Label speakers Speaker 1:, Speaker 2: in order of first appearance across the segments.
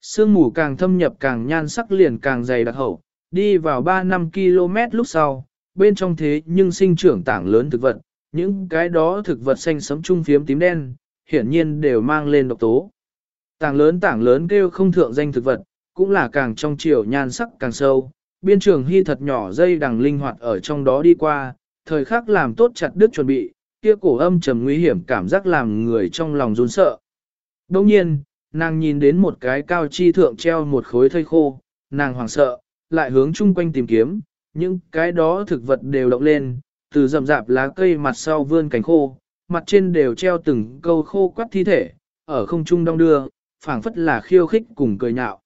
Speaker 1: Sương mù càng thâm nhập càng nhan sắc liền càng dày đặc hậu, đi vào 3-5 km lúc sau, bên trong thế nhưng sinh trưởng tảng lớn thực vật, những cái đó thực vật xanh sấm trung phiếm tím đen, hiển nhiên đều mang lên độc tố. Tảng lớn tảng lớn kêu không thượng danh thực vật, cũng là càng trong chiều nhan sắc càng sâu, biên trường hy thật nhỏ dây đằng linh hoạt ở trong đó đi qua, thời khắc làm tốt chặt đứt chuẩn bị, kia cổ âm trầm nguy hiểm cảm giác làm người trong lòng run sợ. Đồng nhiên, nàng nhìn đến một cái cao chi thượng treo một khối thây khô, nàng hoảng sợ, lại hướng chung quanh tìm kiếm, những cái đó thực vật đều động lên, từ rậm rạp lá cây mặt sau vươn cánh khô, mặt trên đều treo từng câu khô quắt thi thể, ở không trung đong đưa, phảng phất là khiêu khích cùng cười nhạo.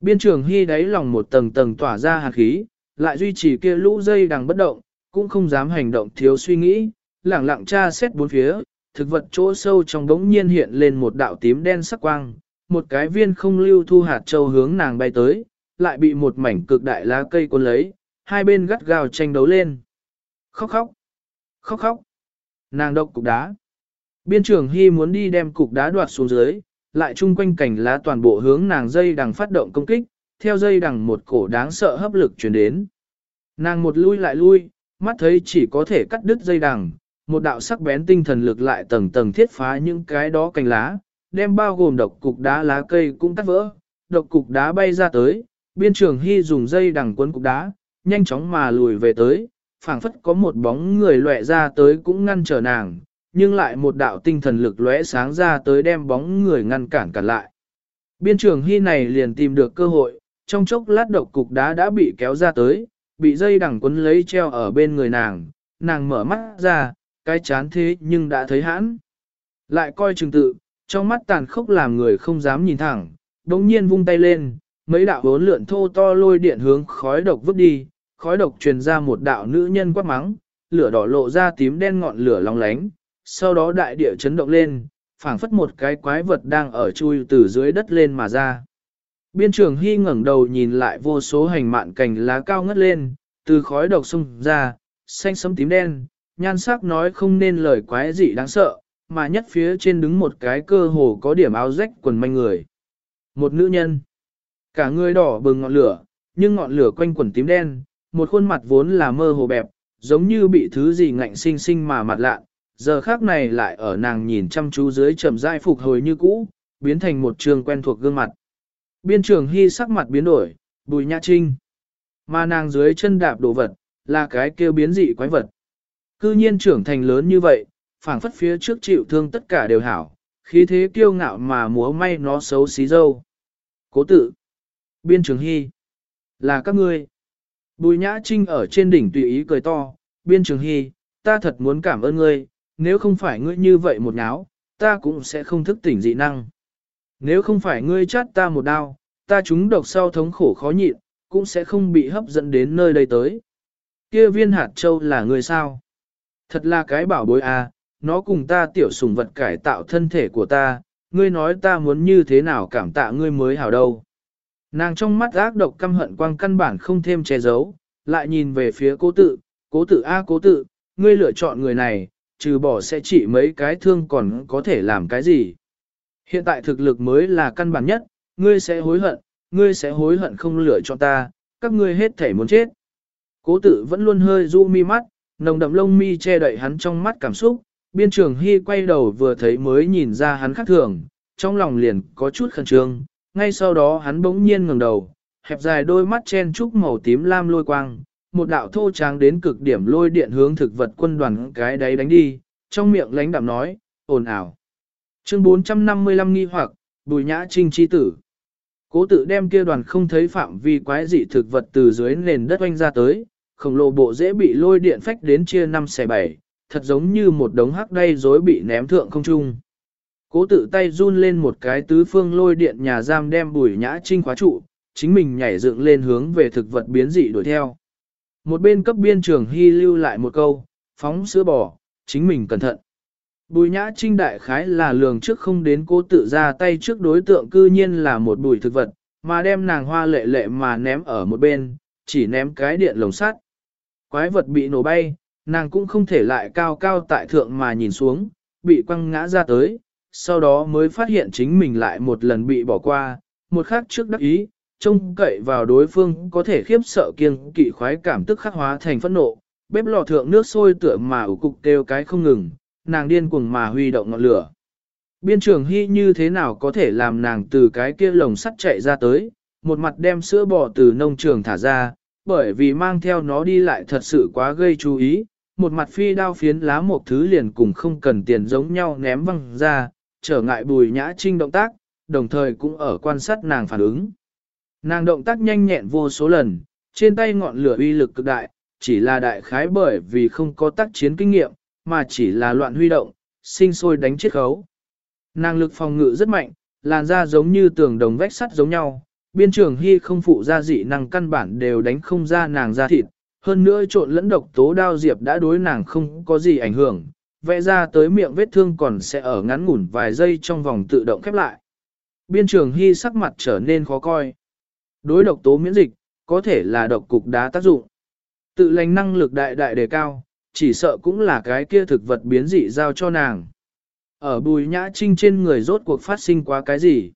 Speaker 1: Biên trường hy đáy lòng một tầng tầng tỏa ra hạt khí, lại duy trì kia lũ dây đằng bất động, cũng không dám hành động thiếu suy nghĩ, lẳng lặng tra xét bốn phía, thực vật chỗ sâu trong đống nhiên hiện lên một đạo tím đen sắc quang, một cái viên không lưu thu hạt châu hướng nàng bay tới, lại bị một mảnh cực đại lá cây cuốn lấy, hai bên gắt gào tranh đấu lên. Khóc khóc, khóc khóc, nàng độc cục đá. Biên trưởng Hy muốn đi đem cục đá đoạt xuống dưới, lại chung quanh cảnh lá toàn bộ hướng nàng dây đằng phát động công kích, theo dây đằng một cổ đáng sợ hấp lực chuyển đến. Nàng một lui lại lui, mắt thấy chỉ có thể cắt đứt dây đằng, một đạo sắc bén tinh thần lực lại tầng tầng thiết phá những cái đó cành lá, đem bao gồm độc cục đá lá cây cũng cắt vỡ, độc cục đá bay ra tới, biên trường hy dùng dây đằng cuốn cục đá, nhanh chóng mà lùi về tới, phảng phất có một bóng người lóe ra tới cũng ngăn trở nàng, nhưng lại một đạo tinh thần lực lóe sáng ra tới đem bóng người ngăn cản cản lại. Biên trường hy này liền tìm được cơ hội, trong chốc lát độc cục đá đã bị kéo ra tới, bị dây đằng quấn lấy treo ở bên người nàng, nàng mở mắt ra, cái chán thế nhưng đã thấy hãn. Lại coi chừng tự, trong mắt tàn khốc làm người không dám nhìn thẳng, đống nhiên vung tay lên, mấy đạo bốn lượn thô to lôi điện hướng khói độc vứt đi, khói độc truyền ra một đạo nữ nhân quát mắng, lửa đỏ lộ ra tím đen ngọn lửa long lánh, sau đó đại địa chấn động lên, phảng phất một cái quái vật đang ở chui từ dưới đất lên mà ra. Biên trường Hy ngẩng đầu nhìn lại vô số hành mạn cành lá cao ngất lên, từ khói độc xung ra, xanh sẫm tím đen, nhan sắc nói không nên lời quái dị đáng sợ, mà nhất phía trên đứng một cái cơ hồ có điểm áo rách quần manh người. Một nữ nhân. Cả người đỏ bừng ngọn lửa, nhưng ngọn lửa quanh quần tím đen, một khuôn mặt vốn là mơ hồ bẹp, giống như bị thứ gì ngạnh sinh sinh mà mặt lạ. Giờ khác này lại ở nàng nhìn chăm chú dưới chậm rãi phục hồi như cũ, biến thành một trường quen thuộc gương mặt. Biên trường hy sắc mặt biến đổi, bùi nhã trinh. Mà nàng dưới chân đạp đồ vật, là cái kêu biến dị quái vật. Cư nhiên trưởng thành lớn như vậy, phảng phất phía trước chịu thương tất cả đều hảo, khí thế kiêu ngạo mà múa may nó xấu xí dâu. Cố tự. Biên trường hy. Là các ngươi. Bùi nhã trinh ở trên đỉnh tùy ý cười to. Biên trường hy, ta thật muốn cảm ơn ngươi, nếu không phải ngươi như vậy một náo, ta cũng sẽ không thức tỉnh dị năng. Nếu không phải ngươi chát ta một đao, ta chúng độc sau thống khổ khó nhịn, cũng sẽ không bị hấp dẫn đến nơi đây tới. Kia viên hạt châu là người sao? Thật là cái bảo bối à, nó cùng ta tiểu sùng vật cải tạo thân thể của ta, ngươi nói ta muốn như thế nào cảm tạ ngươi mới hảo đâu. Nàng trong mắt ác độc căm hận quang căn bản không thêm che giấu, lại nhìn về phía cố tự, cố tự a cố tự, ngươi lựa chọn người này, trừ bỏ sẽ chỉ mấy cái thương còn có thể làm cái gì. Hiện tại thực lực mới là căn bản nhất, ngươi sẽ hối hận, ngươi sẽ hối hận không lựa chọn ta, các ngươi hết thể muốn chết. Cố tự vẫn luôn hơi du mi mắt, nồng đậm lông mi che đậy hắn trong mắt cảm xúc, biên trường hy quay đầu vừa thấy mới nhìn ra hắn khác thường, trong lòng liền có chút khẩn trương, ngay sau đó hắn bỗng nhiên ngẩng đầu, hẹp dài đôi mắt chen trúc màu tím lam lôi quang, một đạo thô tráng đến cực điểm lôi điện hướng thực vật quân đoàn cái đáy đánh đi, trong miệng lánh đạm nói, ồn ào. Chương 455 nghi hoặc, bùi nhã trinh chi tử. Cố tự đem kia đoàn không thấy phạm vi quái dị thực vật từ dưới nền đất oanh ra tới, khổng lồ bộ dễ bị lôi điện phách đến chia năm xẻ bảy, thật giống như một đống hắc đay rối bị ném thượng không trung. Cố tự tay run lên một cái tứ phương lôi điện nhà giam đem bùi nhã trinh khóa trụ, chính mình nhảy dựng lên hướng về thực vật biến dị đuổi theo. Một bên cấp biên trường hy lưu lại một câu, phóng sữa bò, chính mình cẩn thận. Bùi nhã trinh đại khái là lường trước không đến cố tự ra tay trước đối tượng cư nhiên là một bùi thực vật, mà đem nàng hoa lệ lệ mà ném ở một bên, chỉ ném cái điện lồng sắt. Quái vật bị nổ bay, nàng cũng không thể lại cao cao tại thượng mà nhìn xuống, bị quăng ngã ra tới, sau đó mới phát hiện chính mình lại một lần bị bỏ qua, một khắc trước đắc ý, trông cậy vào đối phương có thể khiếp sợ kiêng kỵ khoái cảm tức khắc hóa thành phẫn nộ, bếp lò thượng nước sôi tựa mà ủ cục kêu cái không ngừng, nàng điên cuồng mà huy động ngọn lửa. Biên trường hy như thế nào có thể làm nàng từ cái kia lồng sắt chạy ra tới, một mặt đem sữa bò từ nông trường thả ra, bởi vì mang theo nó đi lại thật sự quá gây chú ý, một mặt phi đao phiến lá một thứ liền cùng không cần tiền giống nhau ném văng ra, trở ngại bùi nhã trinh động tác, đồng thời cũng ở quan sát nàng phản ứng. Nàng động tác nhanh nhẹn vô số lần, trên tay ngọn lửa uy lực cực đại, chỉ là đại khái bởi vì không có tác chiến kinh nghiệm, mà chỉ là loạn huy động, sinh sôi đánh chết khấu. Nàng lực phòng ngự rất mạnh, làn da giống như tường đồng vách sắt giống nhau, biên trường hy không phụ ra dị năng căn bản đều đánh không ra nàng ra thịt, hơn nữa trộn lẫn độc tố đao diệp đã đối nàng không có gì ảnh hưởng, vẽ ra tới miệng vết thương còn sẽ ở ngắn ngủn vài giây trong vòng tự động khép lại. Biên trường hy sắc mặt trở nên khó coi. Đối độc tố miễn dịch, có thể là độc cục đá tác dụng. Tự lành năng lực đại đại đề cao, chỉ sợ cũng là cái kia thực vật biến dị giao cho nàng. Ở bùi nhã trinh trên người rốt cuộc phát sinh quá cái gì?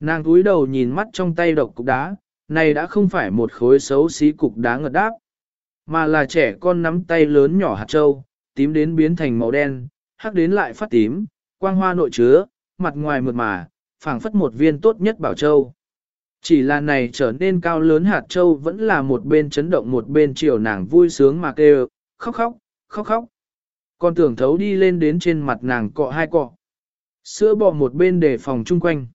Speaker 1: Nàng túi đầu nhìn mắt trong tay độc cục đá, này đã không phải một khối xấu xí cục đá ngật đáp, mà là trẻ con nắm tay lớn nhỏ hạt trâu, tím đến biến thành màu đen, hắc đến lại phát tím, quang hoa nội chứa, mặt ngoài mượt mà, phảng phất một viên tốt nhất bảo châu. Chỉ là này trở nên cao lớn hạt châu vẫn là một bên chấn động một bên chiều nàng vui sướng mà kêu, khóc khóc, khóc khóc. Con tưởng thấu đi lên đến trên mặt nàng cọ hai cọ. Sữa bò một bên để phòng chung quanh.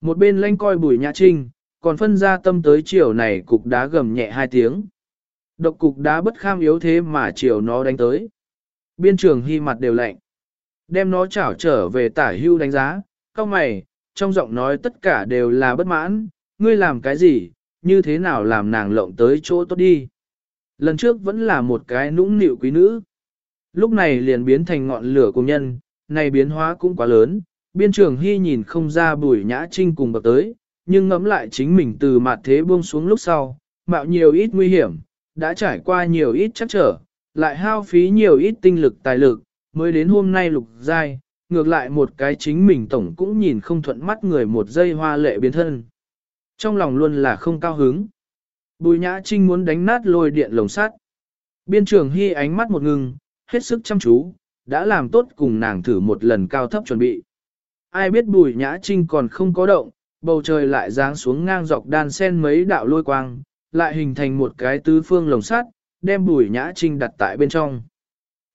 Speaker 1: Một bên lanh coi bùi nhã trinh, còn phân ra tâm tới chiều này cục đá gầm nhẹ hai tiếng. Độc cục đá bất kham yếu thế mà chiều nó đánh tới. Biên trường hy mặt đều lạnh. Đem nó chảo trở về tả hưu đánh giá, cao mày, trong giọng nói tất cả đều là bất mãn, ngươi làm cái gì, như thế nào làm nàng lộng tới chỗ tốt đi. Lần trước vẫn là một cái nũng nịu quý nữ. Lúc này liền biến thành ngọn lửa công nhân, này biến hóa cũng quá lớn, biên trường hy nhìn không ra bùi nhã trinh cùng bậc tới, nhưng ngẫm lại chính mình từ mặt thế buông xuống lúc sau, mạo nhiều ít nguy hiểm, đã trải qua nhiều ít chắc trở, lại hao phí nhiều ít tinh lực tài lực, mới đến hôm nay lục giai, ngược lại một cái chính mình tổng cũng nhìn không thuận mắt người một giây hoa lệ biến thân. Trong lòng luôn là không cao hứng. Bùi nhã trinh muốn đánh nát lôi điện lồng sắt. Biên trường hy ánh mắt một ngừng, hết sức chăm chú, đã làm tốt cùng nàng thử một lần cao thấp chuẩn bị. Ai biết bùi nhã trinh còn không có động, bầu trời lại giáng xuống ngang dọc đan sen mấy đạo lôi quang, lại hình thành một cái tứ phương lồng sắt, đem bùi nhã trinh đặt tại bên trong.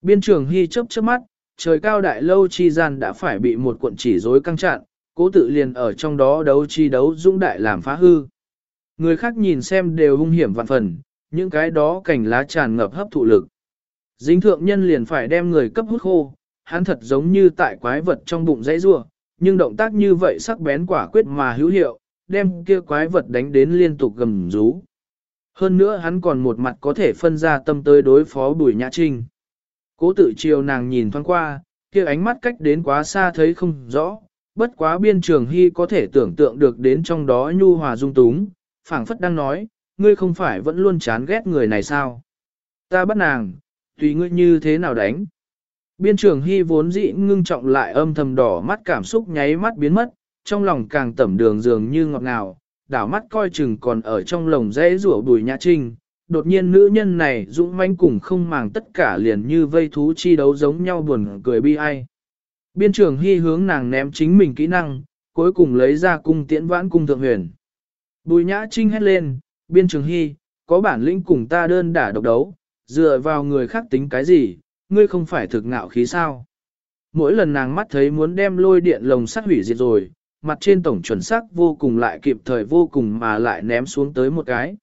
Speaker 1: Biên trường hy chớp chớp mắt, trời cao đại lâu chi gian đã phải bị một cuộn chỉ rối căng chặn, cố tự liền ở trong đó đấu chi đấu dũng đại làm phá hư. Người khác nhìn xem đều hung hiểm vạn phần, những cái đó cảnh lá tràn ngập hấp thụ lực. Dính thượng nhân liền phải đem người cấp hút khô, hắn thật giống như tại quái vật trong bụng dãy rua, nhưng động tác như vậy sắc bén quả quyết mà hữu hiệu, đem kia quái vật đánh đến liên tục gầm rú. Hơn nữa hắn còn một mặt có thể phân ra tâm tới đối phó bùi nhã trinh. Cố tự chiều nàng nhìn thoáng qua, kia ánh mắt cách đến quá xa thấy không rõ, bất quá biên trường hy có thể tưởng tượng được đến trong đó nhu hòa dung túng, phảng phất đang nói, ngươi không phải vẫn luôn chán ghét người này sao? Ta bắt nàng, tùy ngươi như thế nào đánh. Biên trường hy vốn dị ngưng trọng lại âm thầm đỏ mắt cảm xúc nháy mắt biến mất, trong lòng càng tẩm đường dường như ngọt ngào, đảo mắt coi chừng còn ở trong lồng dễ rủa bùi nhã trinh. Đột nhiên nữ nhân này dũng mãnh cùng không màng tất cả liền như vây thú chi đấu giống nhau buồn cười bi ai. Biên trường hy hướng nàng ném chính mình kỹ năng, cuối cùng lấy ra cung tiễn vãn cung thượng huyền. Bùi nhã trinh hét lên, biên trường hy, có bản lĩnh cùng ta đơn đả độc đấu, dựa vào người khác tính cái gì, ngươi không phải thực ngạo khí sao. Mỗi lần nàng mắt thấy muốn đem lôi điện lồng sắt hủy diệt rồi, mặt trên tổng chuẩn xác vô cùng lại kịp thời vô cùng mà lại ném xuống tới một cái.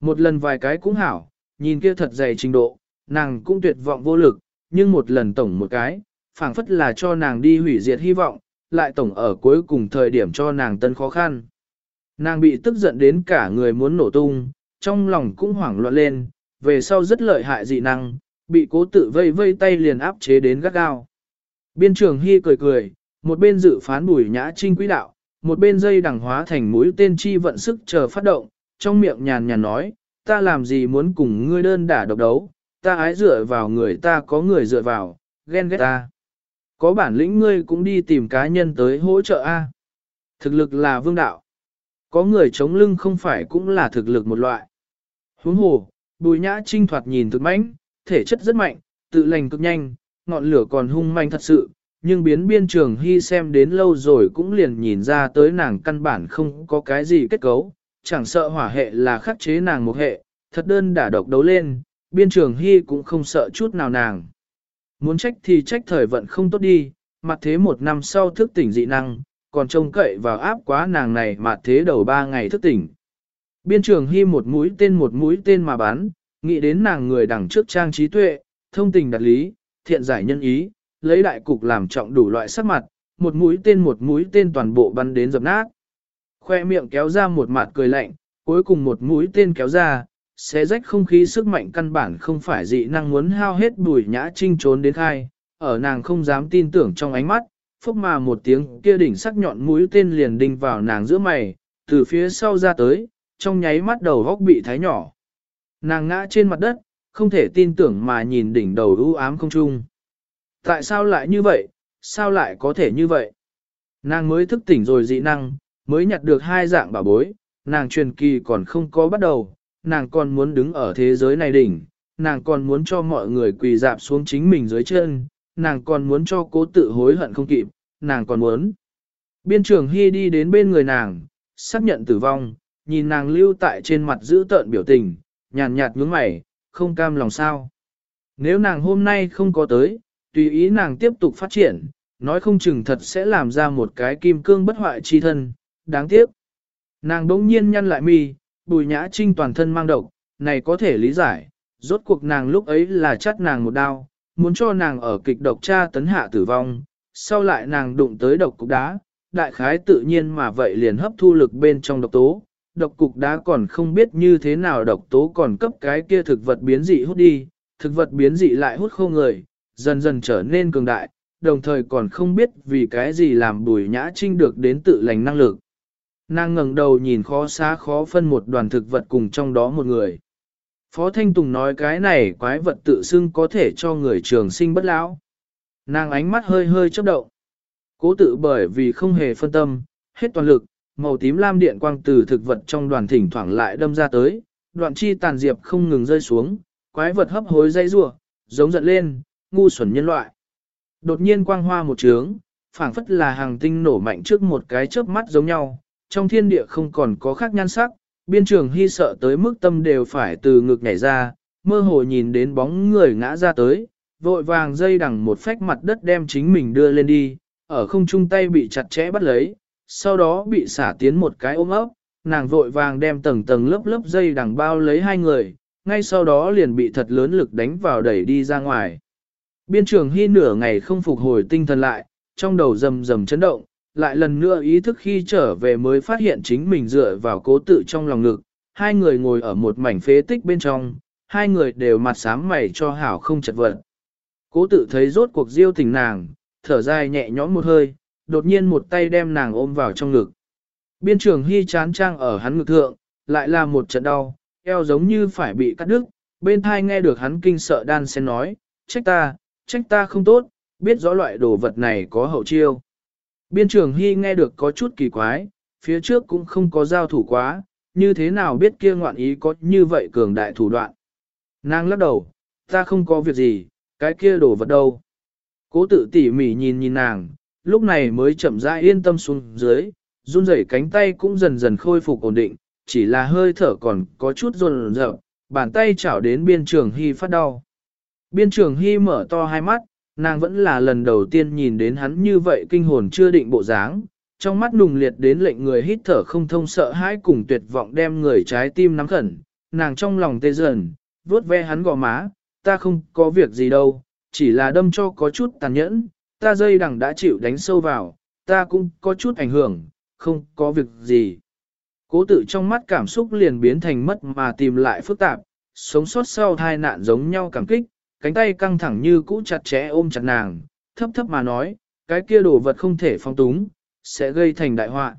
Speaker 1: Một lần vài cái cũng hảo, nhìn kia thật dày trình độ, nàng cũng tuyệt vọng vô lực, nhưng một lần tổng một cái, phảng phất là cho nàng đi hủy diệt hy vọng, lại tổng ở cuối cùng thời điểm cho nàng tân khó khăn. Nàng bị tức giận đến cả người muốn nổ tung, trong lòng cũng hoảng loạn lên, về sau rất lợi hại dị năng, bị cố tự vây vây tay liền áp chế đến gắt gao. Biên trường Hy cười cười, một bên dự phán bùi nhã trinh quỹ đạo, một bên dây đẳng hóa thành mũi tên chi vận sức chờ phát động, trong miệng nhàn nhàn nói, ta làm gì muốn cùng ngươi đơn đả độc đấu, ta ái dựa vào người ta có người dựa vào, ghen ghét ta. Có bản lĩnh ngươi cũng đi tìm cá nhân tới hỗ trợ A. Thực lực là vương đạo. Có người chống lưng không phải cũng là thực lực một loại. Huống hồ, bùi nhã trinh thoạt nhìn thực mãnh, thể chất rất mạnh, tự lành cực nhanh, ngọn lửa còn hung manh thật sự, nhưng biến biên trường hy xem đến lâu rồi cũng liền nhìn ra tới nàng căn bản không có cái gì kết cấu, chẳng sợ hỏa hệ là khắc chế nàng một hệ, thật đơn đả độc đấu lên, biên trường hy cũng không sợ chút nào nàng. Muốn trách thì trách thời vận không tốt đi, mặt thế một năm sau thức tỉnh dị năng, còn trông cậy vào áp quá nàng này mặt thế đầu ba ngày thức tỉnh. Biên trường hy một mũi tên một mũi tên mà bắn, nghĩ đến nàng người đằng trước trang trí tuệ, thông tình đặt lý, thiện giải nhân ý, lấy đại cục làm trọng đủ loại sắc mặt, một mũi tên một mũi tên toàn bộ bắn đến dập nát. Khoe miệng kéo ra một mặt cười lạnh, cuối cùng một mũi tên kéo ra, xé rách không khí sức mạnh căn bản không phải dị năng muốn hao hết bùi nhã trinh trốn đến khai, ở nàng không dám tin tưởng trong ánh mắt, phốc mà một tiếng kia đỉnh sắc nhọn mũi tên liền đinh vào nàng giữa mày, từ phía sau ra tới, trong nháy mắt đầu góc bị thái nhỏ. Nàng ngã trên mặt đất, không thể tin tưởng mà nhìn đỉnh đầu u ám không trung. Tại sao lại như vậy, sao lại có thể như vậy? Nàng mới thức tỉnh rồi dị năng, mới nhặt được hai dạng bảo bối, nàng truyền kỳ còn không có bắt đầu, nàng còn muốn đứng ở thế giới này đỉnh, nàng còn muốn cho mọi người quỳ dạp xuống chính mình dưới chân, nàng còn muốn cho cố tự hối hận không kịp, nàng còn muốn. Biên trưởng Hy đi đến bên người nàng, xác nhận tử vong, nhìn nàng lưu tại trên mặt giữ tợn biểu tình, nhàn nhạt nhướng mày, không cam lòng sao. Nếu nàng hôm nay không có tới, tùy ý nàng tiếp tục phát triển, nói không chừng thật sẽ làm ra một cái kim cương bất hoại chi thân, đáng tiếc. Nàng đống nhiên nhăn lại mi, bùi nhã trinh toàn thân mang độc, này có thể lý giải, rốt cuộc nàng lúc ấy là chắt nàng một đau, muốn cho nàng ở kịch độc tra tấn hạ tử vong, sau lại nàng đụng tới độc cục đá, đại khái tự nhiên mà vậy liền hấp thu lực bên trong độc tố, độc cục đá còn không biết như thế nào độc tố còn cấp cái kia thực vật biến dị hút đi, thực vật biến dị lại hút khô người, dần dần trở nên cường đại, đồng thời còn không biết vì cái gì làm bùi nhã trinh được đến tự lành năng lực. Nàng ngẩng đầu nhìn khó xá khó phân một đoàn thực vật cùng trong đó một người. Phó Thanh Tùng nói cái này quái vật tự xưng có thể cho người trường sinh bất lão. Nàng ánh mắt hơi hơi chớp động. Cố tự bởi vì không hề phân tâm, hết toàn lực, màu tím lam điện quang từ thực vật trong đoàn thỉnh thoảng lại đâm ra tới, đoạn chi tàn diệp không ngừng rơi xuống, quái vật hấp hối dây rủa, giống giận lên, ngu xuẩn nhân loại. Đột nhiên quang hoa một trướng, phảng phất là hàng tinh nổ mạnh trước một cái chớp mắt giống nhau, trong thiên địa không còn có khác nhan sắc, biên trường hy sợ tới mức tâm đều phải từ ngực nhảy ra, mơ hồ nhìn đến bóng người ngã ra tới, vội vàng dây đằng một phách mặt đất đem chính mình đưa lên đi, ở không trung tay bị chặt chẽ bắt lấy, sau đó bị xả tiến một cái ôm ấp, nàng vội vàng đem tầng tầng lớp lớp dây đằng bao lấy hai người, ngay sau đó liền bị thật lớn lực đánh vào đẩy đi ra ngoài. Biên trường hy nửa ngày không phục hồi tinh thần lại, trong đầu rầm rầm chấn động, lại lần nữa ý thức khi trở về mới phát hiện chính mình dựa vào cố tự trong lòng ngực, hai người ngồi ở một mảnh phế tích bên trong, hai người đều mặt sám mày cho hảo không chật vật. Cố tự thấy rốt cuộc diêu tình nàng, thở dài nhẹ nhõm một hơi, đột nhiên một tay đem nàng ôm vào trong ngực. Biên trường hy chán trang ở hắn ngực thượng, lại là một trận đau, eo giống như phải bị cắt đứt, bên thai nghe được hắn kinh sợ đan sen nói, trách ta, trách ta không tốt, biết rõ loại đồ vật này có hậu chiêu. Biên trường hy nghe được có chút kỳ quái, phía trước cũng không có giao thủ quá, như thế nào biết kia ngoạn ý có như vậy cường đại thủ đoạn. Nàng lắc đầu, ta không có việc gì, cái kia đồ vật đâu. Cố tự tỉ mỉ nhìn nhìn nàng, lúc này mới chậm rãi yên tâm xuống dưới, run rẩy cánh tay cũng dần dần khôi phục ổn định, chỉ là hơi thở còn có chút run rợn, bàn tay chảo đến biên trường hy phát đau. Biên trường hy mở to hai mắt, nàng vẫn là lần đầu tiên nhìn đến hắn như vậy kinh hồn chưa định bộ dáng, trong mắt nùng liệt đến lệnh người hít thở không thông sợ hãi cùng tuyệt vọng đem người trái tim nắm khẩn, nàng trong lòng tê dần, vuốt ve hắn gò má, ta không có việc gì đâu, chỉ là đâm cho có chút tàn nhẫn, ta dây đằng đã chịu đánh sâu vào, ta cũng có chút ảnh hưởng, không có việc gì. Cố tự trong mắt cảm xúc liền biến thành mất mà tìm lại phức tạp, sống sót sau tai nạn giống nhau cảm kích, cánh tay căng thẳng như cũ chặt chẽ ôm chặt nàng, thấp thấp mà nói, cái kia đồ vật không thể phong túng, sẽ gây thành đại họa.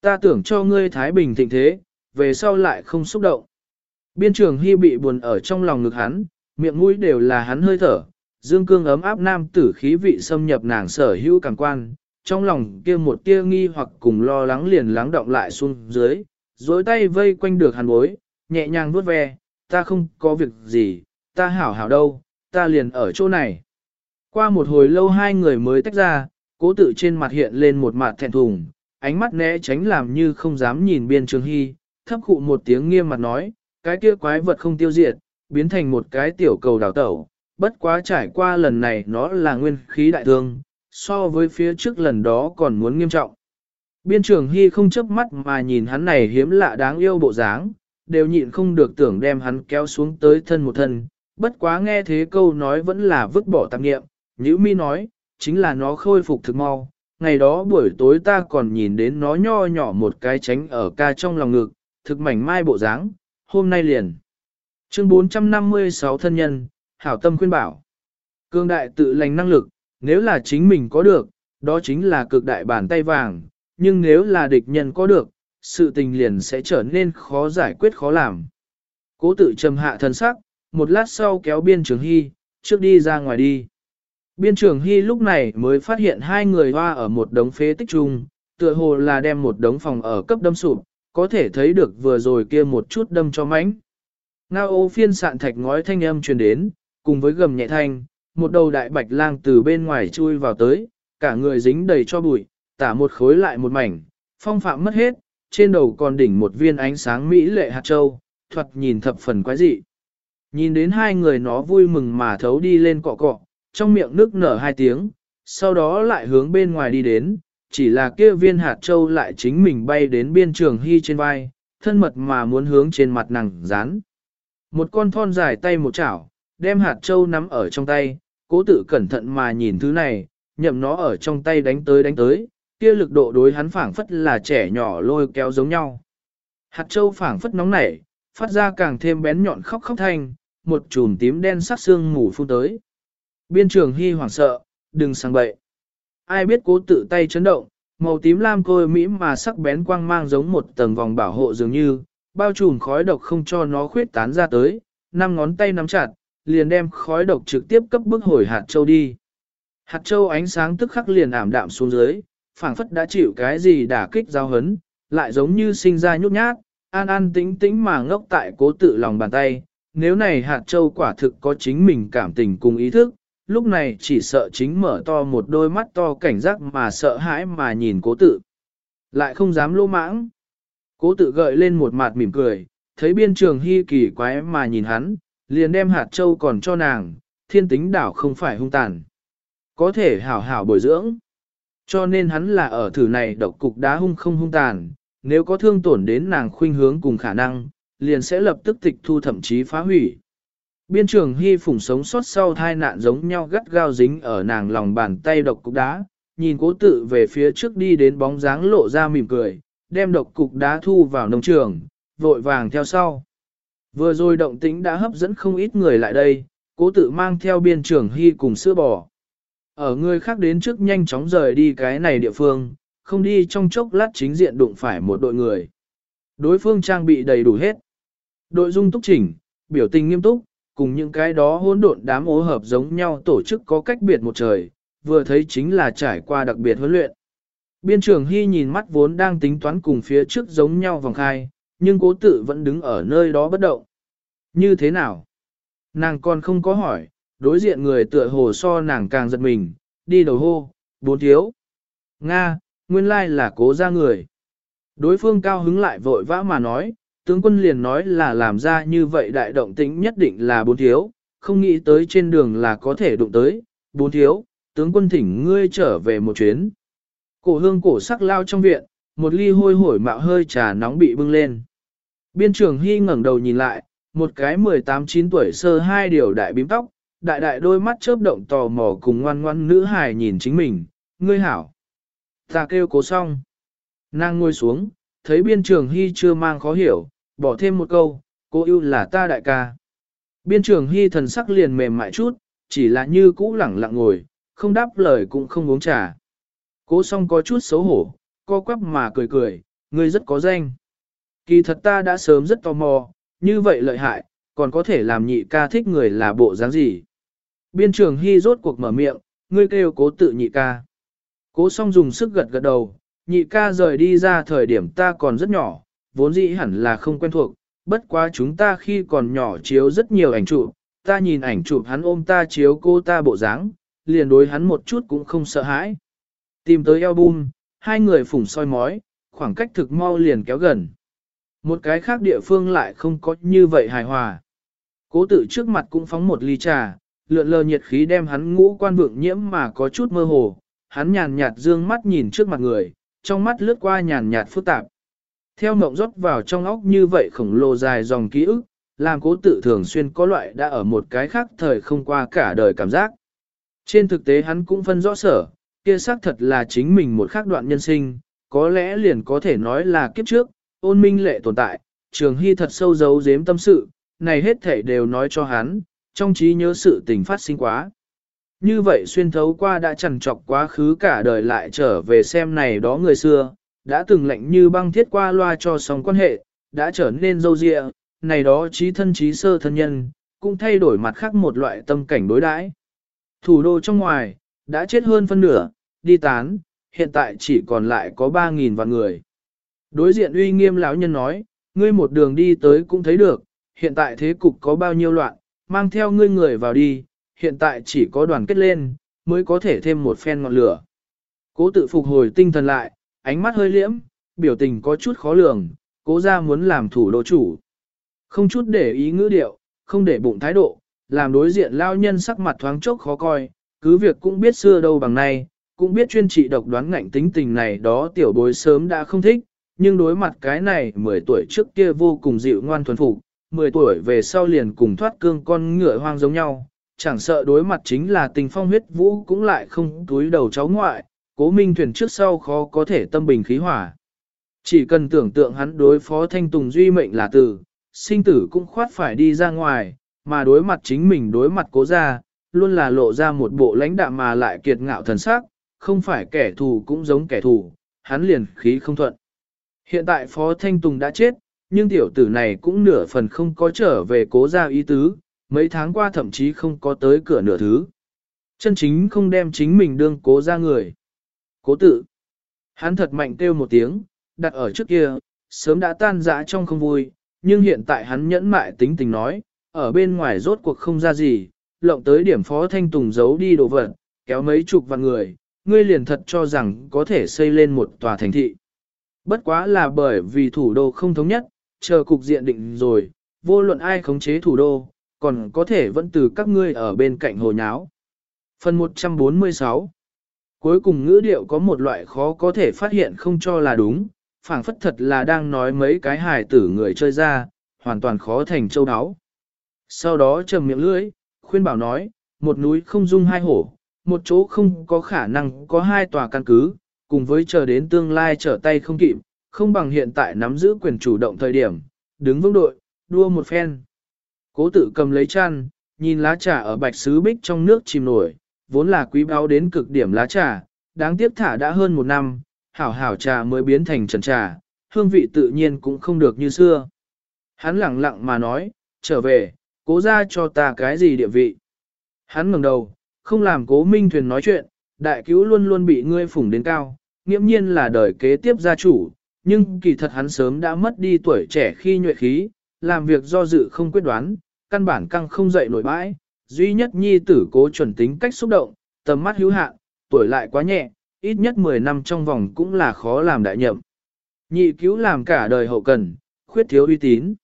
Speaker 1: Ta tưởng cho ngươi thái bình thịnh thế, về sau lại không xúc động. Biên trường hy bị buồn ở trong lòng ngực hắn, miệng mũi đều là hắn hơi thở, dương cương ấm áp nam tử khí vị xâm nhập nàng sở hữu càng quan, trong lòng kia một tia nghi hoặc cùng lo lắng liền lắng động lại xuống dưới, dối tay vây quanh được hàn bối, nhẹ nhàng vuốt ve, ta không có việc gì, ta hảo hảo đâu, ta liền ở chỗ này. Qua một hồi lâu hai người mới tách ra, cố tự trên mặt hiện lên một mặt thẹn thùng, ánh mắt né tránh làm như không dám nhìn biên trường hy, thấp khụ một tiếng nghiêm mặt nói, cái kia quái vật không tiêu diệt, biến thành một cái tiểu cầu đào tẩu, bất quá trải qua lần này nó là nguyên khí đại thương, so với phía trước lần đó còn muốn nghiêm trọng. Biên trường Hy không chớp mắt mà nhìn hắn này hiếm lạ đáng yêu bộ dáng, đều nhịn không được tưởng đem hắn kéo xuống tới thân một thân, bất quá nghe thế câu nói vẫn là vứt bỏ tạp nghiệm, Nhữ mi nói, chính là nó khôi phục thực mau, ngày đó buổi tối ta còn nhìn đến nó nho nhỏ một cái tránh ở ca trong lòng ngực, thực mảnh mai bộ dáng, hôm nay liền. Chương 456 thân nhân, hảo tâm khuyên bảo. Cương đại tự lành năng lực, nếu là chính mình có được, đó chính là cực đại bàn tay vàng, nhưng nếu là địch nhân có được, sự tình liền sẽ trở nên khó giải quyết khó làm. Cố tự trầm hạ thân sắc, một lát sau kéo biên trường hy, trước đi ra ngoài đi. Biên trường hy lúc này mới phát hiện hai người hoa ở một đống phế tích chung, tựa hồ là đem một đống phòng ở cấp đâm sụp, có thể thấy được vừa rồi kia một chút đâm cho mánh. Ngao ô phiên sạn thạch ngói thanh âm truyền đến, cùng với gầm nhẹ thanh, một đầu đại bạch lang từ bên ngoài chui vào tới, cả người dính đầy cho bụi, tả một khối lại một mảnh, phong phạm mất hết, trên đầu còn đỉnh một viên ánh sáng mỹ lệ hạt châu, thuật nhìn thập phần quái dị. Nhìn đến hai người nó vui mừng mà thấu đi lên cọ cọ, trong miệng nước nở hai tiếng, sau đó lại hướng bên ngoài đi đến, chỉ là kia viên hạt châu lại chính mình bay đến biên trường hy trên vai, thân mật mà muốn hướng trên mặt nàng dán. Một con thon dài tay một chảo, đem hạt châu nắm ở trong tay, cố tự cẩn thận mà nhìn thứ này, nhậm nó ở trong tay đánh tới đánh tới, kia lực độ đối hắn phảng phất là trẻ nhỏ lôi kéo giống nhau. Hạt châu phảng phất nóng nảy, phát ra càng thêm bén nhọn khóc khóc thanh, một chùm tím đen sắc xương mù phun tới. Biên trường hy hoảng sợ, đừng sang bậy. Ai biết cố tự tay chấn động, màu tím lam côi mỹ mà sắc bén quang mang giống một tầng vòng bảo hộ dường như, bao trùm khói độc không cho nó khuyết tán ra tới, năm ngón tay nắm chặt, liền đem khói độc trực tiếp cấp bức hồi hạt châu đi. Hạt châu ánh sáng tức khắc liền ảm đạm xuống dưới, phảng phất đã chịu cái gì đả kích giao hấn, lại giống như sinh ra nhút nhát, an an tĩnh tĩnh mà ngốc tại cố tự lòng bàn tay. Nếu này hạt châu quả thực có chính mình cảm tình cùng ý thức, lúc này chỉ sợ chính mở to một đôi mắt to cảnh giác mà sợ hãi mà nhìn cố tự. Lại không dám lô mãng. Cố tự gợi lên một mặt mỉm cười, thấy biên trường hy kỳ quái mà nhìn hắn, liền đem hạt châu còn cho nàng, thiên tính đảo không phải hung tàn. Có thể hảo hảo bồi dưỡng. Cho nên hắn là ở thử này độc cục đá hung không hung tàn, nếu có thương tổn đến nàng khuynh hướng cùng khả năng, liền sẽ lập tức tịch thu thậm chí phá hủy. Biên trường hy phủng sống sót sau thai nạn giống nhau gắt gao dính ở nàng lòng bàn tay độc cục đá, nhìn cố tự về phía trước đi đến bóng dáng lộ ra mỉm cười, đem độc cục đá thu vào nông trường, vội vàng theo sau. Vừa rồi động tĩnh đã hấp dẫn không ít người lại đây, cố tự mang theo biên trưởng hy cùng sữa bò. Ở người khác đến trước nhanh chóng rời đi cái này địa phương, không đi trong chốc lát chính diện đụng phải một đội người. Đối phương trang bị đầy đủ hết. Đội dung túc chỉnh, biểu tình nghiêm túc, cùng những cái đó hỗn độn đám ố hợp giống nhau tổ chức có cách biệt một trời, vừa thấy chính là trải qua đặc biệt huấn luyện. Biên trưởng Hy nhìn mắt vốn đang tính toán cùng phía trước giống nhau vòng khai, nhưng cố tự vẫn đứng ở nơi đó bất động. Như thế nào? Nàng còn không có hỏi, đối diện người tựa hồ so nàng càng giật mình, đi đầu hô, bốn thiếu. Nga, nguyên lai là cố ra người. Đối phương cao hứng lại vội vã mà nói, tướng quân liền nói là làm ra như vậy đại động tĩnh nhất định là bốn thiếu, không nghĩ tới trên đường là có thể đụng tới, bốn thiếu, tướng quân thỉnh ngươi trở về một chuyến. Cổ hương cổ sắc lao trong viện, một ly hôi hổi mạo hơi trà nóng bị bưng lên. Biên trường Hy ngẩng đầu nhìn lại, một cái 18-9 tuổi sơ hai điều đại bím tóc, đại đại đôi mắt chớp động tò mò cùng ngoan ngoan nữ hài nhìn chính mình, ngươi hảo. Ta kêu cố xong. Nàng ngồi xuống, thấy biên trường Hy chưa mang khó hiểu, bỏ thêm một câu, cô yêu là ta đại ca. Biên trường Hy thần sắc liền mềm mại chút, chỉ là như cũ lẳng lặng ngồi, không đáp lời cũng không uống trà. Cố xong có chút xấu hổ, co quắp mà cười cười, ngươi rất có danh. Kỳ thật ta đã sớm rất tò mò, như vậy lợi hại, còn có thể làm nhị ca thích người là bộ dáng gì. Biên trường Hy rốt cuộc mở miệng, ngươi kêu cố tự nhị ca. Cố song dùng sức gật gật đầu, nhị ca rời đi ra thời điểm ta còn rất nhỏ, vốn dĩ hẳn là không quen thuộc, bất quá chúng ta khi còn nhỏ chiếu rất nhiều ảnh chụp, ta nhìn ảnh chụp hắn ôm ta chiếu cô ta bộ dáng, liền đối hắn một chút cũng không sợ hãi. Tìm tới album, hai người phủng soi mói, khoảng cách thực mau liền kéo gần. Một cái khác địa phương lại không có như vậy hài hòa. Cố tự trước mặt cũng phóng một ly trà, lượn lờ nhiệt khí đem hắn ngũ quan vượng nhiễm mà có chút mơ hồ, hắn nhàn nhạt dương mắt nhìn trước mặt người, trong mắt lướt qua nhàn nhạt phức tạp. Theo mộng rót vào trong óc như vậy khổng lồ dài dòng ký ức, làm cố tự thường xuyên có loại đã ở một cái khác thời không qua cả đời cảm giác. Trên thực tế hắn cũng phân rõ sở, kia xác thật là chính mình một khác đoạn nhân sinh, có lẽ liền có thể nói là kiếp trước, ôn minh lệ tồn tại, trường hy thật sâu giấu giếm tâm sự, này hết thể đều nói cho hắn, trong trí nhớ sự tình phát sinh quá. Như vậy xuyên thấu qua đã trằn trọc quá khứ cả đời lại trở về xem này đó người xưa, đã từng lệnh như băng thiết qua loa cho sóng quan hệ, đã trở nên dâu dịa, này đó trí thân trí sơ thân nhân, cũng thay đổi mặt khác một loại tâm cảnh đối đãi. Thủ đô trong ngoài, đã chết hơn phân nửa, đi tán, hiện tại chỉ còn lại có 3.000 vạn người. Đối diện uy nghiêm lão nhân nói, ngươi một đường đi tới cũng thấy được, hiện tại thế cục có bao nhiêu loạn, mang theo ngươi người vào đi, hiện tại chỉ có đoàn kết lên, mới có thể thêm một phen ngọn lửa. Cố tự phục hồi tinh thần lại, ánh mắt hơi liễm, biểu tình có chút khó lường, cố ra muốn làm thủ đô chủ. Không chút để ý ngữ điệu, không để bụng thái độ, làm đối diện lao nhân sắc mặt thoáng chốc khó coi, cứ việc cũng biết xưa đâu bằng nay, cũng biết chuyên trị độc đoán ngạnh tính tình này đó tiểu bối sớm đã không thích, nhưng đối mặt cái này 10 tuổi trước kia vô cùng dịu ngoan thuần phục, 10 tuổi về sau liền cùng thoát cương con ngựa hoang giống nhau, chẳng sợ đối mặt chính là tình phong huyết vũ cũng lại không túi đầu cháu ngoại, cố minh thuyền trước sau khó có thể tâm bình khí hỏa. Chỉ cần tưởng tượng hắn đối phó thanh tùng duy mệnh là tử, sinh tử cũng khoát phải đi ra ngoài, mà đối mặt chính mình đối mặt cố ra, luôn là lộ ra một bộ lãnh đạm mà lại kiệt ngạo thần sắc, không phải kẻ thù cũng giống kẻ thù, hắn liền khí không thuận. Hiện tại Phó Thanh Tùng đã chết, nhưng tiểu tử này cũng nửa phần không có trở về cố gia ý tứ, mấy tháng qua thậm chí không có tới cửa nửa thứ. Chân chính không đem chính mình đương cố ra người. Cố tự. Hắn thật mạnh kêu một tiếng, đặt ở trước kia, sớm đã tan dã trong không vui, nhưng hiện tại hắn nhẫn mại tính tình nói, ở bên ngoài rốt cuộc không ra gì, lộng tới điểm phó thanh tùng giấu đi đồ vật, kéo mấy chục vạn người, ngươi liền thật cho rằng có thể xây lên một tòa thành thị. Bất quá là bởi vì thủ đô không thống nhất, chờ cục diện định rồi, vô luận ai khống chế thủ đô, còn có thể vẫn từ các ngươi ở bên cạnh hồ nháo. Phần 146 Cuối cùng ngữ điệu có một loại khó có thể phát hiện không cho là đúng, phảng phất thật là đang nói mấy cái hài tử người chơi ra, hoàn toàn khó thành châu đáo. Sau đó trầm miệng lưỡi, khuyên bảo nói, một núi không dung hai hổ, một chỗ không có khả năng có hai tòa căn cứ, cùng với chờ đến tương lai trở tay không kịp, không bằng hiện tại nắm giữ quyền chủ động thời điểm, đứng vững đội, đua một phen. Cố tự cầm lấy chăn, nhìn lá trà ở bạch sứ bích trong nước chìm nổi, vốn là quý báo đến cực điểm lá trà, đáng tiếc thả đã hơn một năm, hảo hảo trà mới biến thành trần trà, hương vị tự nhiên cũng không được như xưa. Hắn lặng lặng mà nói, trở về, cố ra cho ta cái gì địa vị. Hắn ngẩng đầu, không làm cố minh thuyền nói chuyện, đại cứu luôn luôn bị ngươi phủng đến cao, nghiễm nhiên là đời kế tiếp gia chủ, nhưng kỳ thật hắn sớm đã mất đi tuổi trẻ khi nhuệ khí, làm việc do dự không quyết đoán, căn bản căng không dậy nổi bãi, duy nhất nhi tử cố chuẩn tính cách xúc động, tầm mắt hữu hạn, tuổi lại quá nhẹ, ít nhất 10 năm trong vòng cũng là khó làm đại nhậm. Nhị cứu làm cả đời hậu cần, khuyết thiếu uy tín.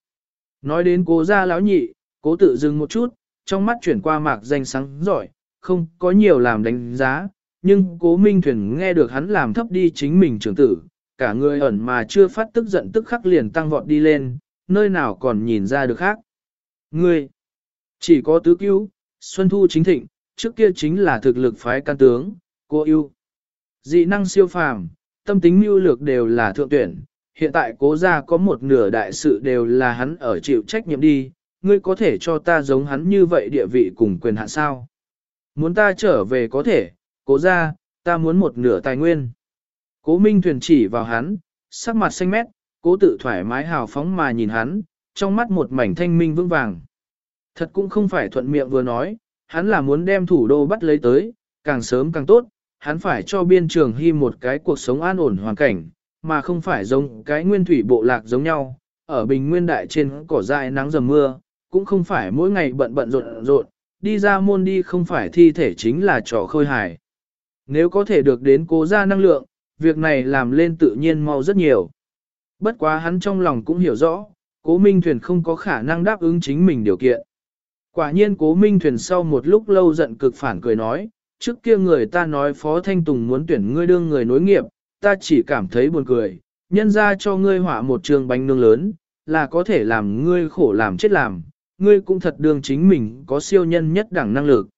Speaker 1: Nói đến cố gia lão nhị, cố tự dừng một chút, trong mắt chuyển qua mạc danh sáng giỏi, không có nhiều làm đánh giá, nhưng cố minh thuyền nghe được hắn làm thấp đi chính mình trưởng tử, cả người ẩn mà chưa phát tức giận tức khắc liền tăng vọt đi lên, nơi nào còn nhìn ra được khác. Ngươi, chỉ có tứ cứu, Xuân Thu chính thịnh, trước kia chính là thực lực phái can tướng, cô yêu. Dị năng siêu phàm, tâm tính mưu lược đều là thượng tuyển, hiện tại cố gia có một nửa đại sự đều là hắn ở chịu trách nhiệm đi, ngươi có thể cho ta giống hắn như vậy địa vị cùng quyền hạn sao. Muốn ta trở về có thể, cố gia, ta muốn một nửa tài nguyên. Cố Minh Thuyền chỉ vào hắn, sắc mặt xanh mét, cố tự thoải mái hào phóng mà nhìn hắn, trong mắt một mảnh thanh minh vững vàng. Thật cũng không phải thuận miệng vừa nói, hắn là muốn đem thủ đô bắt lấy tới, càng sớm càng tốt, hắn phải cho biên trường hy một cái cuộc sống an ổn hoàn cảnh, mà không phải giống cái nguyên thủy bộ lạc giống nhau, ở bình nguyên đại trên cỏ dại nắng dầm mưa, cũng không phải mỗi ngày bận bận rộn rộn, đi ra môn đi không phải thi thể chính là trò khơi hài. Nếu có thể được đến cố gia năng lượng, việc này làm lên tự nhiên mau rất nhiều. Bất quá hắn trong lòng cũng hiểu rõ, cố minh thuyền không có khả năng đáp ứng chính mình điều kiện. Quả nhiên cố minh thuyền sau một lúc lâu giận cực phản cười nói, trước kia người ta nói Phó Thanh Tùng muốn tuyển ngươi đương người nối nghiệp, ta chỉ cảm thấy buồn cười, nhân ra cho ngươi hỏa một trường bánh nương lớn, là có thể làm ngươi khổ làm chết làm, ngươi cũng thật đương chính mình có siêu nhân nhất đẳng năng lực.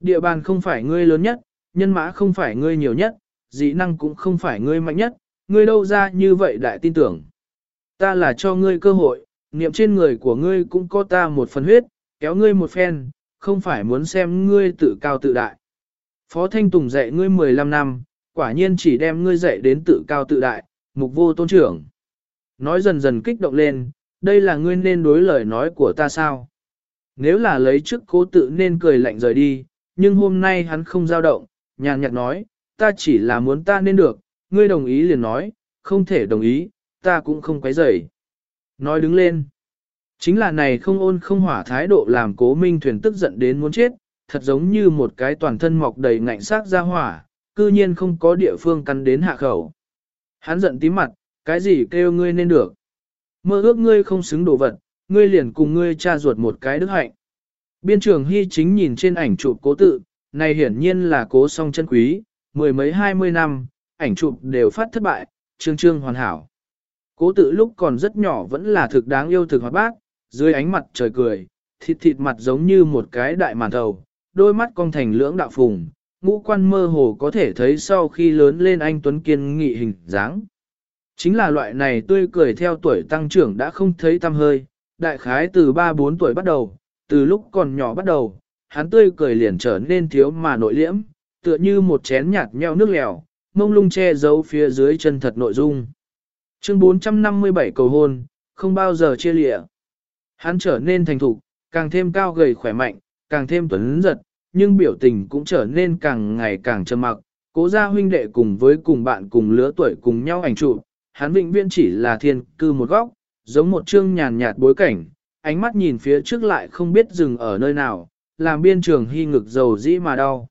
Speaker 1: Địa bàn không phải ngươi lớn nhất, nhân mã không phải ngươi nhiều nhất, dị năng cũng không phải ngươi mạnh nhất, ngươi đâu ra như vậy đại tin tưởng. Ta là cho ngươi cơ hội, niệm trên người của ngươi cũng có ta một phần huyết, kéo ngươi một phen, không phải muốn xem ngươi tự cao tự đại. Phó Thanh Tùng dạy ngươi 15 năm, quả nhiên chỉ đem ngươi dạy đến tự cao tự đại, mục vô tôn trưởng. Nói dần dần kích động lên, đây là ngươi nên đối lời nói của ta sao? Nếu là lấy trước cố tự nên cười lạnh rời đi, nhưng hôm nay hắn không dao động, nhàn nhạt nói, ta chỉ là muốn ta nên được, ngươi đồng ý liền nói, không thể đồng ý, ta cũng không quấy rầy. Nói đứng lên. Chính là này không ôn không hỏa thái độ làm cố minh thuyền tức giận đến muốn chết, thật giống như một cái toàn thân mọc đầy ngạnh sắc ra hỏa, cư nhiên không có địa phương cắn đến hạ khẩu. Hắn giận tím mặt, cái gì kêu ngươi nên được. Mơ ước ngươi không xứng đồ vật, ngươi liền cùng ngươi cha ruột một cái đức hạnh. Biên trường Hy chính nhìn trên ảnh chụp cố tự, này hiển nhiên là cố song chân quý, mười mấy hai mươi năm, ảnh chụp đều phát thất bại, trương trương hoàn hảo. Cố tự lúc còn rất nhỏ vẫn là thực đáng yêu thực hoạt bác, dưới ánh mặt trời cười, thịt thịt mặt giống như một cái đại màn thầu, đôi mắt cong thành lưỡng đạo phùng, ngũ quan mơ hồ có thể thấy sau khi lớn lên anh Tuấn Kiên nghị hình dáng. Chính là loại này tươi cười theo tuổi tăng trưởng đã không thấy tăm hơi, đại khái từ 3-4 tuổi bắt đầu, từ lúc còn nhỏ bắt đầu, hắn tươi cười liền trở nên thiếu mà nội liễm, tựa như một chén nhạt nheo nước lèo, mông lung che giấu phía dưới chân thật nội dung. Chương 457 cầu hôn, không bao giờ chia lịa. Hắn trở nên thành thục, càng thêm cao gầy khỏe mạnh, càng thêm tuấn giật, nhưng biểu tình cũng trở nên càng ngày càng trầm mặc. Cố gia huynh đệ cùng với cùng bạn cùng lứa tuổi cùng nhau ảnh chụp, hắn vĩnh viễn chỉ là thiên cư một góc, giống một chương nhàn nhạt bối cảnh, ánh mắt nhìn phía trước lại không biết dừng ở nơi nào, làm biên trường hy ngực dầu dĩ mà đau.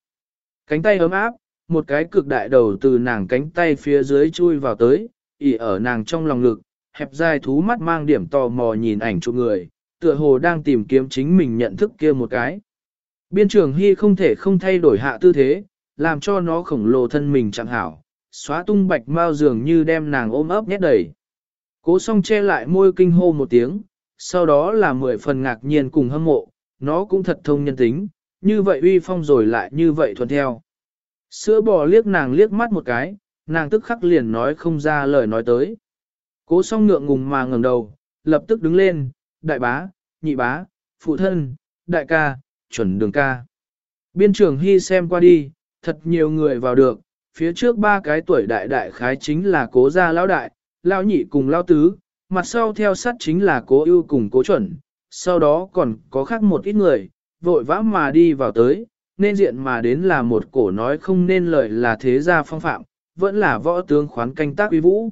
Speaker 1: Cánh tay ấm áp, một cái cực đại đầu từ nàng cánh tay phía dưới chui vào tới, ỉ ở nàng trong lòng ngực, hẹp dài thú mắt mang điểm tò mò nhìn ảnh chụp người, tựa hồ đang tìm kiếm chính mình nhận thức kia một cái. Biên trường hy không thể không thay đổi hạ tư thế, làm cho nó khổng lồ thân mình chẳng hảo, xóa tung bạch mau dường như đem nàng ôm ấp nhét đầy. Cố song che lại môi kinh hô một tiếng, sau đó là mười phần ngạc nhiên cùng hâm mộ, nó cũng thật thông nhân tính, như vậy uy phong rồi lại như vậy thuần theo. Sữa bò liếc nàng liếc mắt một cái, nàng tức khắc liền nói không ra lời nói tới. Cố song ngượng ngùng mà ngẩng đầu, lập tức đứng lên, đại bá, nhị bá, phụ thân, đại ca, chuẩn đường ca. Biên trưởng Hy xem qua đi, thật nhiều người vào được, phía trước ba cái tuổi đại đại khái chính là cố gia lão đại, lão nhị cùng lão tứ, mặt sau theo sát chính là cố ưu cùng cố chuẩn, sau đó còn có khác một ít người, vội vã mà đi vào tới, nên diện mà đến là một cổ nói không nên lời là thế gia phong phạm, vẫn là võ tướng khoán canh tác uy vũ.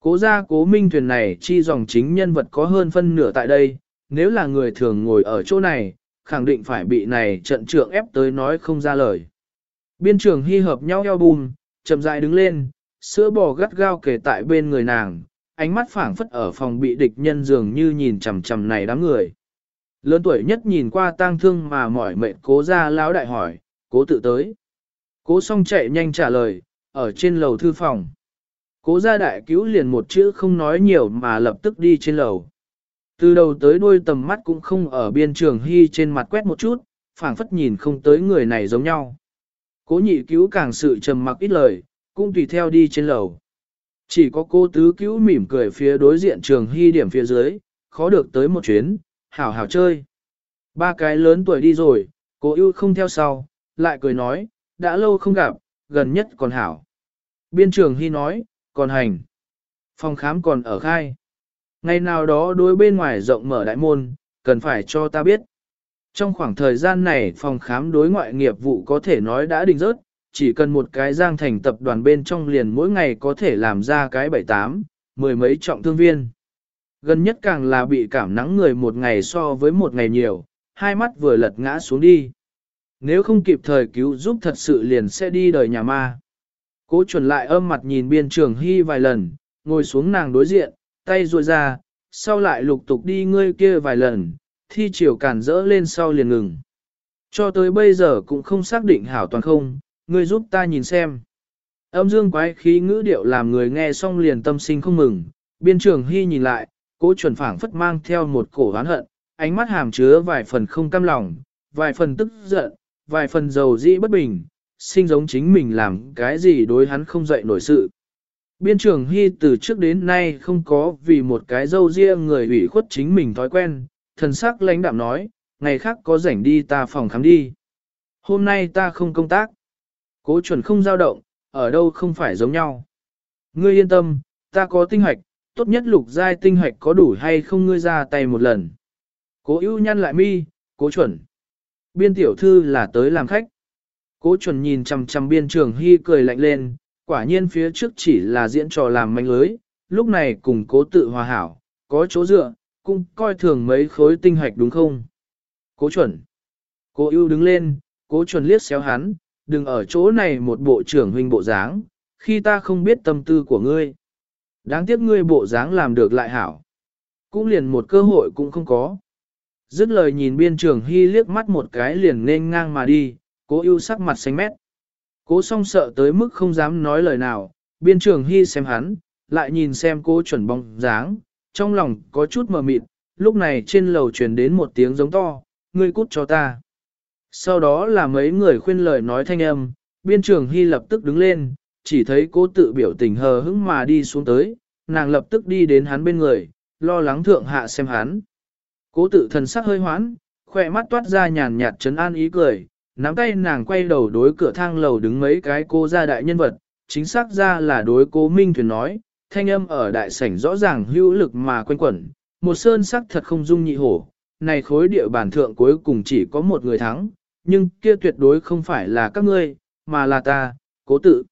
Speaker 1: Cố gia cố minh thuyền này chi dòng chính nhân vật có hơn phân nửa tại đây, nếu là người thường ngồi ở chỗ này, khẳng định phải bị này trận trưởng ép tới nói không ra lời. Biên trường hy hợp nhau eo bùm, chậm rãi đứng lên, sữa bò gắt gao kề tại bên người nàng, ánh mắt phảng phất ở phòng bị địch nhân dường như nhìn chằm chằm này đám người. Lớn tuổi nhất nhìn qua tang thương mà mỏi mệt cố ra lão đại hỏi, cố tự tới. Cố xong chạy nhanh trả lời, ở trên lầu thư phòng. Cố gia đại cứu liền một chữ không nói nhiều mà lập tức đi trên lầu. Từ đầu tới đuôi tầm mắt cũng không ở biên trường hy trên mặt quét một chút, phảng phất nhìn không tới người này giống nhau. Cố nhị cứu càng sự trầm mặc ít lời, cũng tùy theo đi trên lầu. Chỉ có cô tứ cứu mỉm cười phía đối diện trường hy điểm phía dưới, khó được tới một chuyến, hảo hảo chơi. Ba cái lớn tuổi đi rồi, cô ưu không theo sau, lại cười nói, đã lâu không gặp, gần nhất còn hảo. Biên trường hy nói, còn hành. Phòng khám còn ở khai. Ngày nào đó đối bên ngoài rộng mở đại môn, cần phải cho ta biết. Trong khoảng thời gian này phòng khám đối ngoại nghiệp vụ có thể nói đã đình rớt, chỉ cần một cái giang thành tập đoàn bên trong liền mỗi ngày có thể làm ra cái bảy tám, mười mấy trọng thương viên. Gần nhất càng là bị cảm nắng người một ngày so với một ngày nhiều, hai mắt vừa lật ngã xuống đi. Nếu không kịp thời cứu giúp thật sự liền sẽ đi đời nhà ma. Cố chuẩn lại âm mặt nhìn biên trường hy vài lần, ngồi xuống nàng đối diện, tay ruồi ra, sau lại lục tục đi ngươi kia vài lần, thi chiều cản rỡ lên sau liền ngừng. Cho tới bây giờ cũng không xác định hảo toàn không, ngươi giúp ta nhìn xem. Âm dương quái khí ngữ điệu làm người nghe xong liền tâm sinh không mừng, biên trường hy nhìn lại, cố chuẩn phảng phất mang theo một cổ oán hận, ánh mắt hàm chứa vài phần không cam lòng, vài phần tức giận, vài phần dầu dĩ bất bình, sinh giống chính mình làm cái gì đối hắn không dậy nổi sự. Biên trường Hy từ trước đến nay không có vì một cái dâu riêng người ủy khuất chính mình thói quen, thần sắc lãnh đạm nói, ngày khác có rảnh đi ta phòng khám đi. Hôm nay ta không công tác. Cố chuẩn không dao động, ở đâu không phải giống nhau. Ngươi yên tâm, ta có tinh hoạch, tốt nhất lục giai tinh hoạch có đủ hay không ngươi ra tay một lần. Cố ưu nhăn lại mi, cố chuẩn. Biên tiểu thư là tới làm khách. Cố chuẩn nhìn chằm chằm biên trường hy cười lạnh lên, quả nhiên phía trước chỉ là diễn trò làm manh lưới, lúc này cùng cố tự hòa hảo, có chỗ dựa, cũng coi thường mấy khối tinh hoạch đúng không? Cố chuẩn. Cố ưu đứng lên, cố chuẩn liếc xéo hắn, đừng ở chỗ này một bộ trưởng huynh bộ dáng, khi ta không biết tâm tư của ngươi. Đáng tiếc ngươi bộ dáng làm được lại hảo. Cũng liền một cơ hội cũng không có. Dứt lời nhìn biên trường hy liếc mắt một cái liền nên ngang mà đi, cố ưu sắc mặt xanh mét. Cố song sợ tới mức không dám nói lời nào, biên trường hy xem hắn, lại nhìn xem cô chuẩn bóng dáng, trong lòng có chút mờ mịt, lúc này trên lầu truyền đến một tiếng giống to, ngươi cút cho ta. Sau đó là mấy người khuyên lời nói thanh âm, biên trường hy lập tức đứng lên, chỉ thấy Cố tự biểu tình hờ hững mà đi xuống tới, nàng lập tức đi đến hắn bên người, lo lắng thượng hạ xem hắn. Cố tự thần sắc hơi hoán, khỏe mắt toát ra nhàn nhạt trấn an ý cười, nắm tay nàng quay đầu đối cửa thang lầu đứng mấy cái cô gia đại nhân vật, chính xác ra là đối cố Minh Thuyền nói, thanh âm ở đại sảnh rõ ràng hữu lực mà quanh quẩn, một sơn sắc thật không dung nhị hổ, này khối địa bàn thượng cuối cùng chỉ có một người thắng, nhưng kia tuyệt đối không phải là các ngươi, mà là ta, cố tự.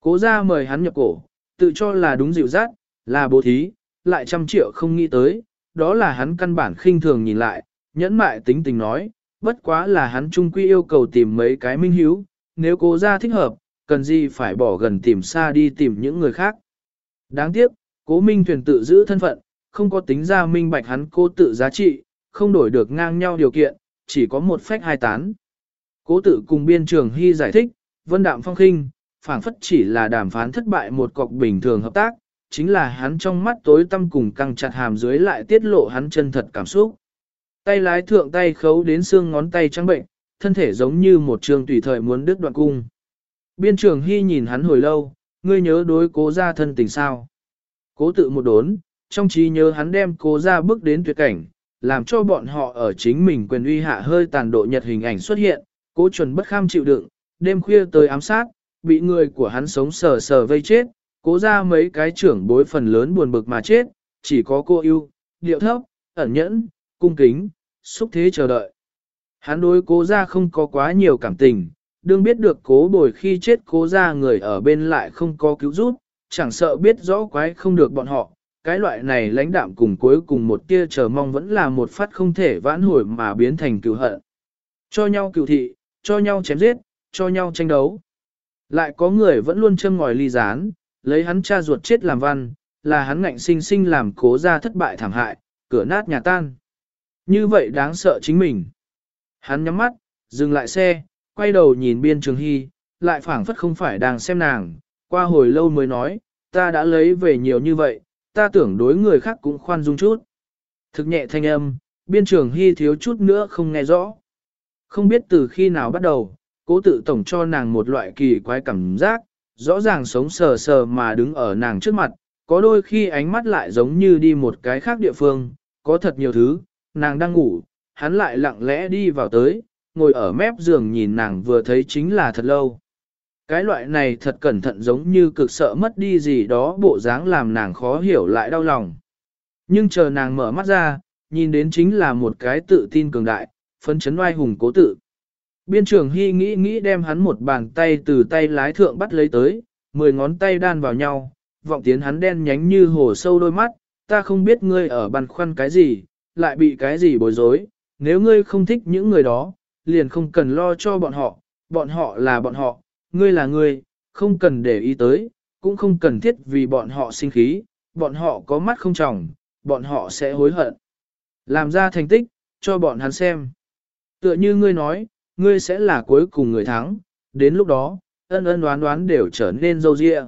Speaker 1: Cố ra mời hắn nhập cổ, tự cho là đúng dịu dắt, là bố thí, lại trăm triệu không nghĩ tới, đó là hắn căn bản khinh thường nhìn lại, nhẫn mại tính tình nói, bất quá là hắn trung quy yêu cầu tìm mấy cái minh hiếu, nếu cố ra thích hợp, cần gì phải bỏ gần tìm xa đi tìm những người khác. Đáng tiếc, cố minh thuyền tự giữ thân phận, không có tính ra minh bạch hắn cố tự giá trị, không đổi được ngang nhau điều kiện, chỉ có một phách hai tán. Cố tự cùng biên trường hy giải thích, vân đạm phong khinh, phảng phất chỉ là đàm phán thất bại một cọc bình thường hợp tác, chính là hắn trong mắt tối tâm cùng căng chặt hàm dưới lại tiết lộ hắn chân thật cảm xúc. Tay lái thượng tay khấu đến xương ngón tay trắng bệnh, thân thể giống như một trường tùy thời muốn đứt đoạn cung. Biên trường hy nhìn hắn hồi lâu, ngươi nhớ đối cố ra thân tình sao. Cố tự một đốn, trong trí nhớ hắn đem cố ra bước đến tuyệt cảnh, làm cho bọn họ ở chính mình quyền uy hạ hơi tàn độ nhật hình ảnh xuất hiện, cố chuẩn bất kham chịu đựng, đêm khuya tới ám sát, bị người của hắn sống sờ sờ vây chết, cố ra mấy cái trưởng bối phần lớn buồn bực mà chết, chỉ có cô yêu, điệu thấp, ẩn nhẫn, cung kính, xúc thế chờ đợi. Hắn đối cố ra không có quá nhiều cảm tình, đương biết được cố bồi khi chết cố ra người ở bên lại không có cứu giúp, chẳng sợ biết rõ quái không được bọn họ. Cái loại này lãnh đạm cùng cuối cùng một tia chờ mong vẫn là một phát không thể vãn hồi mà biến thành cựu hận. Cho nhau cựu thị, cho nhau chém giết, cho nhau tranh đấu. Lại có người vẫn luôn châm ngòi ly gián, lấy hắn cha ruột chết làm văn, là hắn ngạnh sinh sinh làm cố ra thất bại thảm hại, cửa nát nhà tan. Như vậy đáng sợ chính mình. Hắn nhắm mắt, dừng lại xe, quay đầu nhìn biên trường hy, lại phảng phất không phải đang xem nàng, qua hồi lâu mới nói, ta đã lấy về nhiều như vậy, ta tưởng đối người khác cũng khoan dung chút. Thực nhẹ thanh âm, biên trường hy thiếu chút nữa không nghe rõ. Không biết từ khi nào bắt đầu, cố tự tổng cho nàng một loại kỳ quái cảm giác, rõ ràng sống sờ sờ mà đứng ở nàng trước mặt, có đôi khi ánh mắt lại giống như đi một cái khác địa phương, có thật nhiều thứ, nàng đang ngủ, hắn lại lặng lẽ đi vào tới, ngồi ở mép giường nhìn nàng vừa thấy chính là thật lâu. Cái loại này thật cẩn thận giống như cực sợ mất đi gì đó bộ dáng làm nàng khó hiểu lại đau lòng. Nhưng chờ nàng mở mắt ra, nhìn đến chính là một cái tự tin cường đại, phấn chấn oai hùng cố tự. Biên trưởng Hy nghĩ nghĩ đem hắn một bàn tay từ tay lái thượng bắt lấy tới, mười ngón tay đan vào nhau, vọng tiến hắn đen nhánh như hồ sâu đôi mắt, ta không biết ngươi ở băn khoăn cái gì, lại bị cái gì bối rối, nếu ngươi không thích những người đó, liền không cần lo cho bọn họ, bọn họ là bọn họ, ngươi là ngươi, không cần để ý tới, cũng không cần thiết vì bọn họ sinh khí, bọn họ có mắt không trọng, bọn họ sẽ hối hận. Làm ra thành tích, cho bọn hắn xem. Tựa như ngươi nói, ngươi sẽ là cuối cùng người thắng, đến lúc đó, ân ân đoán đoán đều trở nên dâu dịa.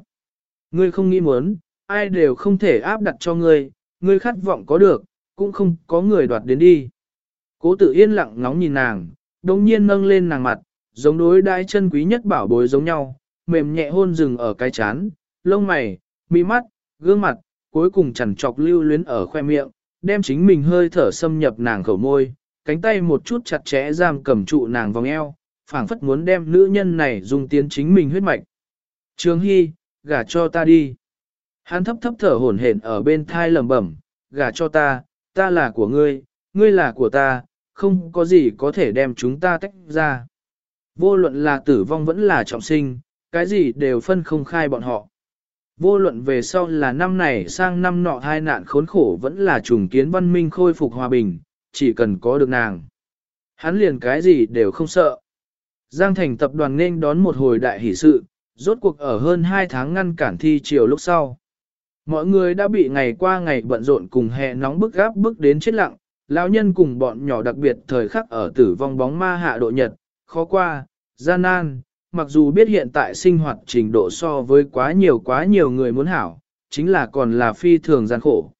Speaker 1: Ngươi không nghĩ muốn, ai đều không thể áp đặt cho ngươi, ngươi khát vọng có được, cũng không có người đoạt đến đi. Cố tự yên lặng ngóng nhìn nàng, đồng nhiên nâng lên nàng mặt, giống đối đai chân quý nhất bảo bối giống nhau, mềm nhẹ hôn rừng ở cái chán, lông mày, mi mắt, gương mặt, cuối cùng chẳng chọc lưu luyến ở khoe miệng, đem chính mình hơi thở xâm nhập nàng khẩu môi, cánh tay một chút chặt chẽ giam cầm trụ nàng vòng eo, phảng phất muốn đem nữ nhân này dùng tiến chính mình huyết mạch. Trường Hy, gả cho ta đi. Hắn thấp thấp thở hổn hển ở bên thai lẩm bẩm, gả cho ta, ta là của ngươi, ngươi là của ta, không có gì có thể đem chúng ta tách ra. Vô luận là tử vong vẫn là trọng sinh, cái gì đều phân không khai bọn họ. Vô luận về sau là năm này sang năm nọ hai nạn khốn khổ vẫn là trùng kiến văn minh khôi phục hòa bình, chỉ cần có được nàng. Hắn liền cái gì đều không sợ. Giang thành tập đoàn nên đón một hồi đại hỷ sự, rốt cuộc ở hơn 2 tháng ngăn cản thi chiều lúc sau. Mọi người đã bị ngày qua ngày bận rộn cùng hè nóng bức gáp bức đến chết lặng, lão nhân cùng bọn nhỏ đặc biệt thời khắc ở tử vong bóng ma hạ độ nhật, khó qua, gian nan, mặc dù biết hiện tại sinh hoạt trình độ so với quá nhiều quá nhiều người muốn hảo, chính là còn là phi thường gian khổ.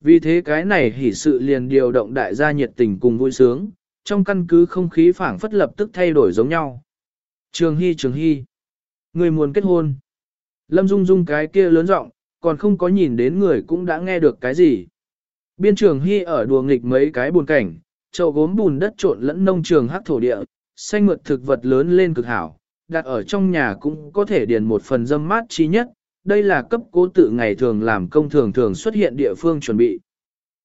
Speaker 1: Vì thế cái này hỉ sự liền điều động đại gia nhiệt tình cùng vui sướng, trong căn cứ không khí phảng phất lập tức thay đổi giống nhau. Trường Hy Trường Hy, người muốn kết hôn. Lâm Dung Dung cái kia lớn giọng, còn không có nhìn đến người cũng đã nghe được cái gì. Biên trường Hy ở đùa nghịch mấy cái buồn cảnh, chậu gốm bùn đất trộn lẫn nông trường hắc thổ địa, xanh mượt thực vật lớn lên cực hảo, đặt ở trong nhà cũng có thể điền một phần dâm mát chi nhất, đây là cấp cố tự ngày thường làm công thường thường xuất hiện địa phương chuẩn bị.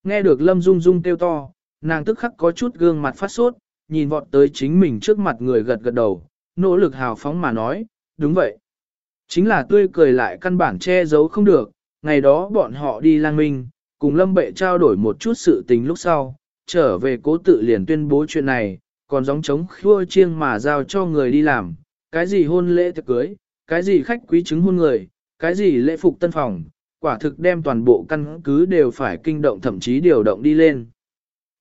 Speaker 1: Nghe được Lâm Dung Dung kêu to, nàng tức khắc có chút gương mặt phát sốt, nhìn vọt tới chính mình trước mặt người gật gật đầu, nỗ lực hào phóng mà nói, đúng vậy. Chính là tươi cười lại căn bản che giấu không được, ngày đó bọn họ đi lang minh, cùng Lâm Bệ trao đổi một chút sự tình lúc sau, trở về cố tự liền tuyên bố chuyện này, còn gióng chống khua chiêng mà giao cho người đi làm, cái gì hôn lễ tiệc cưới, cái gì khách quý chứng hôn người, cái gì lễ phục tân phòng, quả thực đem toàn bộ căn cứ đều phải kinh động thậm chí điều động đi lên.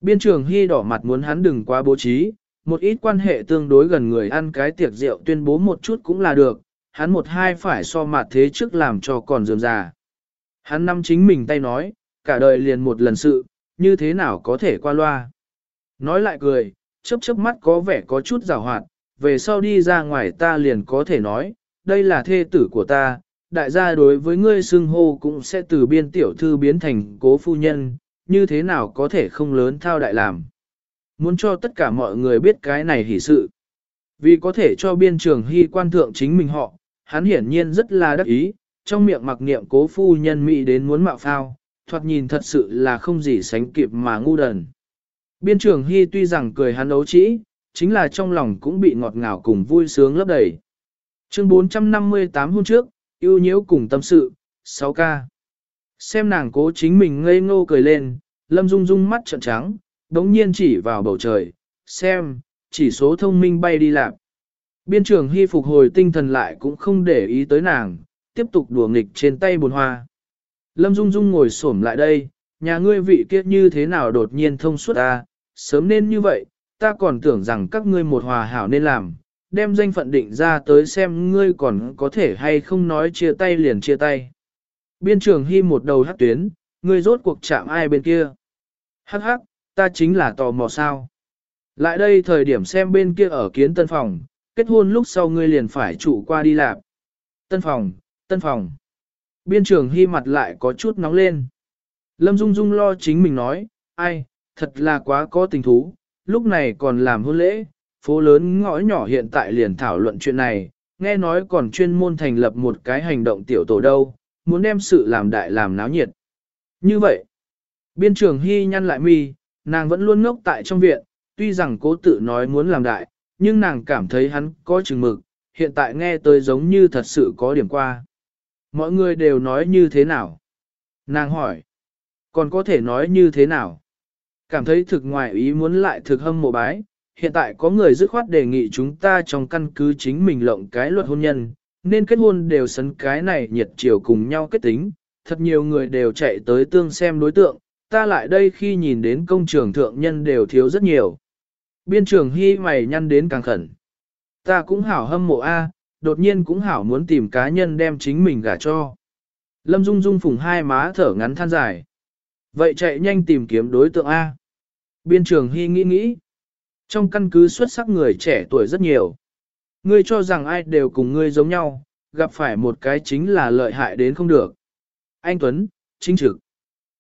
Speaker 1: Biên trường Hy đỏ mặt muốn hắn đừng quá bố trí, một ít quan hệ tương đối gần người ăn cái tiệc rượu tuyên bố một chút cũng là được, hắn một hai phải so mặt thế trước làm cho còn dườm già. Hắn năm chính mình tay nói, cả đời liền một lần sự, như thế nào có thể qua loa. Nói lại cười, chớp chớp mắt có vẻ có chút rào hoạt, về sau đi ra ngoài ta liền có thể nói, đây là thê tử của ta, đại gia đối với ngươi xưng hô cũng sẽ từ biên tiểu thư biến thành cố phu nhân, như thế nào có thể không lớn thao đại làm. Muốn cho tất cả mọi người biết cái này hỷ sự. Vì có thể cho biên trường hy quan thượng chính mình họ, hắn hiển nhiên rất là đắc ý, trong miệng mặc niệm cố phu nhân mỹ đến muốn mạo phao, thoạt nhìn thật sự là không gì sánh kịp mà ngu đần. Biên trường hy tuy rằng cười hắn ấu trĩ, chính là trong lòng cũng bị ngọt ngào cùng vui sướng lấp đầy. Chương 458 hôm trước, yêu nhiễu cùng tâm sự, 6 ca. Xem nàng cố chính mình ngây ngô cười lên, lâm dung dung mắt trợn trắng, đống nhiên chỉ vào bầu trời, xem, chỉ số thông minh bay đi lạc. Biên trưởng hy phục hồi tinh thần lại cũng không để ý tới nàng, tiếp tục đùa nghịch trên tay bồn hoa. Lâm Dung Dung ngồi xổm lại đây, nhà ngươi vị kia như thế nào đột nhiên thông suốt ta, sớm nên như vậy, ta còn tưởng rằng các ngươi một hòa hảo nên làm, đem danh phận định ra tới xem ngươi còn có thể hay không nói chia tay liền chia tay. Biên trường hy một đầu hát tuyến, ngươi rốt cuộc chạm ai bên kia. Hắc hắc, ta chính là tò mò sao. Lại đây thời điểm xem bên kia ở kiến tân phòng, kết hôn lúc sau ngươi liền phải trụ qua đi lạp. Tân phòng, tân phòng. Biên trường hy mặt lại có chút nóng lên. Lâm Dung Dung lo chính mình nói, ai, thật là quá có tình thú, lúc này còn làm hôn lễ, phố lớn ngõ nhỏ hiện tại liền thảo luận chuyện này, nghe nói còn chuyên môn thành lập một cái hành động tiểu tổ đâu, muốn đem sự làm đại làm náo nhiệt. Như vậy, biên trường hy nhăn lại mi, nàng vẫn luôn ngốc tại trong viện, tuy rằng cố tự nói muốn làm đại, nhưng nàng cảm thấy hắn có chừng mực, hiện tại nghe tới giống như thật sự có điểm qua. Mọi người đều nói như thế nào? Nàng hỏi, còn có thể nói như thế nào? Cảm thấy thực ngoài ý muốn lại thực hâm mộ bái, hiện tại có người dứt khoát đề nghị chúng ta trong căn cứ chính mình lộng cái luật hôn nhân, nên kết hôn đều sấn cái này nhiệt chiều cùng nhau kết tính, thật nhiều người đều chạy tới tương xem đối tượng, ta lại đây khi nhìn đến công trường thượng nhân đều thiếu rất nhiều. Biên trường hy mày nhăn đến càng khẩn. Ta cũng hảo hâm mộ A, đột nhiên cũng hảo muốn tìm cá nhân đem chính mình gả cho. Lâm Dung Dung phùng hai má thở ngắn than dài. Vậy chạy nhanh tìm kiếm đối tượng A. Biên trường hy nghĩ nghĩ. Trong căn cứ xuất sắc người trẻ tuổi rất nhiều. Ngươi cho rằng ai đều cùng ngươi giống nhau, gặp phải một cái chính là lợi hại đến không được. Anh Tuấn, chính trực,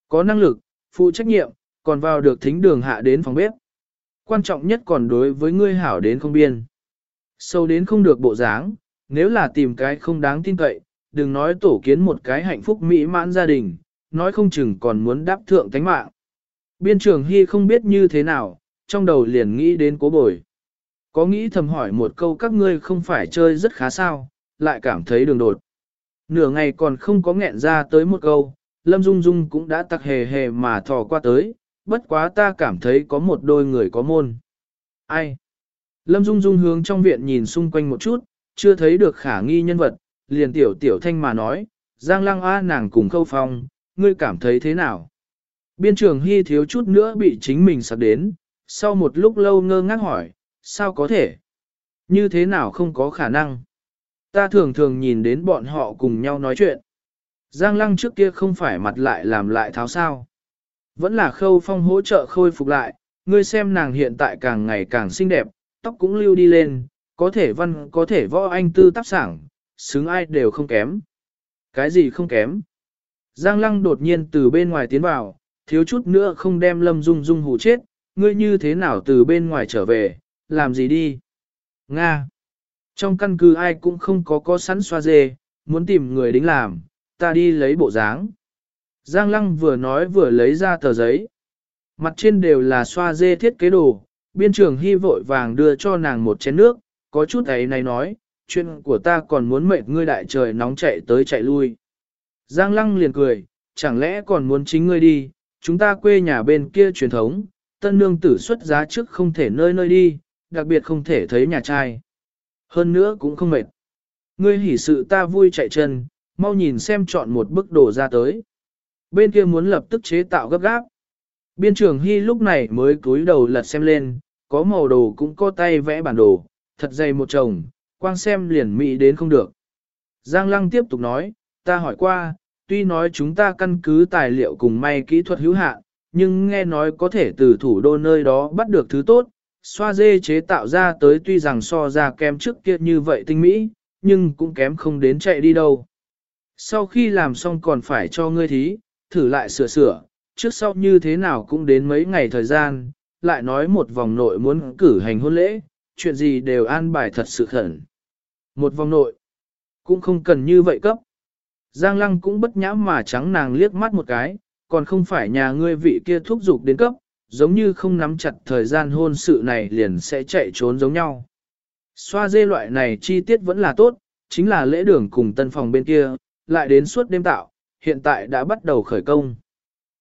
Speaker 1: có năng lực, phụ trách nhiệm, còn vào được thính đường hạ đến phòng bếp. Quan trọng nhất còn đối với ngươi hảo đến không biên. Sâu đến không được bộ dáng, nếu là tìm cái không đáng tin cậy, đừng nói tổ kiến một cái hạnh phúc mỹ mãn gia đình, nói không chừng còn muốn đáp thượng tánh mạng. Biên trưởng Hy không biết như thế nào, trong đầu liền nghĩ đến cố bồi. Có nghĩ thầm hỏi một câu các ngươi không phải chơi rất khá sao, lại cảm thấy đường đột. Nửa ngày còn không có nghẹn ra tới một câu, Lâm Dung Dung cũng đã tặc hề hề mà thò qua tới, bất quá ta cảm thấy có một đôi người có môn. Ai? Lâm Dung Dung hướng trong viện nhìn xung quanh một chút, chưa thấy được khả nghi nhân vật, liền tiểu tiểu thanh mà nói, Giang Lăng A nàng cùng khâu phong, ngươi cảm thấy thế nào? Biên trường Hy thiếu chút nữa bị chính mình sạc đến, sau một lúc lâu ngơ ngác hỏi, sao có thể? Như thế nào không có khả năng? Ta thường thường nhìn đến bọn họ cùng nhau nói chuyện. Giang lăng trước kia không phải mặt lại làm lại tháo sao. Vẫn là khâu phong hỗ trợ khôi phục lại, ngươi xem nàng hiện tại càng ngày càng xinh đẹp, tóc cũng lưu đi lên, có thể văn có thể võ anh tư tác sảng, xứng ai đều không kém. Cái gì không kém? Giang lăng đột nhiên từ bên ngoài tiến vào, thiếu chút nữa không đem lâm dung dung hù chết, ngươi như thế nào từ bên ngoài trở về, làm gì đi? Nga! Trong căn cứ ai cũng không có có sẵn xoa dê, muốn tìm người đính làm, ta đi lấy bộ dáng. Giang Lăng vừa nói vừa lấy ra tờ giấy. Mặt trên đều là xoa dê thiết kế đồ, biên trưởng hy vội vàng đưa cho nàng một chén nước, có chút ấy này nói, chuyện của ta còn muốn mệt ngươi đại trời nóng chạy tới chạy lui. Giang Lăng liền cười, chẳng lẽ còn muốn chính ngươi đi, chúng ta quê nhà bên kia truyền thống, tân nương tử xuất giá trước không thể nơi nơi đi, đặc biệt không thể thấy nhà trai. Hơn nữa cũng không mệt. Ngươi hỉ sự ta vui chạy chân, mau nhìn xem chọn một bức đồ ra tới. Bên kia muốn lập tức chế tạo gấp gáp. Biên trưởng Hy lúc này mới cúi đầu lật xem lên, có màu đồ cũng có tay vẽ bản đồ, thật dày một chồng, quang xem liền mỹ đến không được. Giang Lăng tiếp tục nói, ta hỏi qua, tuy nói chúng ta căn cứ tài liệu cùng may kỹ thuật hữu hạn, nhưng nghe nói có thể từ thủ đô nơi đó bắt được thứ tốt, xoa dê chế tạo ra tới tuy rằng so ra kém trước kia như vậy tinh mỹ, nhưng cũng kém không đến chạy đi đâu. Sau khi làm xong còn phải cho ngươi thí, thử lại sửa sửa, trước sau như thế nào cũng đến mấy ngày thời gian, lại nói một vòng nội muốn cử hành hôn lễ, chuyện gì đều an bài thật sự khẩn. Một vòng nội, cũng không cần như vậy cấp. Giang lăng cũng bất nhã mà trắng nàng liếc mắt một cái, còn không phải nhà ngươi vị kia thúc giục đến cấp, giống như không nắm chặt thời gian hôn sự này liền sẽ chạy trốn giống nhau. Xoa dê loại này chi tiết vẫn là tốt, chính là lễ đường cùng tân phòng bên kia, lại đến suốt đêm tạo, hiện tại đã bắt đầu khởi công.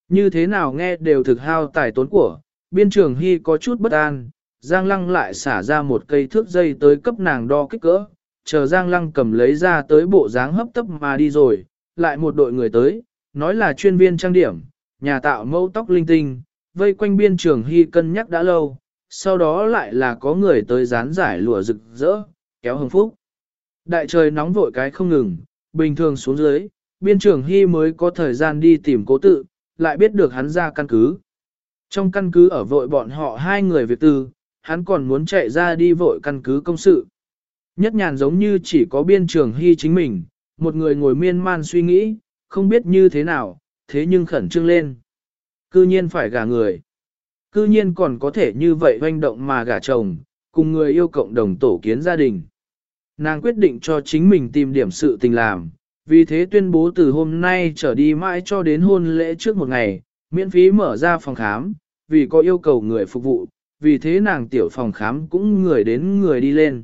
Speaker 1: Như thế nào nghe đều thực hao tài tốn của, biên trường hy có chút bất an, Giang Lăng lại xả ra một cây thước dây tới cấp nàng đo kích cỡ, chờ Giang Lăng cầm lấy ra tới bộ dáng hấp tấp mà đi rồi, lại một đội người tới, nói là chuyên viên trang điểm, nhà tạo mẫu tóc linh tinh, vây quanh biên trường hy cân nhắc đã lâu, sau đó lại là có người tới dán giải lụa rực rỡ, kéo hồng phúc. Đại trời nóng vội cái không ngừng, bình thường xuống dưới, biên trường hy mới có thời gian đi tìm cố tự, lại biết được hắn ra căn cứ. Trong căn cứ ở vội bọn họ hai người việc tư, hắn còn muốn chạy ra đi vội căn cứ công sự. Nhất nhàn giống như chỉ có biên trường hy chính mình, một người ngồi miên man suy nghĩ, không biết như thế nào, thế nhưng khẩn trương lên. Cư nhiên phải gả người. Cư nhiên còn có thể như vậy hoành động mà gả chồng, cùng người yêu cộng đồng tổ kiến gia đình. Nàng quyết định cho chính mình tìm điểm sự tình làm, vì thế tuyên bố từ hôm nay trở đi mãi cho đến hôn lễ trước một ngày, miễn phí mở ra phòng khám, vì có yêu cầu người phục vụ, vì thế nàng tiểu phòng khám cũng người đến người đi lên.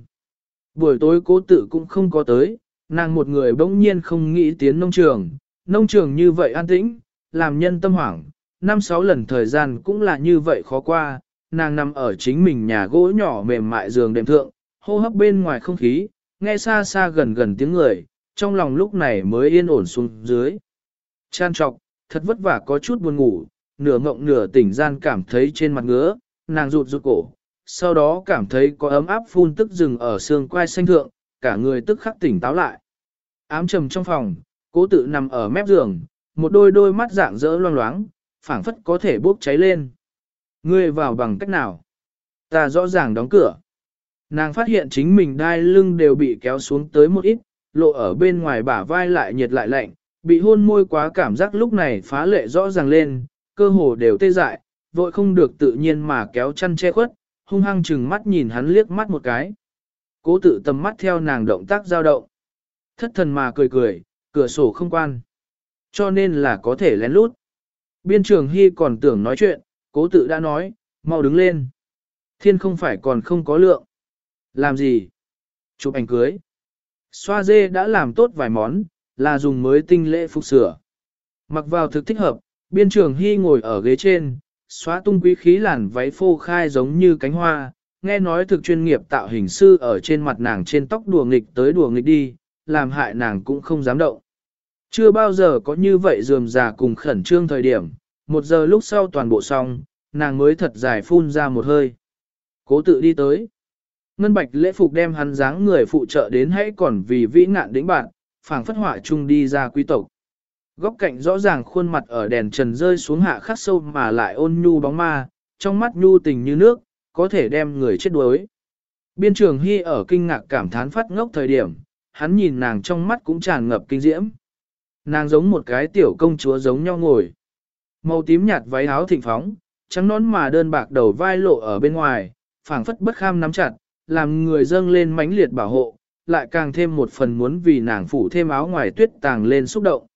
Speaker 1: Buổi tối cố tự cũng không có tới, nàng một người bỗng nhiên không nghĩ tiến nông trường, nông trường như vậy an tĩnh, làm nhân tâm hoảng, năm sáu lần thời gian cũng là như vậy khó qua, nàng nằm ở chính mình nhà gỗ nhỏ mềm mại giường đệm thượng, hô hấp bên ngoài không khí, nghe xa xa gần gần tiếng người, trong lòng lúc này mới yên ổn xuống dưới. Chan trọc, thật vất vả có chút buồn ngủ, nửa ngộng nửa tỉnh gian cảm thấy trên mặt ngứa, nàng rụt rụt cổ, sau đó cảm thấy có ấm áp phun tức rừng ở xương quai xanh thượng, cả người tức khắc tỉnh táo lại. Ám trầm trong phòng, cố tự nằm ở mép giường, một đôi đôi mắt dạng dỡ loang loáng, phảng phất có thể bốc cháy lên. Ngươi vào bằng cách nào? Ta rõ ràng đóng cửa. Nàng phát hiện chính mình đai lưng đều bị kéo xuống tới một ít, lộ ở bên ngoài bả vai lại nhiệt lại lạnh, bị hôn môi quá cảm giác lúc này phá lệ rõ ràng lên, cơ hồ đều tê dại, vội không được tự nhiên mà kéo chăn che khuất, hung hăng chừng mắt nhìn hắn liếc mắt một cái. Cố tự tầm mắt theo nàng động tác giao động. Thất thần mà cười cười, cửa sổ không quan. Cho nên là có thể lén lút. Biên trường Hy còn tưởng nói chuyện, cố tự đã nói, mau đứng lên. Thiên không phải còn không có lượng. Làm gì? Chụp ảnh cưới. Xoa dê đã làm tốt vài món, là dùng mới tinh lễ phục sửa. Mặc vào thực thích hợp, biên trường Hy ngồi ở ghế trên, xóa tung quý khí làn váy phô khai giống như cánh hoa, nghe nói thực chuyên nghiệp tạo hình sư ở trên mặt nàng trên tóc đùa nghịch tới đùa nghịch đi, làm hại nàng cũng không dám động. Chưa bao giờ có như vậy dườm già cùng khẩn trương thời điểm, một giờ lúc sau toàn bộ xong, nàng mới thật dài phun ra một hơi. Cố tự đi tới. Ngân bạch lễ phục đem hắn dáng người phụ trợ đến hãy còn vì vĩ nạn đỉnh bạn, phảng phất họa chung đi ra quý tộc. Góc cạnh rõ ràng khuôn mặt ở đèn trần rơi xuống hạ khắc sâu mà lại ôn nhu bóng ma, trong mắt nhu tình như nước, có thể đem người chết đuối. Biên trường Hy ở kinh ngạc cảm thán phát ngốc thời điểm, hắn nhìn nàng trong mắt cũng tràn ngập kinh diễm. Nàng giống một cái tiểu công chúa giống nhau ngồi. Màu tím nhạt váy áo thịnh phóng, trắng nón mà đơn bạc đầu vai lộ ở bên ngoài, phảng phất bất kham nắm chặt, làm người dâng lên mãnh liệt bảo hộ, lại càng thêm một phần muốn vì nàng phủ thêm áo ngoài tuyết tàng lên xúc động.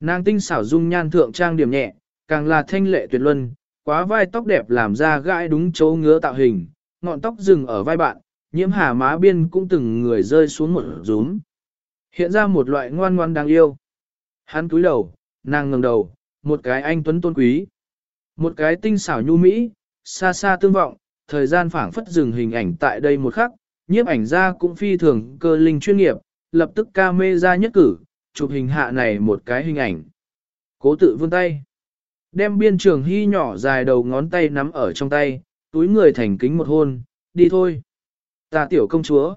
Speaker 1: Nàng tinh xảo dung nhan thượng trang điểm nhẹ, càng là thanh lệ tuyệt luân, quá vai tóc đẹp làm ra gãi đúng chỗ ngứa tạo hình, ngọn tóc dừng ở vai bạn, nhiễm hà má biên cũng từng người rơi xuống một rúm. Hiện ra một loại ngoan ngoan đáng yêu. Hắn cúi đầu, nàng ngẩng đầu, một cái anh tuấn tôn quý. Một cái tinh xảo nhu mỹ, xa xa tương vọng, thời gian phảng phất dừng hình ảnh tại đây một khắc, nhiếp ảnh ra cũng phi thường cơ linh chuyên nghiệp, lập tức ca mê ra nhất cử, chụp hình hạ này một cái hình ảnh. Cố tự vươn tay. Đem biên trường hy nhỏ dài đầu ngón tay nắm ở trong tay, túi người thành kính một hôn, đi thôi. Ta tiểu công chúa.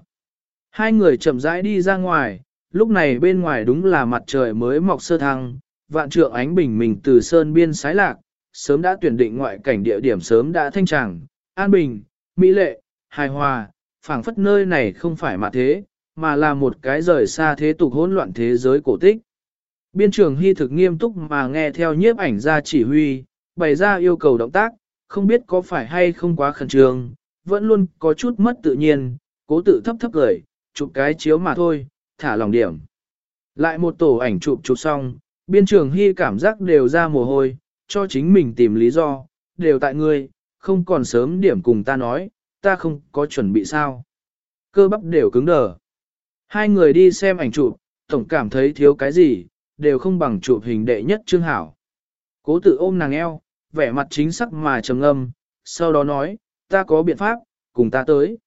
Speaker 1: Hai người chậm rãi đi ra ngoài, lúc này bên ngoài đúng là mặt trời mới mọc sơ thăng, vạn trượng ánh bình mình từ sơn biên sái lạc, sớm đã tuyển định ngoại cảnh địa điểm sớm đã thanh tràng, an bình, mỹ lệ, hài hòa, phảng phất nơi này không phải mà thế, mà là một cái rời xa thế tục hỗn loạn thế giới cổ tích. Biên trường hy thực nghiêm túc mà nghe theo nhiếp ảnh ra chỉ huy, bày ra yêu cầu động tác, không biết có phải hay không quá khẩn trương, vẫn luôn có chút mất tự nhiên, cố tự thấp thấp gửi, chụp cái chiếu mà thôi, thả lòng điểm. Lại một tổ ảnh chụp chụp xong, biên trường hy cảm giác đều ra mồ hôi, cho chính mình tìm lý do, đều tại ngươi, không còn sớm điểm cùng ta nói, ta không có chuẩn bị sao. Cơ bắp đều cứng đờ. Hai người đi xem ảnh chụp, tổng cảm thấy thiếu cái gì, đều không bằng chụp hình đệ nhất trương hảo. Cố tự ôm nàng eo, vẻ mặt chính sắc mà trầm âm, sau đó nói, ta có biện pháp, cùng ta tới.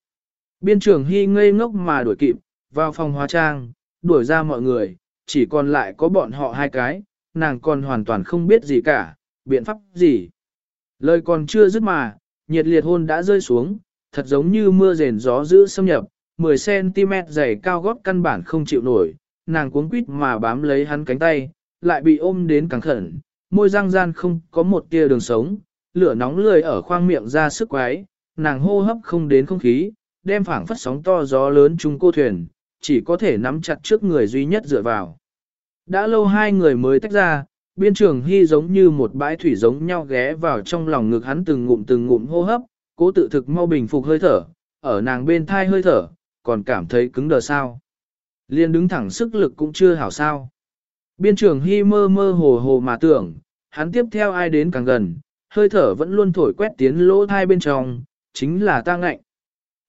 Speaker 1: Biên trưởng hy ngây ngốc mà đuổi kịp, vào phòng hóa trang, đuổi ra mọi người, chỉ còn lại có bọn họ hai cái, nàng còn hoàn toàn không biết gì cả, biện pháp gì. Lời còn chưa dứt mà, nhiệt liệt hôn đã rơi xuống, thật giống như mưa rền gió giữ xâm nhập, 10cm dày cao gót căn bản không chịu nổi, nàng cuống quýt mà bám lấy hắn cánh tay, lại bị ôm đến càng khẩn, môi răng gian không có một tia đường sống, lửa nóng lười ở khoang miệng ra sức quái, nàng hô hấp không đến không khí, đem phảng phất sóng to gió lớn chung cô thuyền, chỉ có thể nắm chặt trước người duy nhất dựa vào. Đã lâu hai người mới tách ra, biên trường hy giống như một bãi thủy giống nhau ghé vào trong lòng ngực hắn từng ngụm từng ngụm hô hấp, cố tự thực mau bình phục hơi thở, ở nàng bên thai hơi thở, còn cảm thấy cứng đờ sao. Liên đứng thẳng sức lực cũng chưa hảo sao. Biên trường hy mơ mơ hồ hồ mà tưởng, hắn tiếp theo ai đến càng gần, hơi thở vẫn luôn thổi quét tiến lỗ thai bên trong, chính là ta ngạnh.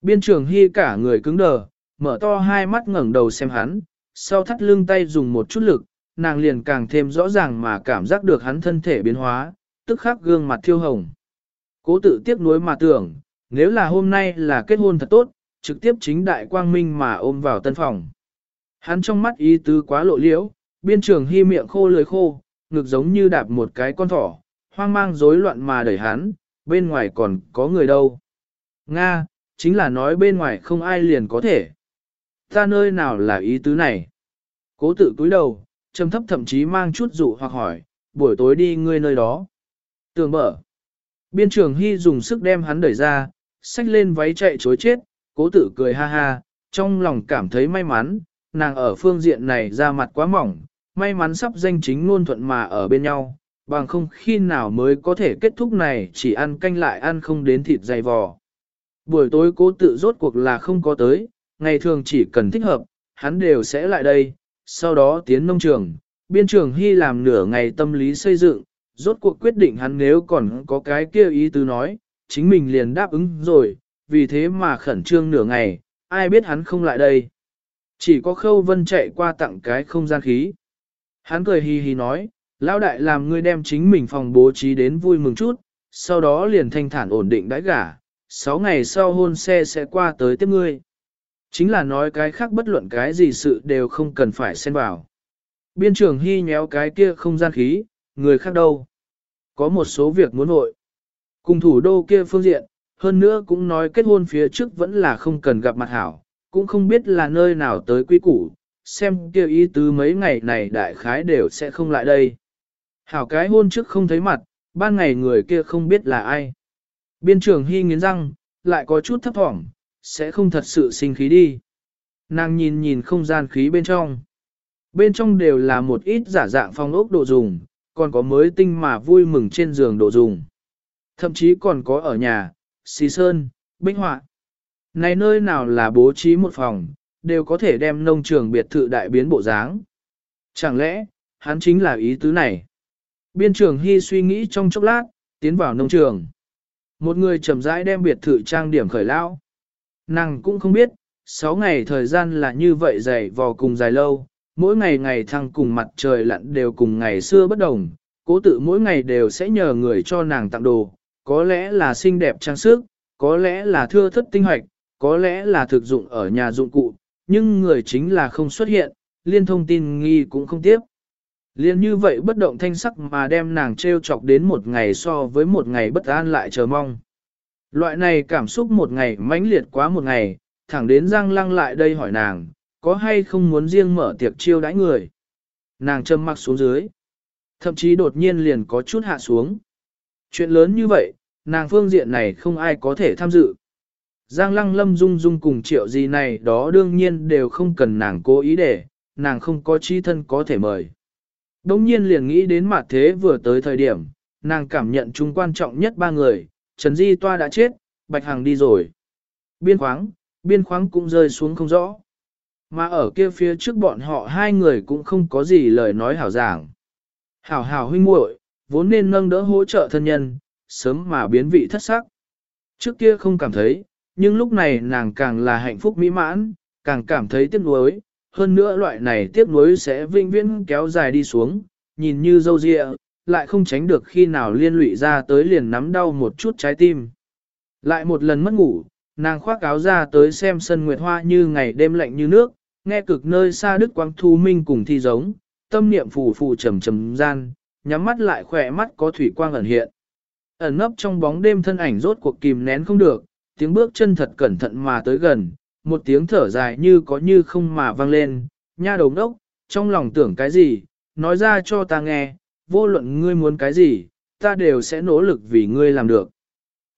Speaker 1: Biên trường hy cả người cứng đờ, mở to hai mắt ngẩng đầu xem hắn, sau thắt lưng tay dùng một chút lực, nàng liền càng thêm rõ ràng mà cảm giác được hắn thân thể biến hóa, tức khắc gương mặt thiêu hồng. Cố tự tiếc nuối mà tưởng, nếu là hôm nay là kết hôn thật tốt, trực tiếp chính đại quang minh mà ôm vào tân phòng. Hắn trong mắt ý tứ quá lộ liễu, biên trường hy miệng khô lưỡi khô, ngực giống như đạp một cái con thỏ, hoang mang rối loạn mà đẩy hắn, bên ngoài còn có người đâu. Nga, chính là nói bên ngoài không ai liền có thể. Ta nơi nào là ý tứ này? Cố tự cúi đầu, trầm thấp thậm chí mang chút dụ hoặc hỏi, buổi tối đi ngươi nơi đó. Tường mở. Biên trường Hy dùng sức đem hắn đẩy ra, xách lên váy chạy chối chết, cố Tử cười ha ha, trong lòng cảm thấy may mắn, nàng ở phương diện này ra mặt quá mỏng, may mắn sắp danh chính ngôn thuận mà ở bên nhau, bằng không khi nào mới có thể kết thúc này chỉ ăn canh lại ăn không đến thịt dày vò. Buổi tối cố tự rốt cuộc là không có tới, ngày thường chỉ cần thích hợp, hắn đều sẽ lại đây, sau đó tiến nông trường, biên trường hy làm nửa ngày tâm lý xây dựng, rốt cuộc quyết định hắn nếu còn có cái kia ý tứ nói, chính mình liền đáp ứng rồi, vì thế mà khẩn trương nửa ngày, ai biết hắn không lại đây. Chỉ có khâu vân chạy qua tặng cái không gian khí. Hắn cười hì hì nói, lão đại làm ngươi đem chính mình phòng bố trí đến vui mừng chút, sau đó liền thanh thản ổn định đãi gả, sáu ngày sau hôn xe sẽ qua tới tiếp ngươi. Chính là nói cái khác bất luận cái gì sự đều không cần phải xen vào. Biên trưởng hy nhéo cái kia không gian khí, người khác đâu. Có một số việc muốn hội, Cùng thủ đô kia phương diện, hơn nữa cũng nói kết hôn phía trước vẫn là không cần gặp mặt hảo, cũng không biết là nơi nào tới quy củ, xem kia ý tứ mấy ngày này đại khái đều sẽ không lại đây. Hảo cái hôn trước không thấy mặt, ban ngày người kia không biết là ai. Biên trưởng hy nghiến răng, lại có chút thấp thỏm, sẽ không thật sự sinh khí đi. Nàng nhìn nhìn không gian khí bên trong. Bên trong đều là một ít giả dạng phong ốc đồ dùng, còn có mới tinh mà vui mừng trên giường đồ dùng. Thậm chí còn có ở nhà, xì sơn, bích họa. Này nơi nào là bố trí một phòng, đều có thể đem nông trường biệt thự đại biến bộ dáng. Chẳng lẽ, hắn chính là ý tứ này? Biên trường Hy suy nghĩ trong chốc lát, tiến vào nông trường. Một người chậm rãi đem biệt thự trang điểm khởi lao. Nàng cũng không biết, 6 ngày thời gian là như vậy dày vò cùng dài lâu, mỗi ngày ngày thăng cùng mặt trời lặn đều cùng ngày xưa bất đồng, cố tự mỗi ngày đều sẽ nhờ người cho nàng tặng đồ, có lẽ là xinh đẹp trang sức, có lẽ là thưa thất tinh hoạch, có lẽ là thực dụng ở nhà dụng cụ, nhưng người chính là không xuất hiện, liên thông tin nghi cũng không tiếp. Liên như vậy bất động thanh sắc mà đem nàng treo chọc đến một ngày so với một ngày bất an lại chờ mong. Loại này cảm xúc một ngày mãnh liệt quá một ngày, thẳng đến Giang Lăng lại đây hỏi nàng, có hay không muốn riêng mở tiệc chiêu đãi người. Nàng châm mặc xuống dưới. Thậm chí đột nhiên liền có chút hạ xuống. Chuyện lớn như vậy, nàng phương diện này không ai có thể tham dự. Giang lăng lâm dung dung cùng triệu gì này đó đương nhiên đều không cần nàng cố ý để, nàng không có chi thân có thể mời. Đông nhiên liền nghĩ đến mặt thế vừa tới thời điểm, nàng cảm nhận chung quan trọng nhất ba người, Trần Di Toa đã chết, Bạch Hằng đi rồi. Biên khoáng, biên khoáng cũng rơi xuống không rõ. Mà ở kia phía trước bọn họ hai người cũng không có gì lời nói hảo giảng. Hảo hảo huynh muội vốn nên nâng đỡ hỗ trợ thân nhân, sớm mà biến vị thất sắc. Trước kia không cảm thấy, nhưng lúc này nàng càng là hạnh phúc mỹ mãn, càng cảm thấy tiếc nuối, hơn nữa loại này tiếc nuối sẽ vinh viễn kéo dài đi xuống, nhìn như dâu dịa, lại không tránh được khi nào liên lụy ra tới liền nắm đau một chút trái tim. Lại một lần mất ngủ, nàng khoác áo ra tới xem sân nguyệt hoa như ngày đêm lạnh như nước, nghe cực nơi xa đức quang thu minh cùng thi giống, tâm niệm phù phù trầm trầm gian, nhắm mắt lại khỏe mắt có thủy quang ẩn hiện. Ẩn nấp trong bóng đêm thân ảnh rốt cuộc kìm nén không được, tiếng bước chân thật cẩn thận mà tới gần, một tiếng thở dài như có như không mà vang lên, nha đầu đốc, trong lòng tưởng cái gì, nói ra cho ta nghe, vô luận ngươi muốn cái gì, ta đều sẽ nỗ lực vì ngươi làm được.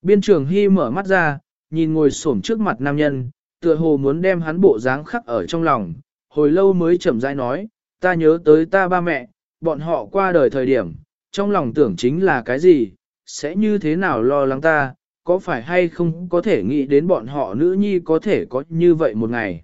Speaker 1: Biên trường Hy mở mắt ra, nhìn ngồi xổm trước mặt nam nhân, tựa hồ muốn đem hắn bộ dáng khắc ở trong lòng, hồi lâu mới chậm rãi nói, ta nhớ tới ta ba mẹ, bọn họ qua đời thời điểm, trong lòng tưởng chính là cái gì, sẽ như thế nào lo lắng ta, có phải hay không có thể nghĩ đến bọn họ nữ nhi có thể có như vậy một ngày.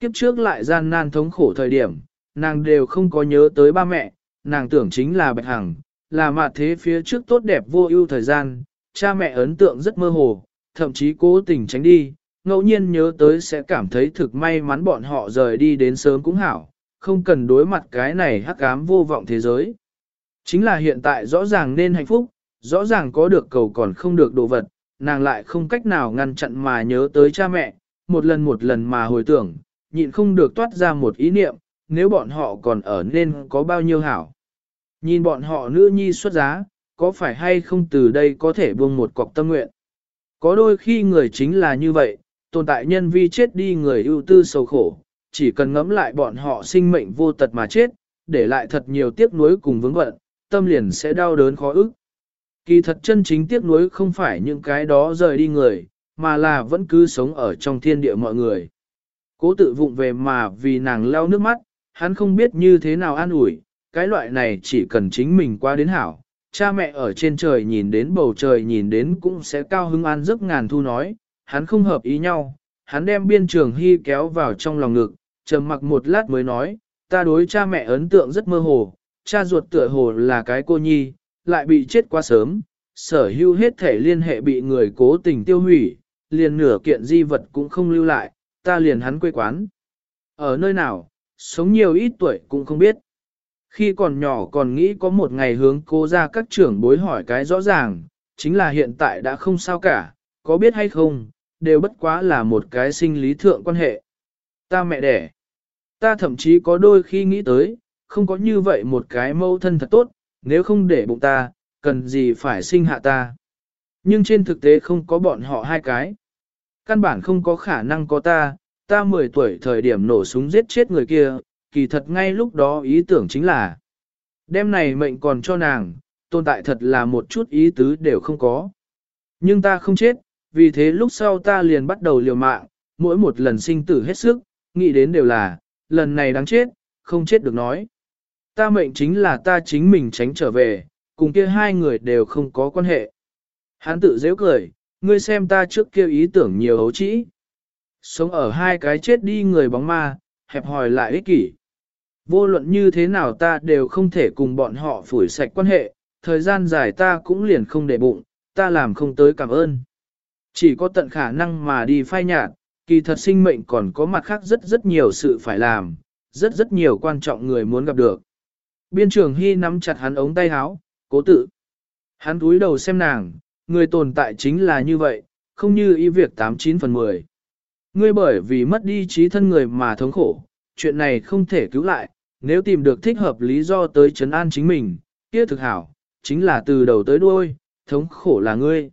Speaker 1: Kiếp trước lại gian nan thống khổ thời điểm, nàng đều không có nhớ tới ba mẹ, nàng tưởng chính là Bạch Hằng, là mặt thế phía trước tốt đẹp vô ưu thời gian, cha mẹ ấn tượng rất mơ hồ, thậm chí cố tình tránh đi, ngẫu nhiên nhớ tới sẽ cảm thấy thực may mắn bọn họ rời đi đến sớm cũng hảo, không cần đối mặt cái này hắc ám vô vọng thế giới. Chính là hiện tại rõ ràng nên hạnh phúc, rõ ràng có được cầu còn không được đồ vật, nàng lại không cách nào ngăn chặn mà nhớ tới cha mẹ, một lần một lần mà hồi tưởng, nhịn không được toát ra một ý niệm, nếu bọn họ còn ở nên có bao nhiêu hảo. Nhìn bọn họ nữ nhi xuất giá, có phải hay không từ đây có thể buông một cọc tâm nguyện. Có đôi khi người chính là như vậy, tồn tại nhân vi chết đi người ưu tư sầu khổ, chỉ cần ngẫm lại bọn họ sinh mệnh vô tật mà chết, để lại thật nhiều tiếc nuối cùng vướng bận, tâm liền sẽ đau đớn khó ức. Kỳ thật chân chính tiếc nuối không phải những cái đó rời đi người, mà là vẫn cứ sống ở trong thiên địa mọi người. Cố tự vụng về mà vì nàng lau nước mắt, hắn không biết như thế nào an ủi, cái loại này chỉ cần chính mình qua đến hảo. Cha mẹ ở trên trời nhìn đến bầu trời nhìn đến cũng sẽ cao hứng an giấc ngàn thu nói, hắn không hợp ý nhau, hắn đem biên trường hy kéo vào trong lòng ngực, trầm mặc một lát mới nói, ta đối cha mẹ ấn tượng rất mơ hồ, cha ruột tựa hồ là cái cô nhi, lại bị chết quá sớm, sở hữu hết thể liên hệ bị người cố tình tiêu hủy, liền nửa kiện di vật cũng không lưu lại, ta liền hắn quê quán. Ở nơi nào, sống nhiều ít tuổi cũng không biết. Khi còn nhỏ còn nghĩ có một ngày hướng cô ra các trưởng bối hỏi cái rõ ràng, chính là hiện tại đã không sao cả, có biết hay không, đều bất quá là một cái sinh lý thượng quan hệ. Ta mẹ đẻ. Ta thậm chí có đôi khi nghĩ tới, không có như vậy một cái mâu thân thật tốt, nếu không để bụng ta, cần gì phải sinh hạ ta. Nhưng trên thực tế không có bọn họ hai cái. Căn bản không có khả năng có ta, ta 10 tuổi thời điểm nổ súng giết chết người kia, kỳ thật ngay lúc đó ý tưởng chính là đêm này mệnh còn cho nàng, tồn tại thật là một chút ý tứ đều không có. Nhưng ta không chết, vì thế lúc sau ta liền bắt đầu liều mạng, mỗi một lần sinh tử hết sức, nghĩ đến đều là, lần này đáng chết, không chết được nói. Ta mệnh chính là ta chính mình tránh trở về, cùng kia hai người đều không có quan hệ. Hắn tự dễ cười, ngươi xem ta trước kia ý tưởng nhiều hấu trĩ. Sống ở hai cái chết đi người bóng ma, hẹp hòi lại ích kỷ. Vô luận như thế nào ta đều không thể cùng bọn họ phủi sạch quan hệ, thời gian dài ta cũng liền không để bụng, ta làm không tới cảm ơn. Chỉ có tận khả năng mà đi phai nhạt, kỳ thật sinh mệnh còn có mặt khác rất rất nhiều sự phải làm, rất rất nhiều quan trọng người muốn gặp được. Biên trưởng Hy nắm chặt hắn ống tay áo, cố tự. Hắn túi đầu xem nàng, người tồn tại chính là như vậy, không như ý việc 89 phần 10. Ngươi bởi vì mất đi trí thân người mà thống khổ, chuyện này không thể cứu lại, nếu tìm được thích hợp lý do tới chấn an chính mình, kia thực hảo, chính là từ đầu tới đuôi, thống khổ là ngươi.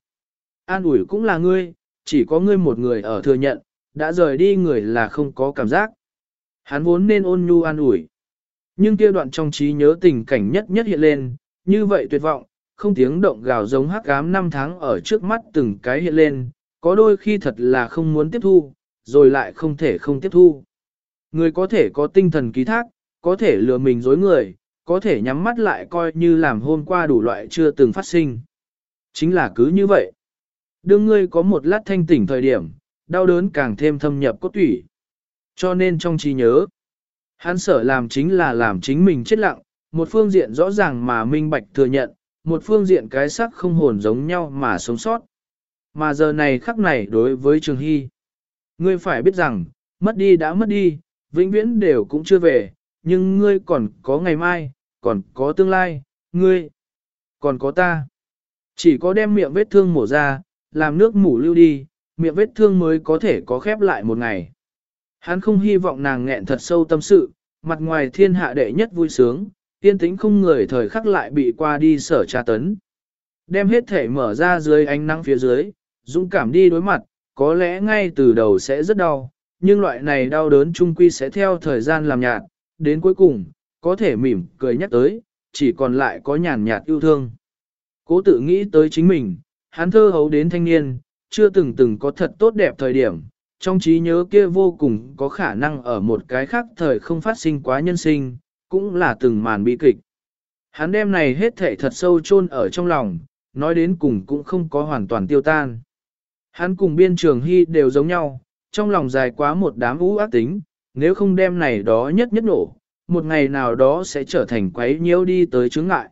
Speaker 1: An ủi cũng là ngươi, chỉ có ngươi một người ở thừa nhận, đã rời đi người là không có cảm giác. Hắn vốn nên ôn nhu an ủi. Nhưng kia đoạn trong trí nhớ tình cảnh nhất nhất hiện lên, như vậy tuyệt vọng, không tiếng động gào giống hắc ám năm tháng ở trước mắt từng cái hiện lên, có đôi khi thật là không muốn tiếp thu, rồi lại không thể không tiếp thu. Người có thể có tinh thần ký thác, có thể lừa mình dối người, có thể nhắm mắt lại coi như làm hôm qua đủ loại chưa từng phát sinh. Chính là cứ như vậy. Đương ngươi có một lát thanh tỉnh thời điểm, đau đớn càng thêm thâm nhập cốt tủy. Cho nên trong trí nhớ, hắn sở làm chính là làm chính mình chết lặng, một phương diện rõ ràng mà minh bạch thừa nhận, một phương diện cái sắc không hồn giống nhau mà sống sót. Mà giờ này khắc này đối với Trường Hy, ngươi phải biết rằng, mất đi đã mất đi, vĩnh viễn đều cũng chưa về, nhưng ngươi còn có ngày mai, còn có tương lai, ngươi, còn có ta. Chỉ có đem miệng vết thương mổ ra, làm nước mủ lưu đi, miệng vết thương mới có thể có khép lại một ngày. Hắn không hy vọng nàng nghẹn thật sâu tâm sự, mặt ngoài thiên hạ đệ nhất vui sướng, tiên tính không người thời khắc lại bị qua đi sở tra tấn. Đem hết thể mở ra dưới ánh nắng phía dưới, dũng cảm đi đối mặt, có lẽ ngay từ đầu sẽ rất đau, nhưng loại này đau đớn chung quy sẽ theo thời gian làm nhạt, đến cuối cùng, có thể mỉm cười nhắc tới, chỉ còn lại có nhàn nhạt yêu thương. Cố tự nghĩ tới chính mình, hắn thơ hấu đến thanh niên, chưa từng từng có thật tốt đẹp thời điểm, trong trí nhớ kia vô cùng có khả năng ở một cái khác thời không phát sinh quá nhân sinh, cũng là từng màn bi kịch. Hắn đem này hết thể thật sâu chôn ở trong lòng, nói đến cùng cũng không có hoàn toàn tiêu tan. Hắn cùng biên trường hy đều giống nhau, trong lòng dài quá một đám ú ác tính, nếu không đem này đó nhất nhất nổ, một ngày nào đó sẽ trở thành quấy nhiễu đi tới chướng ngại.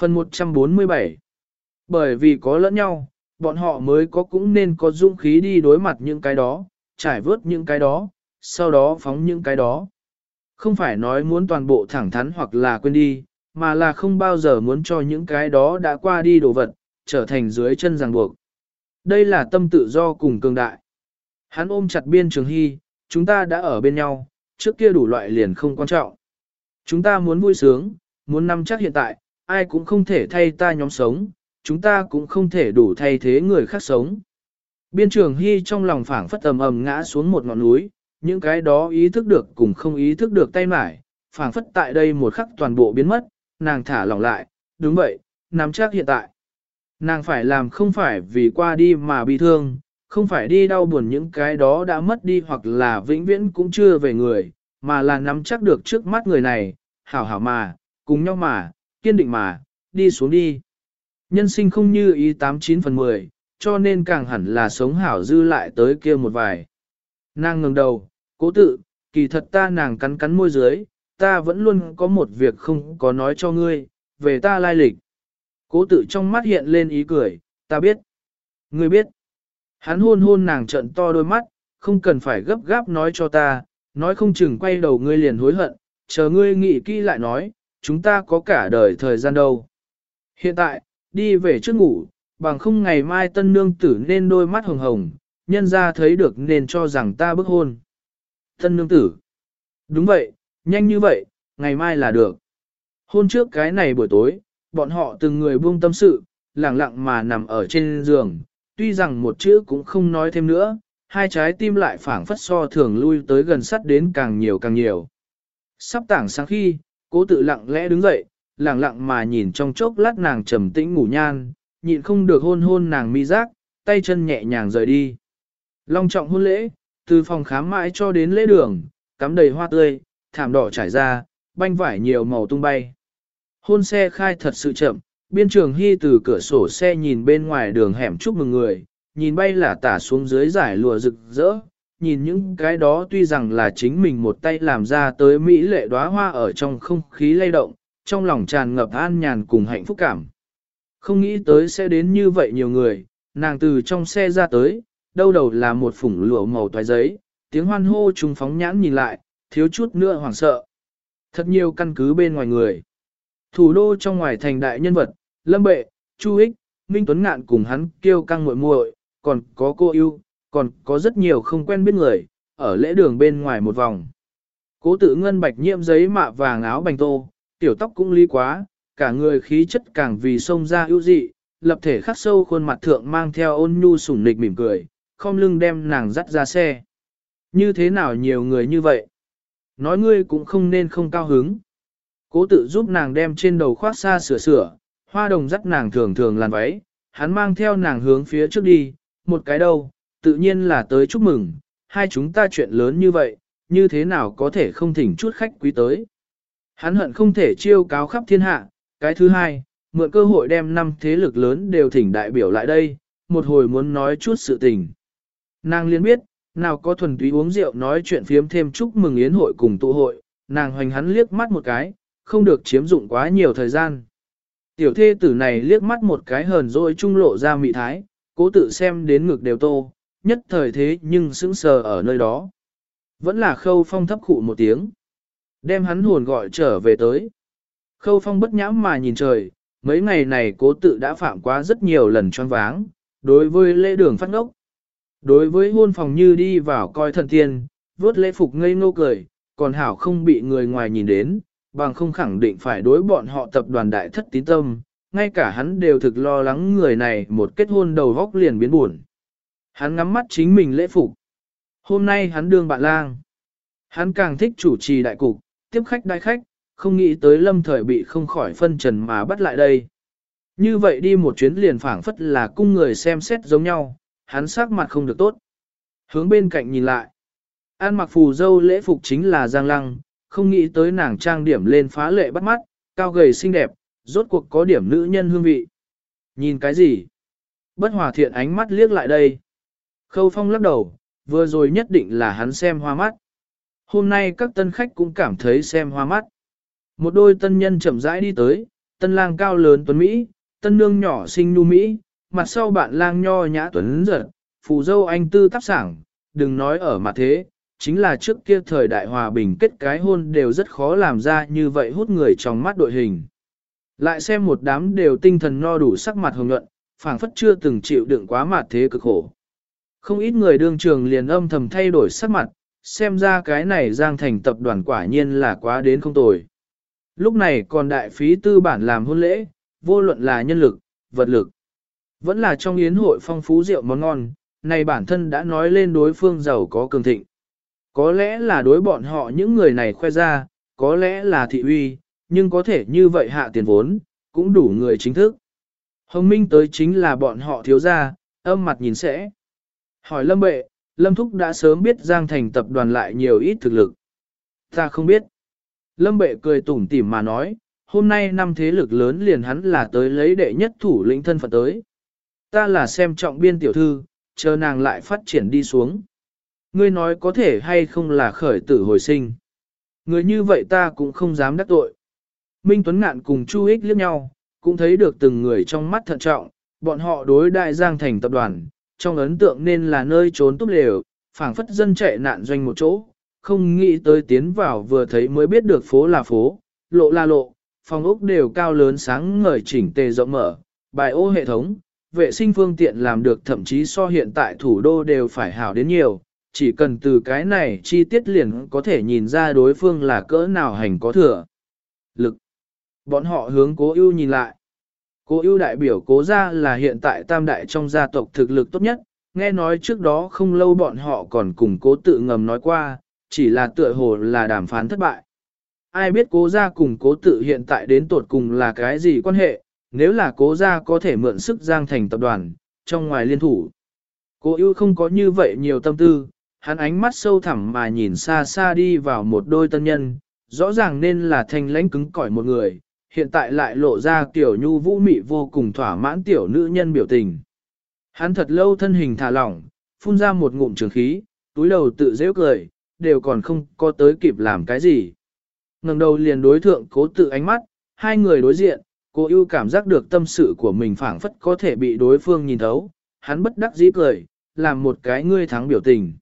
Speaker 1: Phần 147 Bởi vì có lẫn nhau, bọn họ mới có cũng nên có dũng khí đi đối mặt những cái đó, trải vớt những cái đó, sau đó phóng những cái đó. Không phải nói muốn toàn bộ thẳng thắn hoặc là quên đi, mà là không bao giờ muốn cho những cái đó đã qua đi đồ vật, trở thành dưới chân ràng buộc. Đây là tâm tự do cùng cường đại. Hắn ôm chặt biên trường hy, chúng ta đã ở bên nhau, trước kia đủ loại liền không quan trọng. Chúng ta muốn vui sướng, muốn nắm chắc hiện tại, ai cũng không thể thay ta nhóm sống, chúng ta cũng không thể đủ thay thế người khác sống. Biên trường Hy trong lòng phảng phất ầm ầm ngã xuống một ngọn núi, những cái đó ý thức được cùng không ý thức được tay mải, phảng phất tại đây một khắc toàn bộ biến mất, nàng thả lỏng lại, đúng vậy, nắm chắc hiện tại. Nàng phải làm không phải vì qua đi mà bị thương, không phải đi đau buồn những cái đó đã mất đi hoặc là vĩnh viễn cũng chưa về người, mà là nắm chắc được trước mắt người này, hảo hảo mà, cùng nhau mà, kiên định mà, đi xuống đi. Nhân sinh không như ý 89 phần 10, cho nên càng hẳn là sống hảo dư lại tới kia một vài. Nàng ngừng đầu, cố tự, kỳ thật ta nàng cắn cắn môi dưới, ta vẫn luôn có một việc không có nói cho ngươi, về ta lai lịch. Cố tự trong mắt hiện lên ý cười, ta biết. Ngươi biết. Hắn hôn hôn nàng trận to đôi mắt, không cần phải gấp gáp nói cho ta, nói không chừng quay đầu ngươi liền hối hận, chờ ngươi nghĩ kỹ lại nói, chúng ta có cả đời thời gian đâu. Hiện tại, đi về trước ngủ, bằng không ngày mai tân nương tử nên đôi mắt hồng hồng, nhân ra thấy được nên cho rằng ta bức hôn. Tân nương tử. Đúng vậy, nhanh như vậy, ngày mai là được. Hôn trước cái này buổi tối, bọn họ từng người buông tâm sự, lặng lặng mà nằm ở trên giường, tuy rằng một chữ cũng không nói thêm nữa, hai trái tim lại phảng phất so thường lui tới gần sắt đến càng nhiều càng nhiều. Sắp tảng sáng khi, cố tự lặng lẽ đứng dậy, lặng lặng mà nhìn trong chốc lát nàng trầm tĩnh ngủ nhan, nhịn không được hôn hôn nàng mi giác, tay chân nhẹ nhàng rời đi. Long trọng hôn lễ, từ phòng khám mãi cho đến lễ đường, cắm đầy hoa tươi, thảm đỏ trải ra, banh vải nhiều màu tung bay. Hôn xe khai thật sự chậm, biên trường hy từ cửa sổ xe nhìn bên ngoài đường hẻm chúc mừng người, nhìn bay là tả xuống dưới giải lùa rực rỡ, nhìn những cái đó tuy rằng là chính mình một tay làm ra tới mỹ lệ đóa hoa ở trong không khí lay động, trong lòng tràn ngập an nhàn cùng hạnh phúc cảm. Không nghĩ tới sẽ đến như vậy nhiều người, nàng từ trong xe ra tới, đâu đầu là một phủng lụa màu toái giấy, tiếng hoan hô trùng phóng nhãn nhìn lại, thiếu chút nữa hoảng sợ. Thật nhiều căn cứ bên ngoài người. Thủ đô trong ngoài thành đại nhân vật, Lâm Bệ, Chu Ích, Minh Tuấn Ngạn cùng hắn kêu căng muội muội, còn có cô yêu, còn có rất nhiều không quen biết người, ở lễ đường bên ngoài một vòng. Cố tự ngân bạch nhiễm giấy mạ vàng áo bành tô, tiểu tóc cũng lý quá, cả người khí chất càng vì sông ra ưu dị, lập thể khắc sâu khuôn mặt thượng mang theo ôn nhu sủng nịch mỉm cười, không lưng đem nàng dắt ra xe. Như thế nào nhiều người như vậy? Nói ngươi cũng không nên không cao hứng. Cố tự giúp nàng đem trên đầu khoác xa sửa sửa, hoa đồng dắt nàng thường thường làn váy, hắn mang theo nàng hướng phía trước đi, một cái đâu, tự nhiên là tới chúc mừng, hai chúng ta chuyện lớn như vậy, như thế nào có thể không thỉnh chút khách quý tới. Hắn hận không thể chiêu cáo khắp thiên hạ, cái thứ hai, mượn cơ hội đem năm thế lực lớn đều thỉnh đại biểu lại đây, một hồi muốn nói chút sự tình. Nàng liên biết, nào có thuần túy uống rượu nói chuyện phiếm thêm chúc mừng yến hội cùng tụ hội, nàng hoành hắn liếc mắt một cái, không được chiếm dụng quá nhiều thời gian. Tiểu thê tử này liếc mắt một cái hờn rồi trung lộ ra mị thái, cố tự xem đến ngực đều tô, nhất thời thế nhưng sững sờ ở nơi đó. Vẫn là khâu phong thấp khụ một tiếng. Đem hắn hồn gọi trở về tới. Khâu phong bất nhãm mà nhìn trời, mấy ngày này cố tự đã phạm quá rất nhiều lần choáng váng, đối với lễ đường phát ngốc. Đối với hôn phòng như đi vào coi thần tiên, vớt lễ phục ngây ngô cười, còn hảo không bị người ngoài nhìn đến, bằng không khẳng định phải đối bọn họ tập đoàn đại thất tín tâm, ngay cả hắn đều thực lo lắng người này một kết hôn đầu góc liền biến buồn. Hắn ngắm mắt chính mình lễ phục. Hôm nay hắn đương bạn lang. Hắn càng thích chủ trì đại cục, tiếp khách đai khách, không nghĩ tới lâm thời bị không khỏi phân trần mà bắt lại đây. Như vậy đi một chuyến liền phảng phất là cung người xem xét giống nhau, hắn sắc mặt không được tốt. Hướng bên cạnh nhìn lại. An mặc phù dâu lễ phục chính là Giang Lăng, không nghĩ tới nàng trang điểm lên phá lệ bắt mắt, cao gầy xinh đẹp, rốt cuộc có điểm nữ nhân hương vị. Nhìn cái gì? Bất hòa thiện ánh mắt liếc lại đây. Khâu phong lắc đầu, vừa rồi nhất định là hắn xem hoa mắt. Hôm nay các tân khách cũng cảm thấy xem hoa mắt. Một đôi tân nhân chậm rãi đi tới, tân lang cao lớn tuấn Mỹ, tân nương nhỏ xinh nu Mỹ, mặt sau bạn lang nho nhã tuấn giật, phù dâu anh tư tác sảng, đừng nói ở mặt thế, chính là trước kia thời đại hòa bình kết cái hôn đều rất khó làm ra như vậy hút người trong mắt đội hình. Lại xem một đám đều tinh thần no đủ sắc mặt hồng nhuận, phảng phất chưa từng chịu đựng quá mặt thế cực khổ. Không ít người đương trường liền âm thầm thay đổi sắc mặt, xem ra cái này Giang Thành tập đoàn quả nhiên là quá đến không tồi. Lúc này còn đại phí tư bản làm hôn lễ, vô luận là nhân lực, vật lực. Vẫn là trong yến hội phong phú rượu món ngon, này bản thân đã nói lên đối phương giàu có cường thịnh. Có lẽ là đối bọn họ những người này khoe ra, có lẽ là thị uy, nhưng có thể như vậy hạ tiền vốn, cũng đủ người chính thức. Hồng Minh tới chính là bọn họ thiếu gia âm mặt nhìn sẽ. Hỏi Lâm Bệ, Lâm Thúc đã sớm biết Giang Thành tập đoàn lại nhiều ít thực lực. Ta không biết. Lâm Bệ cười tủm tỉm mà nói, hôm nay năm thế lực lớn liền hắn là tới lấy đệ nhất thủ lĩnh thân phận tới. Ta là xem trọng biên tiểu thư, chờ nàng lại phát triển đi xuống. Ngươi nói có thể hay không là khởi tử hồi sinh. Người như vậy ta cũng không dám đắc tội. Minh Tuấn Ngạn cùng Chu Ích liếc nhau, cũng thấy được từng người trong mắt thận trọng, bọn họ đối đại giang thành tập đoàn, trong ấn tượng nên là nơi trốn túp lều, phảng phất dân chạy nạn doanh một chỗ, không nghĩ tới tiến vào vừa thấy mới biết được phố là phố, lộ là lộ, phòng ốc đều cao lớn sáng ngời chỉnh tề rộng mở, bài ô hệ thống, vệ sinh phương tiện làm được thậm chí so hiện tại thủ đô đều phải hảo đến nhiều, chỉ cần từ cái này chi tiết liền có thể nhìn ra đối phương là cỡ nào hành có thừa. Lực. Bọn họ hướng cố ưu nhìn lại. Cố ưu đại biểu cố gia là hiện tại tam đại trong gia tộc thực lực tốt nhất, nghe nói trước đó không lâu bọn họ còn cùng cố tự ngầm nói qua, chỉ là tựa hồ là đàm phán thất bại. Ai biết cố gia cùng cố tự hiện tại đến tột cùng là cái gì quan hệ, nếu là cố gia có thể mượn sức giang thành tập đoàn, trong ngoài liên thủ. Cố ưu không có như vậy nhiều tâm tư, hắn ánh mắt sâu thẳm mà nhìn xa xa đi vào một đôi tân nhân, rõ ràng nên là thanh lãnh cứng cỏi một người, hiện tại lại lộ ra tiểu nhu vũ mị vô cùng thỏa mãn tiểu nữ nhân biểu tình. Hắn thật lâu thân hình thả lỏng, phun ra một ngụm trường khí, túi đầu tự dễ cười, đều còn không có tới kịp làm cái gì. ngẩng đầu liền đối thượng cố tự ánh mắt, hai người đối diện, cô ưu cảm giác được tâm sự của mình phảng phất có thể bị đối phương nhìn thấu, hắn bất đắc dĩ cười, làm một cái ngươi thắng biểu tình.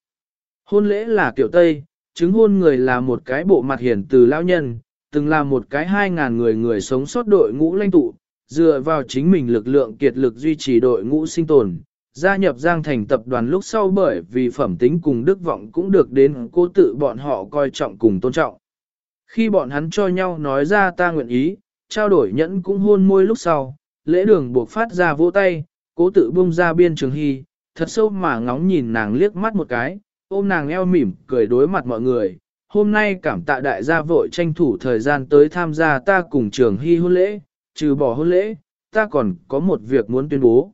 Speaker 1: Hôn lễ là kiểu Tây, chứng hôn người là một cái bộ mặt hiển từ lao nhân, từng là một cái hai ngàn người người sống sót đội ngũ lãnh tụ, dựa vào chính mình lực lượng kiệt lực duy trì đội ngũ sinh tồn. Gia nhập Giang Thành tập đoàn lúc sau bởi vì phẩm tính cùng đức vọng cũng được đến cố tự bọn họ coi trọng cùng tôn trọng. Khi bọn hắn cho nhau nói ra ta nguyện ý, trao đổi nhẫn cũng hôn môi lúc sau, lễ đường buộc phát ra vỗ tay, cố tự buông ra biên trường hy, thật sâu mà ngóng nhìn nàng liếc mắt một cái, ôm nàng eo mỉm cười đối mặt mọi người. Hôm nay cảm tạ đại gia vội tranh thủ thời gian tới tham gia ta cùng trường hy hôn lễ, trừ bỏ hôn lễ, ta còn có một việc muốn tuyên bố.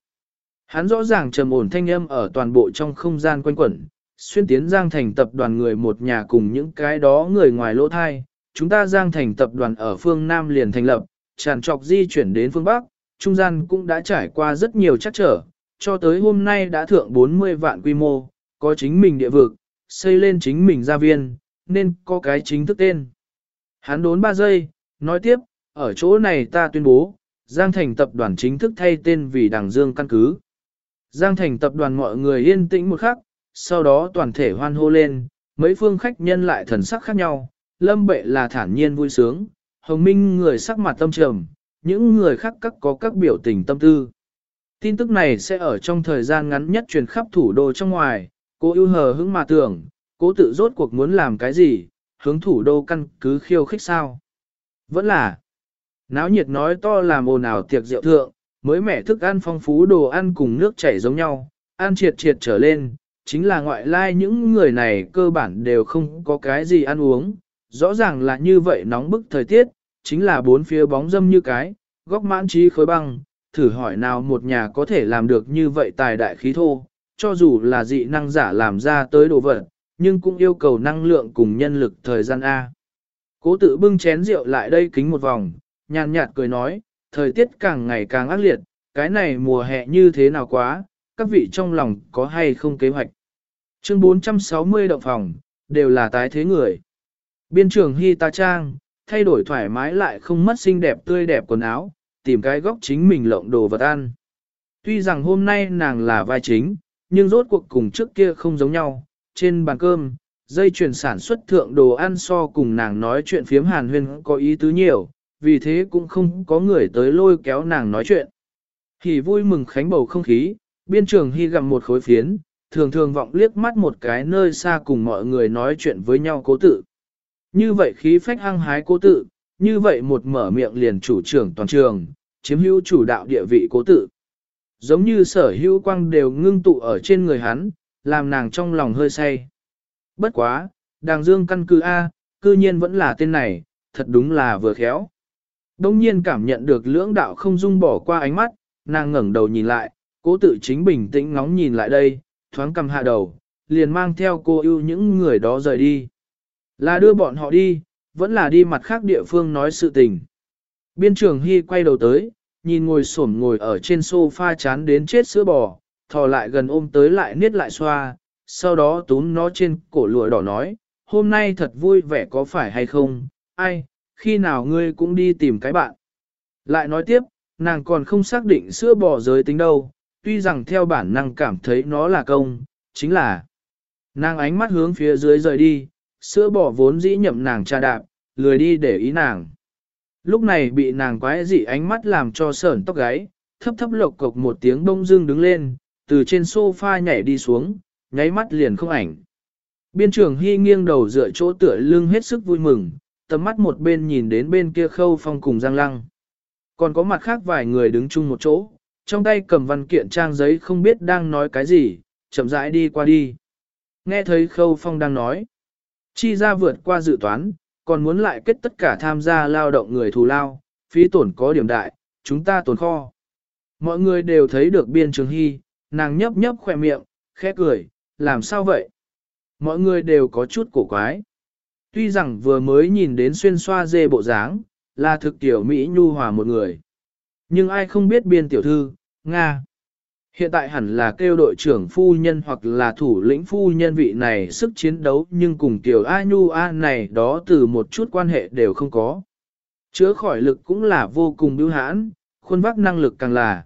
Speaker 1: Hắn rõ ràng trầm ổn thanh âm ở toàn bộ trong không gian quanh quẩn, xuyên tiến Giang Thành tập đoàn người một nhà cùng những cái đó người ngoài lỗ thai. Chúng ta Giang Thành tập đoàn ở phương Nam liền thành lập, tràn trọc di chuyển đến phương Bắc, trung gian cũng đã trải qua rất nhiều chắc trở, cho tới hôm nay đã thượng 40 vạn quy mô, có chính mình địa vực, xây lên chính mình gia viên, nên có cái chính thức tên. Hắn đốn 3 giây, nói tiếp, ở chỗ này ta tuyên bố, Giang Thành tập đoàn chính thức thay tên vì Đảng Dương căn cứ. Giang Thành tập đoàn mọi người yên tĩnh một khắc, sau đó toàn thể hoan hô lên, mấy phương khách nhân lại thần sắc khác nhau, lâm bệ là thản nhiên vui sướng, hồng minh người sắc mặt tâm trầm, những người khác các có các biểu tình tâm tư. Tin tức này sẽ ở trong thời gian ngắn nhất truyền khắp thủ đô trong ngoài, cô ưu hờ hững mà tưởng, cố tự rốt cuộc muốn làm cái gì, hướng thủ đô căn cứ khiêu khích sao. Vẫn là, náo nhiệt nói to làm ồn ào tiệc rượu thượng, mới mẻ thức ăn phong phú đồ ăn cùng nước chảy giống nhau, ăn triệt triệt trở lên, chính là ngoại lai những người này cơ bản đều không có cái gì ăn uống, rõ ràng là như vậy nóng bức thời tiết, chính là bốn phía bóng dâm như cái, góc mãn trí khối băng, thử hỏi nào một nhà có thể làm được như vậy tài đại khí thô, cho dù là dị năng giả làm ra tới đồ vật, nhưng cũng yêu cầu năng lượng cùng nhân lực thời gian A. Cố tự bưng chén rượu lại đây kính một vòng, nhàn nhạt cười nói, thời tiết càng ngày càng ác liệt, cái này mùa hè như thế nào quá, các vị trong lòng có hay không kế hoạch. Chương 460 động phòng, đều là tái thế người. Biên trường Hy Ta Trang, thay đổi thoải mái lại không mất xinh đẹp tươi đẹp quần áo, tìm cái góc chính mình lộng đồ vật ăn. Tuy rằng hôm nay nàng là vai chính, nhưng rốt cuộc cùng trước kia không giống nhau, trên bàn cơm, dây chuyển sản xuất thượng đồ ăn so cùng nàng nói chuyện phiếm hàn huyên có ý tứ nhiều, vì thế cũng không có người tới lôi kéo nàng nói chuyện. Thì vui mừng khánh bầu không khí, biên trường hy gặm một khối phiến, thường thường vọng liếc mắt một cái nơi xa cùng mọi người nói chuyện với nhau cố tự. Như vậy khí phách hăng hái cố tự, như vậy một mở miệng liền chủ trưởng toàn trường, chiếm hữu chủ đạo địa vị cố tự. Giống như sở hữu quang đều ngưng tụ ở trên người hắn, làm nàng trong lòng hơi say. Bất quá, đàng dương căn cứ A, cư nhiên vẫn là tên này, thật đúng là vừa khéo. Đông nhiên cảm nhận được lưỡng đạo không dung bỏ qua ánh mắt, nàng ngẩng đầu nhìn lại, cố tự chính bình tĩnh ngóng nhìn lại đây, thoáng cầm hạ đầu, liền mang theo cô yêu những người đó rời đi. Là đưa bọn họ đi, vẫn là đi mặt khác địa phương nói sự tình. Biên trường Hy quay đầu tới, nhìn ngồi xổm ngồi ở trên sofa chán đến chết sữa bò, thò lại gần ôm tới lại niết lại xoa, sau đó túm nó trên cổ lụa đỏ nói, hôm nay thật vui vẻ có phải hay không, ai, khi nào ngươi cũng đi tìm cái bạn. Lại nói tiếp, nàng còn không xác định sữa bò giới tính đâu, tuy rằng theo bản năng cảm thấy nó là công, chính là nàng ánh mắt hướng phía dưới rời đi, sữa bò vốn dĩ nhậm nàng tra đạp, lười đi để ý nàng. Lúc này bị nàng quái dị ánh mắt làm cho sởn tóc gáy, thấp thấp lộc cộc một tiếng bông dưng đứng lên, từ trên sofa nhảy đi xuống, nháy mắt liền không ảnh. Biên trưởng hy nghiêng đầu dựa chỗ tựa lưng hết sức vui mừng, tầm mắt một bên nhìn đến bên kia khâu phong cùng giang lăng. Còn có mặt khác vài người đứng chung một chỗ, trong tay cầm văn kiện trang giấy không biết đang nói cái gì, chậm rãi đi qua đi. Nghe thấy khâu phong đang nói, chi ra vượt qua dự toán, còn muốn lại kết tất cả tham gia lao động người thù lao, phí tổn có điểm đại, chúng ta tổn kho. Mọi người đều thấy được biên trường hy, nàng nhấp nhấp khỏe miệng, khẽ cười, làm sao vậy? Mọi người đều có chút cổ quái. Tuy rằng vừa mới nhìn đến xuyên xoa dê bộ dáng, là thực tiểu Mỹ nhu hòa một người. Nhưng ai không biết biên tiểu thư, Nga. Hiện tại hẳn là kêu đội trưởng phu nhân hoặc là thủ lĩnh phu nhân vị này sức chiến đấu nhưng cùng tiểu A Nhu A này đó từ một chút quan hệ đều không có. Chữa khỏi lực cũng là vô cùng biêu hãn, khuôn vác năng lực càng là.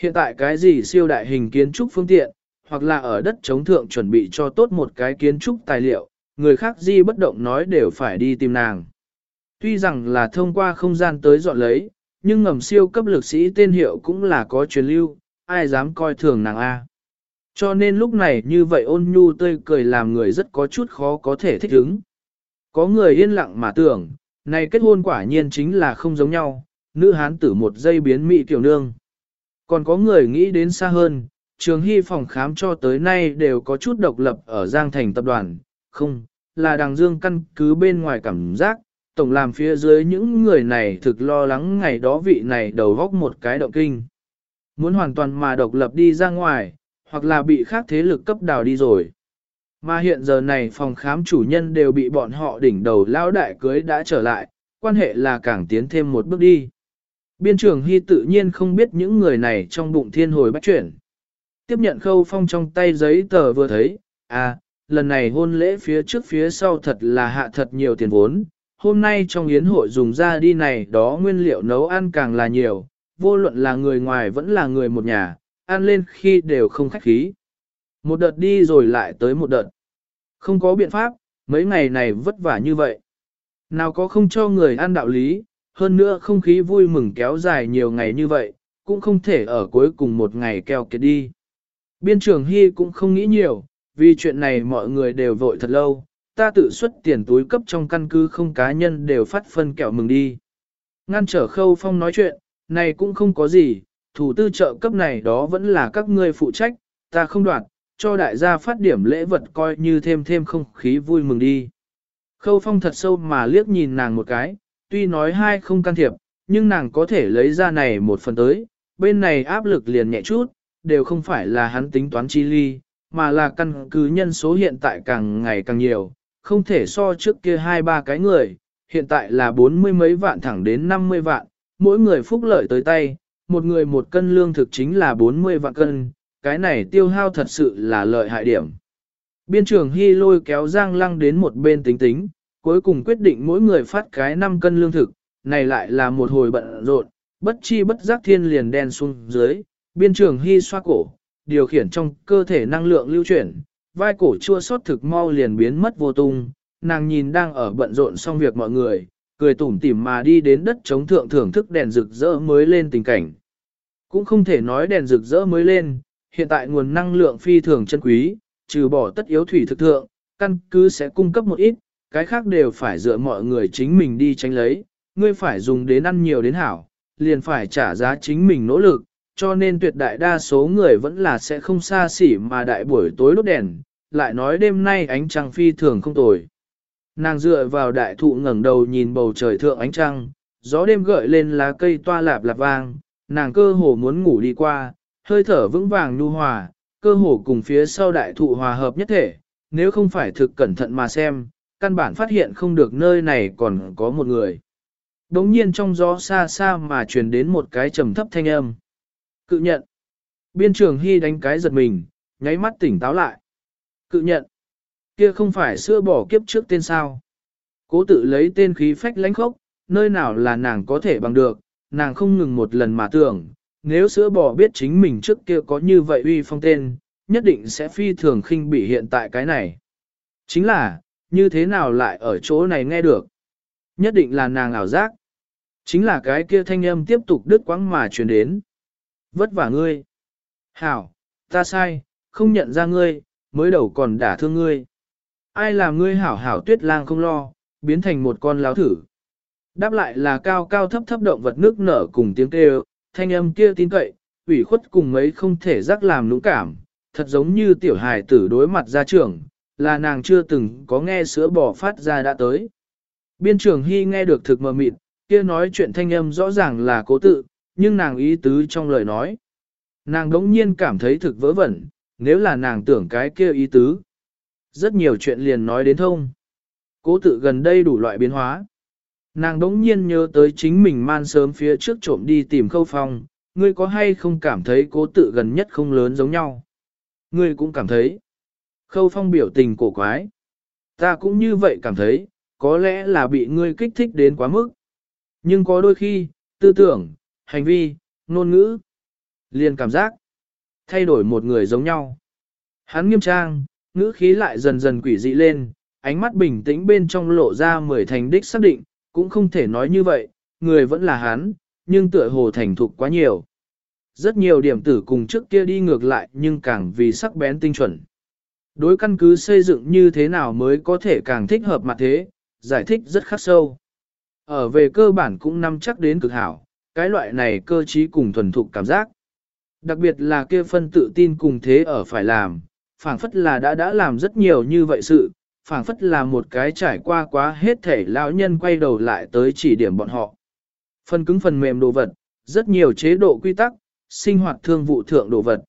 Speaker 1: Hiện tại cái gì siêu đại hình kiến trúc phương tiện, hoặc là ở đất chống thượng chuẩn bị cho tốt một cái kiến trúc tài liệu, người khác di bất động nói đều phải đi tìm nàng. Tuy rằng là thông qua không gian tới dọn lấy, nhưng ngầm siêu cấp lực sĩ tên hiệu cũng là có truyền lưu, ai dám coi thường nàng A. Cho nên lúc này như vậy ôn nhu tươi cười làm người rất có chút khó có thể thích ứng. Có người yên lặng mà tưởng, này kết hôn quả nhiên chính là không giống nhau, nữ hán tử một giây biến mị tiểu nương. Còn có người nghĩ đến xa hơn, trường hy phòng khám cho tới nay đều có chút độc lập ở Giang Thành tập đoàn, không, là đằng dương căn cứ bên ngoài cảm giác, tổng làm phía dưới những người này thực lo lắng ngày đó vị này đầu góc một cái động kinh. Muốn hoàn toàn mà độc lập đi ra ngoài, hoặc là bị khác thế lực cấp đào đi rồi. Mà hiện giờ này phòng khám chủ nhân đều bị bọn họ đỉnh đầu lao đại cưới đã trở lại, quan hệ là càng tiến thêm một bước đi. Biên trưởng Hy tự nhiên không biết những người này trong bụng thiên hồi bắt chuyển. Tiếp nhận khâu phong trong tay giấy tờ vừa thấy, à, lần này hôn lễ phía trước phía sau thật là hạ thật nhiều tiền vốn. Hôm nay trong yến hội dùng ra đi này đó nguyên liệu nấu ăn càng là nhiều, vô luận là người ngoài vẫn là người một nhà, ăn lên khi đều không khách khí. Một đợt đi rồi lại tới một đợt. Không có biện pháp, mấy ngày này vất vả như vậy. Nào có không cho người ăn đạo lý, hơn nữa không khí vui mừng kéo dài nhiều ngày như vậy, cũng không thể ở cuối cùng một ngày keo kiệt đi. Biên trưởng Hy cũng không nghĩ nhiều, vì chuyện này mọi người đều vội thật lâu, ta tự xuất tiền túi cấp trong căn cứ không cá nhân đều phát phân kẹo mừng đi. Ngăn trở khâu phong nói chuyện, này cũng không có gì, thủ tư trợ cấp này đó vẫn là các ngươi phụ trách, ta không đoạt, cho đại gia phát điểm lễ vật coi như thêm thêm không khí vui mừng đi. Khâu phong thật sâu mà liếc nhìn nàng một cái, tuy nói hai không can thiệp, nhưng nàng có thể lấy ra này một phần tới, bên này áp lực liền nhẹ chút, đều không phải là hắn tính toán chi ly, mà là căn cứ nhân số hiện tại càng ngày càng nhiều, không thể so trước kia hai ba cái người, hiện tại là bốn mươi mấy vạn thẳng đến 50 vạn, mỗi người phúc lợi tới tay, một người một cân lương thực chính là 40 vạn cân, cái này tiêu hao thật sự là lợi hại điểm. Biên trưởng Hy lôi kéo Giang Lăng đến một bên tính tính, cuối cùng quyết định mỗi người phát cái 5 cân lương thực, này lại là một hồi bận rộn, bất chi bất giác thiên liền đen xuống dưới, Biên trường hy xoa cổ, điều khiển trong cơ thể năng lượng lưu chuyển, vai cổ chua xót thực mau liền biến mất vô tung, nàng nhìn đang ở bận rộn xong việc mọi người, cười tủm tỉm mà đi đến đất chống thượng thưởng thức đèn rực rỡ mới lên tình cảnh. Cũng không thể nói đèn rực rỡ mới lên, hiện tại nguồn năng lượng phi thường chân quý, trừ bỏ tất yếu thủy thực thượng, căn cứ sẽ cung cấp một ít, cái khác đều phải dựa mọi người chính mình đi tranh lấy, ngươi phải dùng đến ăn nhiều đến hảo, liền phải trả giá chính mình nỗ lực, cho nên tuyệt đại đa số người vẫn là sẽ không xa xỉ mà đại buổi tối đốt đèn, lại nói đêm nay ánh trăng phi thường không tồi. Nàng dựa vào đại thụ ngẩng đầu nhìn bầu trời thượng ánh trăng, gió đêm gợi lên lá cây toa lạp lạp vang, nàng cơ hồ muốn ngủ đi qua, hơi thở vững vàng nhu hòa, cơ hồ cùng phía sau đại thụ hòa hợp nhất thể, nếu không phải thực cẩn thận mà xem, căn bản phát hiện không được nơi này còn có một người. Đống nhiên trong gió xa xa mà truyền đến một cái trầm thấp thanh âm. Cự nhận. Biên trường Hy đánh cái giật mình, nháy mắt tỉnh táo lại. Cự nhận. Kia không phải sữa bỏ kiếp trước tên sao. Cố tự lấy tên khí phách lãnh khốc, nơi nào là nàng có thể bằng được, nàng không ngừng một lần mà tưởng, nếu sữa bò biết chính mình trước kia có như vậy uy phong tên, nhất định sẽ phi thường khinh bị hiện tại cái này. Chính là, như thế nào lại ở chỗ này nghe được? Nhất định là nàng ảo giác. Chính là cái kia thanh âm tiếp tục đứt quãng mà truyền đến. Vất vả ngươi. Hảo, ta sai, không nhận ra ngươi, mới đầu còn đả thương ngươi. Ai làm ngươi hảo hảo tuyết lang không lo, biến thành một con láo thử. Đáp lại là cao cao thấp thấp động vật nước nở cùng tiếng kêu, thanh âm kia tin cậy, ủy khuất cùng mấy không thể rắc làm nũng cảm, thật giống như tiểu hài tử đối mặt gia trưởng, là nàng chưa từng có nghe sữa bò phát ra đã tới. Biên trưởng Hy nghe được thực mờ mịt, kia nói chuyện thanh âm rõ ràng là cố tự, nhưng nàng ý tứ trong lời nói. Nàng đống nhiên cảm thấy thực vớ vẩn, nếu là nàng tưởng cái kia ý tứ. Rất nhiều chuyện liền nói đến thông. Cố tự gần đây đủ loại biến hóa. Nàng đống nhiên nhớ tới chính mình man sớm phía trước trộm đi tìm khâu phong, ngươi có hay không cảm thấy cố tự gần nhất không lớn giống nhau. Ngươi cũng cảm thấy. Khâu phong biểu tình cổ quái. Ta cũng như vậy cảm thấy, có lẽ là bị ngươi kích thích đến quá mức. Nhưng có đôi khi, tư tưởng, hành vi, ngôn ngữ, liền cảm giác, thay đổi một người giống nhau. Hắn nghiêm trang, ngữ khí lại dần dần quỷ dị lên, ánh mắt bình tĩnh bên trong lộ ra mười thành đích xác định, cũng không thể nói như vậy, người vẫn là hắn, nhưng tựa hồ thành thục quá nhiều. Rất nhiều điểm tử cùng trước kia đi ngược lại nhưng càng vì sắc bén tinh chuẩn. Đối căn cứ xây dựng như thế nào mới có thể càng thích hợp mặt thế, giải thích rất khắc sâu. Ở về cơ bản cũng nắm chắc đến cực hảo, cái loại này cơ trí cùng thuần thục cảm giác. Đặc biệt là kia phân tự tin cùng thế ở phải làm, phảng phất là đã đã làm rất nhiều như vậy sự, phảng phất là một cái trải qua quá hết thể lão nhân quay đầu lại tới chỉ điểm bọn họ. Phần cứng phần mềm đồ vật, rất nhiều chế độ quy tắc, sinh hoạt thương vụ thượng đồ vật.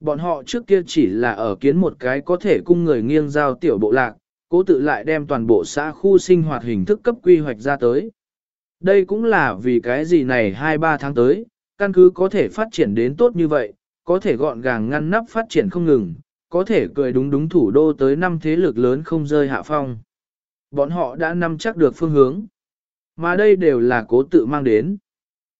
Speaker 1: Bọn họ trước kia chỉ là ở kiến một cái có thể cung người nghiêng giao tiểu bộ lạc, cố tự lại đem toàn bộ xã khu sinh hoạt hình thức cấp quy hoạch ra tới. Đây cũng là vì cái gì này 2-3 tháng tới, căn cứ có thể phát triển đến tốt như vậy, có thể gọn gàng ngăn nắp phát triển không ngừng, có thể cười đúng đúng thủ đô tới năm thế lực lớn không rơi hạ phong. Bọn họ đã nắm chắc được phương hướng. Mà đây đều là cố tự mang đến.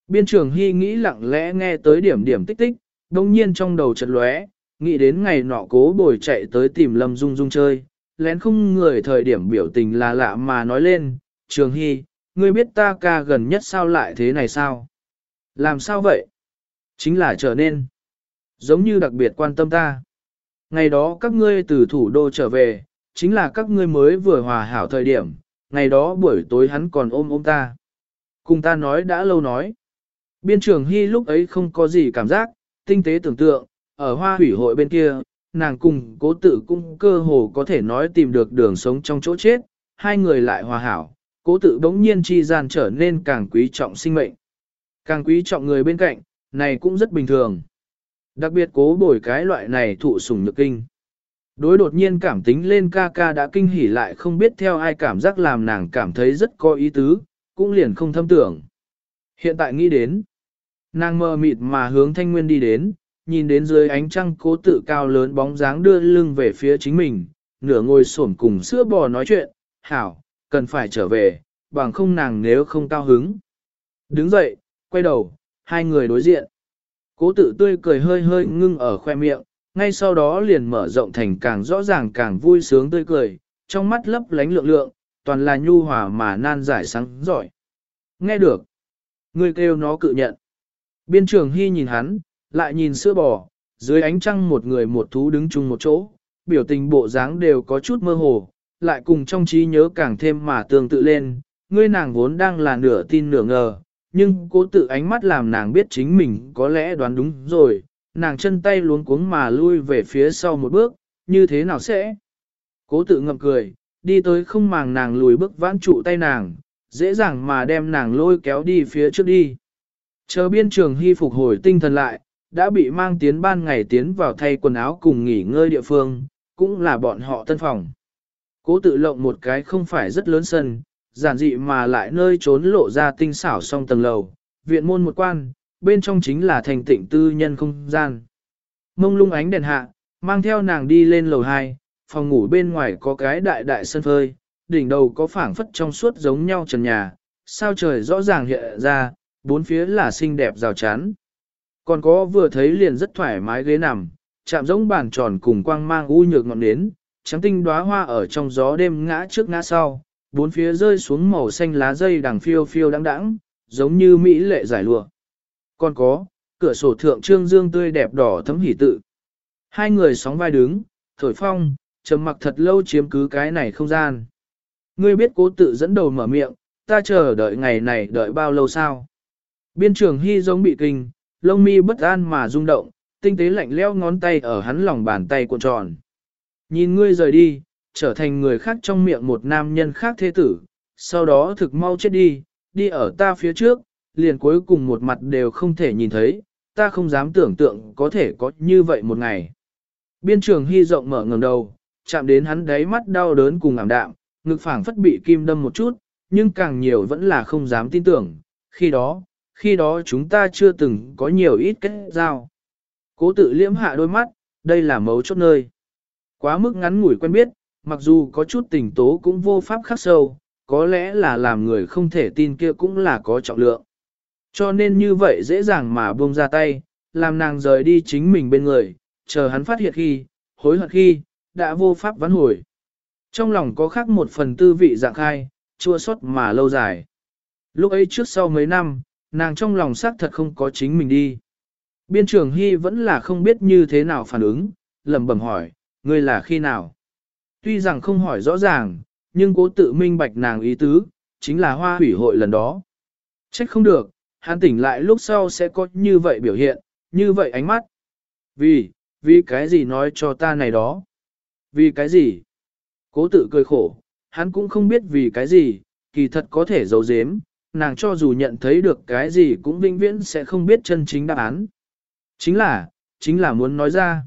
Speaker 1: Biên trường Hy nghĩ lặng lẽ nghe tới điểm điểm tích tích, đồng nhiên trong đầu chợt lóe, nghĩ đến ngày nọ cố bồi chạy tới tìm Lâm Dung Dung chơi, lén không người thời điểm biểu tình là lạ mà nói lên, Trường Hy, ngươi biết ta ca gần nhất sao lại thế này sao? Làm sao vậy? Chính là trở nên, giống như đặc biệt quan tâm ta. Ngày đó các ngươi từ thủ đô trở về, chính là các ngươi mới vừa hòa hảo thời điểm, ngày đó buổi tối hắn còn ôm ôm ta. Cùng ta nói đã lâu nói. Biên trường Hy lúc ấy không có gì cảm giác, tinh tế tưởng tượng, ở hoa hủy hội bên kia, nàng cùng cố tự cũng cơ hồ có thể nói tìm được đường sống trong chỗ chết, hai người lại hòa hảo, cố tự bỗng nhiên chi gian trở nên càng quý trọng sinh mệnh. Càng quý trọng người bên cạnh, này cũng rất bình thường. Đặc biệt cố bồi cái loại này thụ sủng nhược kinh. Đối đột nhiên cảm tính lên ca ca đã kinh hỉ lại không biết theo ai cảm giác làm nàng cảm thấy rất có ý tứ, cũng liền không thâm tưởng. Hiện tại nghĩ đến, nàng mờ mịt mà hướng thanh nguyên đi đến, nhìn đến dưới ánh trăng cố tự cao lớn bóng dáng đưa lưng về phía chính mình, nửa ngồi xổm cùng sữa bò nói chuyện, hảo, cần phải trở về, bằng không nàng nếu không cao hứng. Đứng dậy, quay đầu, hai người đối diện. Cố tự tươi cười hơi hơi ngưng ở khoe miệng, ngay sau đó liền mở rộng thành càng rõ ràng càng vui sướng tươi cười, trong mắt lấp lánh lượng lượng, toàn là nhu hòa mà nan giải sáng giỏi. Nghe được. Người kêu nó cự nhận. Biên trường hy nhìn hắn, lại nhìn sữa bò, dưới ánh trăng một người một thú đứng chung một chỗ, biểu tình bộ dáng đều có chút mơ hồ, lại cùng trong trí nhớ càng thêm mà tương tự lên, ngươi nàng vốn đang là nửa tin nửa ngờ, nhưng cố tự ánh mắt làm nàng biết chính mình có lẽ đoán đúng rồi, nàng chân tay luống cuống mà lui về phía sau một bước, như thế nào sẽ? Cố tự ngậm cười, đi tới không màng nàng lùi bước vãn trụ tay nàng, dễ dàng mà đem nàng lôi kéo đi phía trước đi. Chờ biên trường hy phục hồi tinh thần lại, đã bị mang tiến ban ngày tiến vào thay quần áo cùng nghỉ ngơi địa phương, cũng là bọn họ tân phòng. Cố tự lộng một cái không phải rất lớn sân, giản dị mà lại nơi trốn lộ ra tinh xảo song tầng lầu, viện môn một quan, bên trong chính là thành tịnh tư nhân không gian. Mông lung ánh đèn hạ, mang theo nàng đi lên lầu 2, phòng ngủ bên ngoài có cái đại đại sân phơi, đỉnh đầu có phảng phất trong suốt giống nhau trần nhà, sao trời rõ ràng hiện ra, bốn phía là xinh đẹp rào chắn. Còn có vừa thấy liền rất thoải mái ghế nằm, chạm giống bàn tròn cùng quang mang u nhược ngọn nến, trắng tinh đóa hoa ở trong gió đêm ngã trước ngã sau, bốn phía rơi xuống màu xanh lá dây đằng phiêu phiêu đắng đắng, giống như mỹ lệ giải lụa. Còn có, cửa sổ thượng trương dương tươi đẹp đỏ thấm hỉ tự. Hai người sóng vai đứng, thổi phong, trầm mặc thật lâu chiếm cứ cái này không gian. Ngươi biết cố tự dẫn đầu mở miệng, ta chờ đợi ngày này đợi bao lâu sao? Biên trường hy giống bị kinh, lông mi bất an mà rung động, tinh tế lạnh leo ngón tay ở hắn lòng bàn tay cuộn tròn. Nhìn ngươi rời đi, trở thành người khác trong miệng một nam nhân khác thế tử, sau đó thực mau chết đi, đi ở ta phía trước, liền cuối cùng một mặt đều không thể nhìn thấy, ta không dám tưởng tượng có thể có như vậy một ngày. Biên trường hy rộng mở ngầm đầu, chạm đến hắn đáy mắt đau đớn cùng ảm đạm, ngực phảng phất bị kim đâm một chút, nhưng càng nhiều vẫn là không dám tin tưởng, khi đó, khi đó chúng ta chưa từng có nhiều ít kết giao. Cố tự liễm hạ đôi mắt, đây là mấu chốt nơi. Quá mức ngắn ngủi quen biết, mặc dù có chút tình tố cũng vô pháp khắc sâu, có lẽ là làm người không thể tin kia cũng là có trọng lượng. Cho nên như vậy dễ dàng mà buông ra tay, làm nàng rời đi chính mình bên người, chờ hắn phát hiện khi, hối hận khi, đã vô pháp vãn hồi. Trong lòng có khác một phần tư vị dạng khai, chua xót mà lâu dài. Lúc ấy trước sau mấy năm, nàng trong lòng xác thật không có chính mình đi. Biên trưởng Hy vẫn là không biết như thế nào phản ứng, lẩm bẩm hỏi, ngươi là khi nào? Tuy rằng không hỏi rõ ràng, nhưng cố tự minh bạch nàng ý tứ, chính là hoa hủy hội lần đó. Trách không được, hắn tỉnh lại lúc sau sẽ có như vậy biểu hiện, như vậy ánh mắt. Vì, vì cái gì nói cho ta này đó? Vì cái gì? Cố tự cười khổ, hắn cũng không biết vì cái gì, kỳ thật có thể giấu giếm, nàng cho dù nhận thấy được cái gì cũng vĩnh viễn sẽ không biết chân chính đáp án. Chính là, chính là muốn nói ra.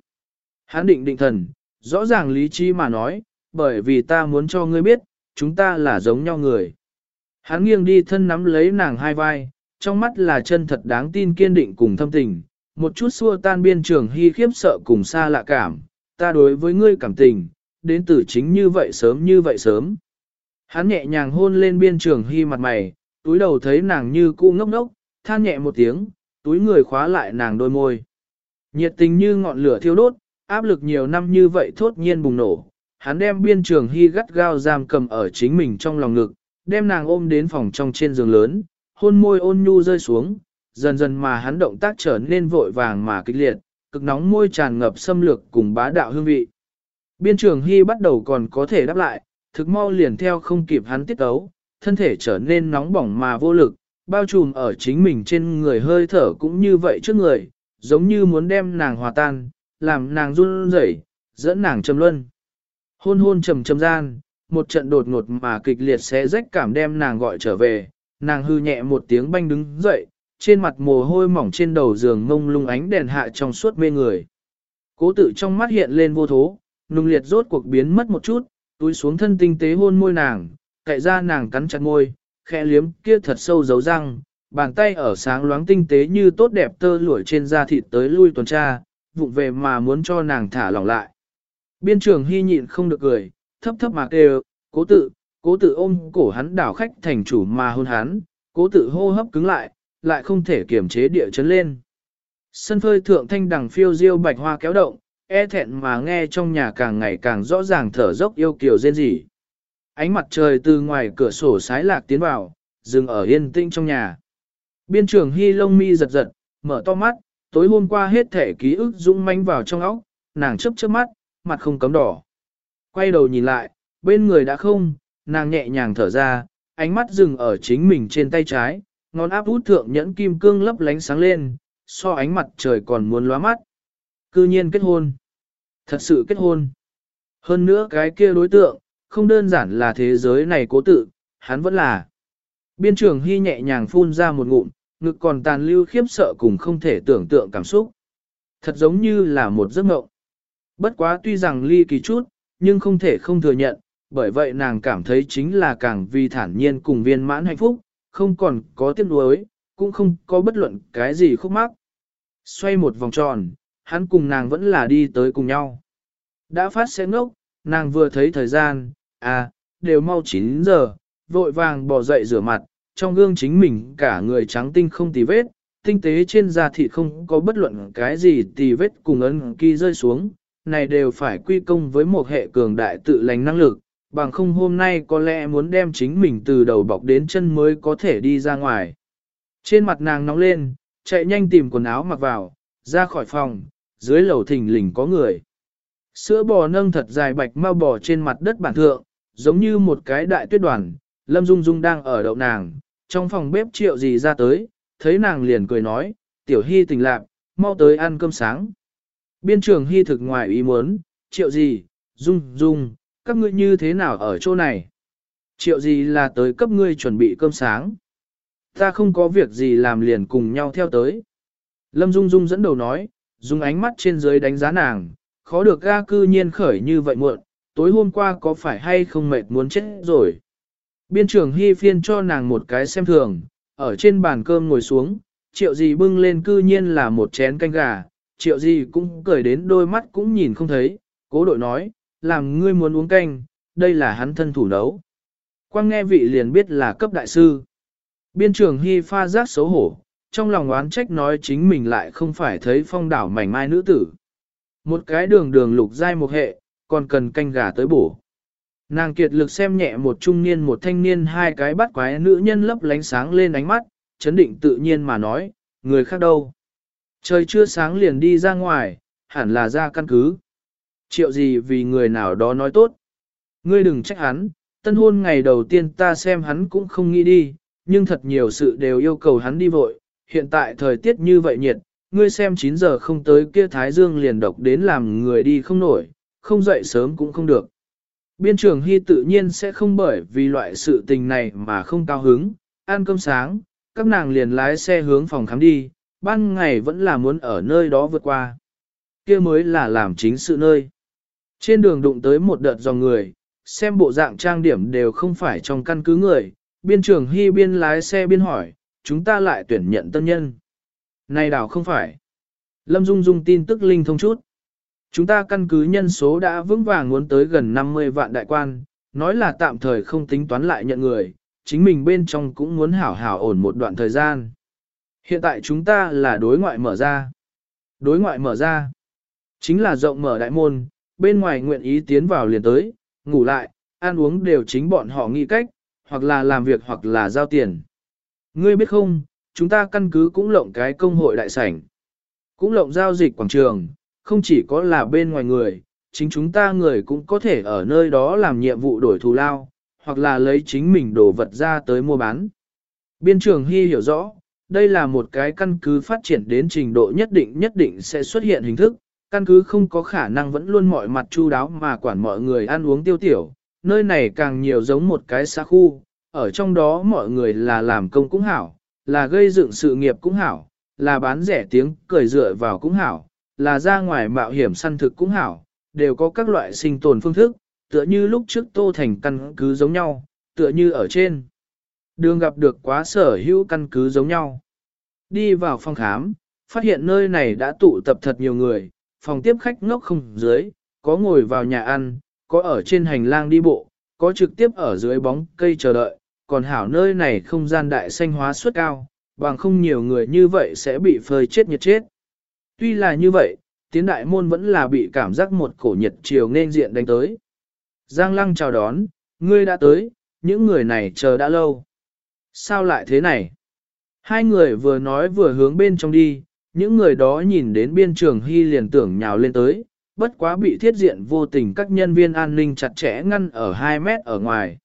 Speaker 1: Hắn định định thần, rõ ràng lý trí mà nói, bởi vì ta muốn cho ngươi biết, chúng ta là giống nhau người. Hắn nghiêng đi thân nắm lấy nàng hai vai, trong mắt là chân thật đáng tin kiên định cùng thâm tình, một chút xua tan biên trường hy khiếp sợ cùng xa lạ cảm, ta đối với ngươi cảm tình, đến từ chính như vậy sớm như vậy sớm. Hắn nhẹ nhàng hôn lên biên trường hy mặt mày, túi đầu thấy nàng như cũ ngốc ngốc, than nhẹ một tiếng, túi người khóa lại nàng đôi môi. Nhiệt tình như ngọn lửa thiêu đốt, áp lực nhiều năm như vậy thốt nhiên bùng nổ. Hắn đem biên trường hy gắt gao giam cầm ở chính mình trong lòng ngực, đem nàng ôm đến phòng trong trên giường lớn, hôn môi ôn nhu rơi xuống, dần dần mà hắn động tác trở nên vội vàng mà kịch liệt, cực nóng môi tràn ngập xâm lược cùng bá đạo hương vị. Biên trường hy bắt đầu còn có thể đáp lại, thực mau liền theo không kịp hắn tiết ấu, thân thể trở nên nóng bỏng mà vô lực, bao trùm ở chính mình trên người hơi thở cũng như vậy trước người, giống như muốn đem nàng hòa tan, làm nàng run rẩy, dẫn nàng trầm luân. Hôn hôn trầm trầm gian, một trận đột ngột mà kịch liệt xé rách cảm đem nàng gọi trở về, nàng hư nhẹ một tiếng banh đứng dậy, trên mặt mồ hôi mỏng trên đầu giường ngông lung ánh đèn hạ trong suốt mê người. Cố tự trong mắt hiện lên vô thố, nung liệt rốt cuộc biến mất một chút, túi xuống thân tinh tế hôn môi nàng, cậy ra nàng cắn chặt môi, khẽ liếm kia thật sâu dấu răng, bàn tay ở sáng loáng tinh tế như tốt đẹp tơ lụa trên da thịt tới lui tuần tra, vụng về mà muốn cho nàng thả lỏng lại. Biên trường hy nhịn không được cười, thấp thấp mà kêu, cố tự, cố tự ôm cổ hắn đảo khách thành chủ mà hôn hắn, cố tự hô hấp cứng lại, lại không thể kiềm chế địa chấn lên. Sân phơi thượng thanh đằng phiêu diêu bạch hoa kéo động, e thẹn mà nghe trong nhà càng ngày càng rõ ràng thở dốc yêu kiều rên rỉ. Ánh mặt trời từ ngoài cửa sổ sái lạc tiến vào, dừng ở yên tĩnh trong nhà. Biên trưởng Hy lông mi giật giật, mở to mắt, tối hôm qua hết thể ký ức dũng manh vào trong óc, nàng chớp chớp mắt, mặt không cấm đỏ. Quay đầu nhìn lại, bên người đã không, nàng nhẹ nhàng thở ra, ánh mắt dừng ở chính mình trên tay trái, ngón áp út thượng nhẫn kim cương lấp lánh sáng lên, so ánh mặt trời còn muốn lóa mắt. Cư nhiên kết hôn. Thật sự kết hôn. Hơn nữa cái kia đối tượng, không đơn giản là thế giới này cố tự, hắn vẫn là. Biên trưởng Hy nhẹ nhàng phun ra một ngụm, ngực còn tàn lưu khiếp sợ cùng không thể tưởng tượng cảm xúc. Thật giống như là một giấc mộng. Bất quá tuy rằng ly kỳ chút, nhưng không thể không thừa nhận, bởi vậy nàng cảm thấy chính là càng vì thản nhiên cùng viên mãn hạnh phúc, không còn có tiếc nuối, cũng không có bất luận cái gì khúc mắc. Xoay một vòng tròn, hắn cùng nàng vẫn là đi tới cùng nhau. Đã phát sẽ ngốc, nàng vừa thấy thời gian, à, đều mau 9 giờ, vội vàng bỏ dậy rửa mặt, trong gương chính mình cả người trắng tinh không tì vết, tinh tế trên da thịt không có bất luận cái gì tì vết cùng ấn kỳ rơi xuống, này đều phải quy công với một hệ cường đại tự lành năng lực, bằng không hôm nay có lẽ muốn đem chính mình từ đầu bọc đến chân mới có thể đi ra ngoài. Trên mặt nàng nóng lên, chạy nhanh tìm quần áo mặc vào, ra khỏi phòng, dưới lầu thình lình có người. Sữa bò nâng thật dài bạch mau bò trên mặt đất bản thượng, giống như một cái đại tuyết đoàn, Lâm Dung Dung đang ở đậu nàng, trong phòng bếp triệu gì ra tới, thấy nàng liền cười nói, tiểu hy tình lạc, mau tới ăn cơm sáng. Biên trường hy thực ngoài ý muốn, triệu gì, Dung Dung, các ngươi như thế nào ở chỗ này? Triệu gì là tới cấp ngươi chuẩn bị cơm sáng. Ta không có việc gì làm liền cùng nhau theo tới. Lâm Dung Dung dẫn đầu nói, dùng ánh mắt trên dưới đánh giá nàng, khó được ga cư nhiên khởi như vậy muộn, tối hôm qua có phải hay không mệt muốn chết rồi. Biên trưởng hy phiên cho nàng một cái xem thường, ở trên bàn cơm ngồi xuống, triệu gì bưng lên cư nhiên là một chén canh gà, triệu gì cũng cười đến đôi mắt cũng nhìn không thấy, cố đội nói, làm ngươi muốn uống canh, đây là hắn thân thủ nấu. Quang nghe vị liền biết là cấp đại sư. Biên trưởng hy pha giác xấu hổ, trong lòng oán trách nói chính mình lại không phải thấy phong đảo mảnh mai nữ tử. Một cái đường đường lục giai một hệ, còn cần canh gà tới bổ. Nàng kiệt lực xem nhẹ một trung niên một thanh niên hai cái bắt quái nữ nhân lấp lánh sáng lên ánh mắt, chấn định tự nhiên mà nói, người khác đâu. Trời chưa sáng liền đi ra ngoài, hẳn là ra căn cứ. Triệu gì vì người nào đó nói tốt. Ngươi đừng trách hắn, tân hôn ngày đầu tiên ta xem hắn cũng không nghĩ đi, nhưng thật nhiều sự đều yêu cầu hắn đi vội. Hiện tại thời tiết như vậy nhiệt, ngươi xem 9 giờ không tới kia Thái Dương liền độc đến làm người đi không nổi, không dậy sớm cũng không được. Biên trường Hy tự nhiên sẽ không bởi vì loại sự tình này mà không cao hứng, ăn cơm sáng, các nàng liền lái xe hướng phòng khám đi, ban ngày vẫn là muốn ở nơi đó vượt qua. kia mới là làm chính sự nơi. Trên đường đụng tới một đợt dòng người, xem bộ dạng trang điểm đều không phải trong căn cứ người, biên trường Hy biên lái xe biên hỏi, chúng ta lại tuyển nhận tân nhân. Này đảo không phải. Lâm Dung Dung tin tức linh thông chút. Chúng ta căn cứ nhân số đã vững vàng muốn tới gần 50 vạn đại quan, nói là tạm thời không tính toán lại nhận người, chính mình bên trong cũng muốn hảo hảo ổn một đoạn thời gian. Hiện tại chúng ta là đối ngoại mở ra. Đối ngoại mở ra, chính là rộng mở đại môn, bên ngoài nguyện ý tiến vào liền tới, ngủ lại, ăn uống đều chính bọn họ nghĩ cách, hoặc là làm việc hoặc là giao tiền. Ngươi biết không, chúng ta căn cứ cũng lộng cái công hội đại sảnh. Cũng lộng giao dịch quảng trường, không chỉ có là bên ngoài người, chính chúng ta người cũng có thể ở nơi đó làm nhiệm vụ đổi thù lao, hoặc là lấy chính mình đồ vật ra tới mua bán. Biên trường Hy hiểu rõ, đây là một cái căn cứ phát triển đến trình độ nhất định nhất định sẽ xuất hiện hình thức, căn cứ không có khả năng vẫn luôn mọi mặt chu đáo mà quản mọi người ăn uống tiêu tiểu, nơi này càng nhiều giống một cái xã khu, ở trong đó mọi người là làm công cũng hảo, là gây dựng sự nghiệp cũng hảo, là bán rẻ tiếng cười dựa vào cũng hảo, là ra ngoài mạo hiểm săn thực cũng hảo, đều có các loại sinh tồn phương thức, tựa như lúc trước Tô Thành căn cứ giống nhau, tựa như ở trên. Đường gặp được quá sở hữu căn cứ giống nhau. Đi vào phòng khám, phát hiện nơi này đã tụ tập thật nhiều người, phòng tiếp khách ngốc không dưới, có ngồi vào nhà ăn, có ở trên hành lang đi bộ, có trực tiếp ở dưới bóng cây chờ đợi, còn hảo nơi này không gian đại xanh hóa suất cao, bằng không nhiều người như vậy sẽ bị phơi chết nhiệt chết. Tuy là như vậy, tiến đại môn vẫn là bị cảm giác một cổ nhiệt chiều nên diện đánh tới. Giang lăng chào đón, ngươi đã tới, những người này chờ đã lâu. Sao lại thế này? Hai người vừa nói vừa hướng bên trong đi, những người đó nhìn đến biên trường hy liền tưởng nhào lên tới, bất quá bị thiết diện vô tình các nhân viên an ninh chặt chẽ ngăn ở 2 mét ở ngoài.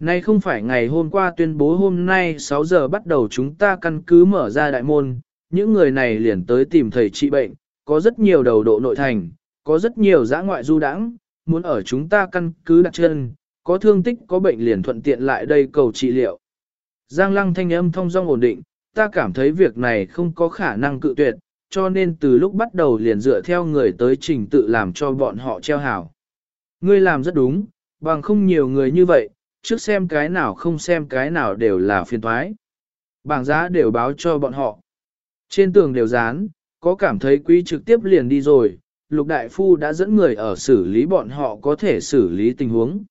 Speaker 1: Nay không phải ngày hôm qua tuyên bố hôm nay 6 giờ bắt đầu chúng ta căn cứ mở ra đại môn, những người này liền tới tìm thầy trị bệnh, có rất nhiều đầu độ nội thành, có rất nhiều giã ngoại du đãng, muốn ở chúng ta căn cứ đặt chân, có thương tích có bệnh liền thuận tiện lại đây cầu trị liệu. Giang lăng thanh âm thông dong ổn định, ta cảm thấy việc này không có khả năng cự tuyệt, cho nên từ lúc bắt đầu liền dựa theo người tới trình tự làm cho bọn họ treo hảo. Ngươi làm rất đúng, bằng không nhiều người như vậy, trước xem cái nào không xem cái nào đều là phiền thoái. Bảng giá đều báo cho bọn họ. Trên tường đều dán, có cảm thấy quý trực tiếp liền đi rồi, lục đại phu đã dẫn người ở xử lý bọn họ có thể xử lý tình huống.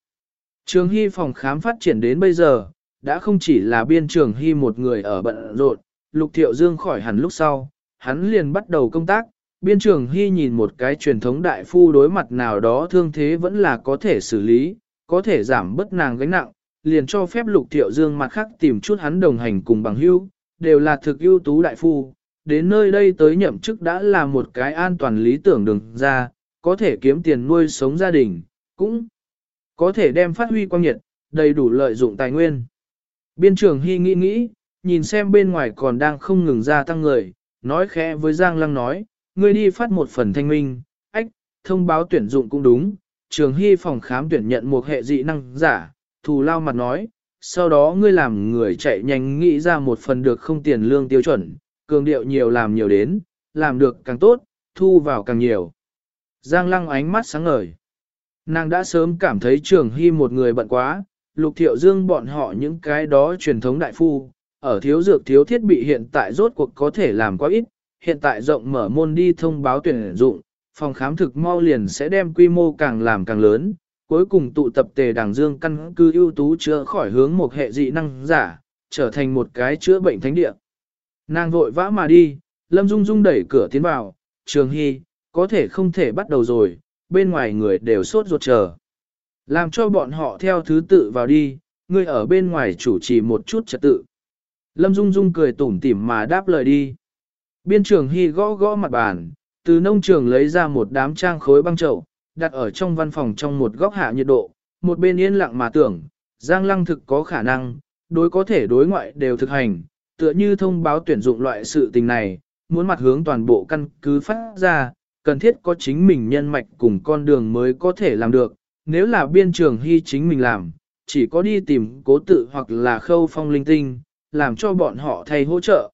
Speaker 1: Trường Hy phòng khám phát triển đến bây giờ, đã không chỉ là biên trường Hy một người ở bận rộn, lục thiệu dương khỏi hẳn lúc sau, hắn liền bắt đầu công tác, biên trường Hy nhìn một cái truyền thống đại phu đối mặt nào đó thương thế vẫn là có thể xử lý, có thể giảm bớt nàng gánh nặng, liền cho phép lục thiệu dương mặt khác tìm chút hắn đồng hành cùng bằng hữu, đều là thực ưu tú đại phu, đến nơi đây tới nhậm chức đã là một cái an toàn lý tưởng đường ra, có thể kiếm tiền nuôi sống gia đình, cũng có thể đem phát huy quang nhiệt, đầy đủ lợi dụng tài nguyên. Biên trưởng Hy nghĩ nghĩ, nhìn xem bên ngoài còn đang không ngừng gia tăng người, nói khẽ với Giang Lăng nói, ngươi đi phát một phần thanh minh, ách, thông báo tuyển dụng cũng đúng, trường Hy phòng khám tuyển nhận một hệ dị năng giả, thù lao mặt nói, sau đó ngươi làm người chạy nhanh nghĩ ra một phần được không tiền lương tiêu chuẩn, cường điệu nhiều làm nhiều đến, làm được càng tốt, thu vào càng nhiều. Giang lăng ánh mắt sáng ngời. Nàng đã sớm cảm thấy trường hy một người bận quá, lục thiệu dương bọn họ những cái đó truyền thống đại phu, ở thiếu dược thiếu thiết bị hiện tại rốt cuộc có thể làm quá ít, hiện tại rộng mở môn đi thông báo tuyển dụng, phòng khám thực mau liền sẽ đem quy mô càng làm càng lớn, cuối cùng tụ tập tề đảng dương căn cứ ưu tú chữa khỏi hướng một hệ dị năng giả, trở thành một cái chữa bệnh thánh địa. Nàng vội vã mà đi, Lâm Dung Dung đẩy cửa tiến vào, Trường Hy, có thể không thể bắt đầu rồi, bên ngoài người đều sốt ruột chờ. Làm cho bọn họ theo thứ tự vào đi, người ở bên ngoài chủ trì một chút trật tự. Lâm Dung Dung cười tủm tỉm mà đáp lời đi. Biên trường Hy gõ gõ mặt bàn, từ nông trường lấy ra một đám trang khối băng trậu, đặt ở trong văn phòng trong một góc hạ nhiệt độ, một bên yên lặng mà tưởng, Giang Lăng thực có khả năng, đối có thể đối ngoại đều thực hành, tựa như thông báo tuyển dụng loại sự tình này, muốn mặt hướng toàn bộ căn cứ phát ra, cần thiết có chính mình nhân mạch cùng con đường mới có thể làm được, nếu là biên trường hy chính mình làm, chỉ có đi tìm cố tự hoặc là khâu phong linh tinh, làm cho bọn họ thay hỗ trợ.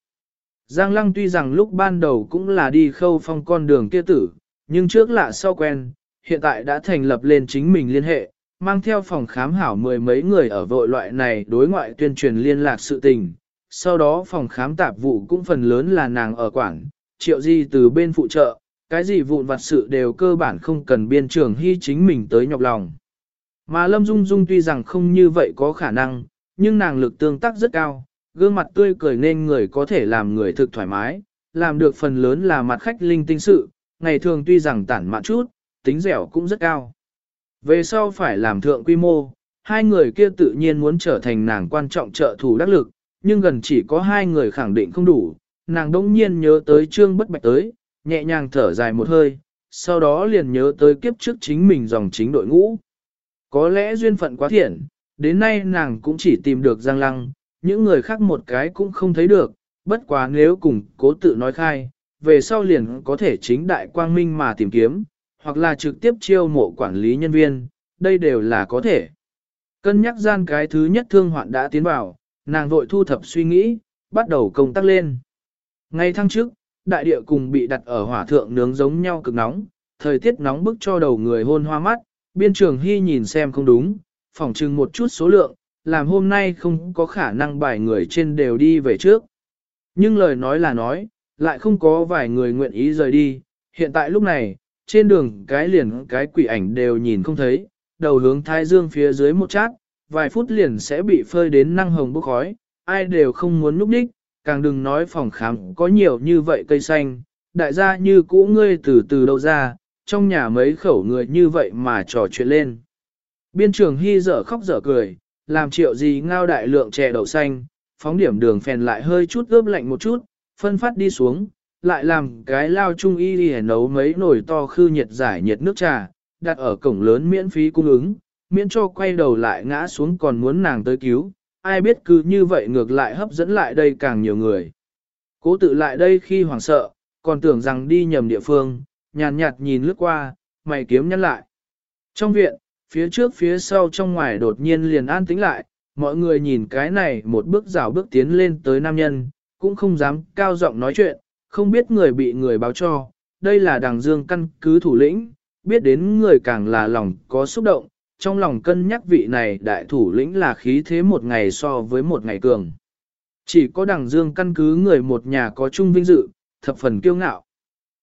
Speaker 1: Giang Lăng tuy rằng lúc ban đầu cũng là đi khâu phong con đường kia tử, nhưng trước lạ sau quen, hiện tại đã thành lập lên chính mình liên hệ, mang theo phòng khám hảo mười mấy người ở vội loại này đối ngoại tuyên truyền liên lạc sự tình, sau đó phòng khám tạp vụ cũng phần lớn là nàng ở quảng, triệu di từ bên phụ trợ, cái gì vụn vặt sự đều cơ bản không cần biên trường hy chính mình tới nhọc lòng. Mà Lâm Dung Dung tuy rằng không như vậy có khả năng, nhưng nàng lực tương tác rất cao, gương mặt tươi cười nên người có thể làm người thực thoải mái, làm được phần lớn là mặt khách linh tinh sự, ngày thường tuy rằng tản mạn chút, tính dẻo cũng rất cao. Về sau phải làm thượng quy mô, hai người kia tự nhiên muốn trở thành nàng quan trọng trợ thủ đắc lực, nhưng gần chỉ có hai người khẳng định không đủ, nàng đông nhiên nhớ tới trương bất bạch tới, nhẹ nhàng thở dài một hơi, sau đó liền nhớ tới kiếp trước chính mình dòng chính đội ngũ. Có lẽ duyên phận quá thiện, đến nay nàng cũng chỉ tìm được Giang Lăng, những người khác một cái cũng không thấy được, bất quá nếu cùng cố tự nói khai, về sau liền có thể chính đại quang minh mà tìm kiếm, hoặc là trực tiếp chiêu mộ quản lý nhân viên, đây đều là có thể. Cân nhắc gian cái thứ nhất thương hoạn đã tiến vào, nàng vội thu thập suy nghĩ, bắt đầu công tác lên. Ngay tháng trước, đại địa cùng bị đặt ở hỏa thượng nướng giống nhau cực nóng, thời tiết nóng bức cho đầu người hôn hoa mắt, biên trường hy nhìn xem không đúng, phỏng chừng một chút số lượng, làm hôm nay không có khả năng bài người trên đều đi về trước. Nhưng lời nói là nói, lại không có vài người nguyện ý rời đi, hiện tại lúc này, trên đường cái liền cái quỷ ảnh đều nhìn không thấy, đầu hướng thái dương phía dưới một chát, vài phút liền sẽ bị phơi đến năng hồng bốc khói, ai đều không muốn núp đích, càng đừng nói phòng khám có nhiều như vậy cây xanh, đại gia như cũ ngươi từ từ đâu ra, trong nhà mấy khẩu người như vậy mà trò chuyện lên. Biên trường hy dở khóc dở cười, làm triệu gì ngao đại lượng chè đậu xanh, phóng điểm đường phèn lại hơi chút ướp lạnh một chút, phân phát đi xuống, lại làm cái lao trung y đi nấu mấy nồi to khư nhiệt giải nhiệt nước trà, đặt ở cổng lớn miễn phí cung ứng, miễn cho quay đầu lại ngã xuống còn muốn nàng tới cứu, ai biết cứ như vậy ngược lại hấp dẫn lại đây càng nhiều người. Cố tự lại đây khi hoảng sợ, còn tưởng rằng đi nhầm địa phương, nhàn nhạt, nhìn lướt qua, mày kiếm nhăn lại. Trong viện, phía trước phía sau trong ngoài đột nhiên liền an tĩnh lại, mọi người nhìn cái này một bước rào bước tiến lên tới nam nhân, cũng không dám cao giọng nói chuyện, không biết người bị người báo cho, đây là đằng dương căn cứ thủ lĩnh, biết đến người càng là lòng có xúc động, trong lòng cân nhắc vị này đại thủ lĩnh là khí thế một ngày so với một ngày cường. Chỉ có đằng dương căn cứ người một nhà có chung vinh dự, thập phần kiêu ngạo.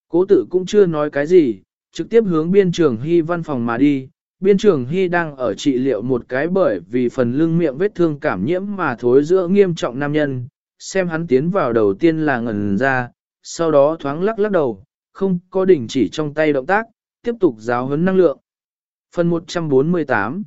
Speaker 1: Cố tử cũng chưa nói cái gì, trực tiếp hướng biên trường hy văn phòng mà đi. Biên trường hy đang ở trị liệu một cái bởi vì phần lưng miệng vết thương cảm nhiễm mà thối giữa nghiêm trọng nam nhân, xem hắn tiến vào đầu tiên là ngẩn ra, sau đó thoáng lắc lắc đầu, không có đỉnh chỉ trong tay động tác, tiếp tục giáo huấn năng lượng. Phần 148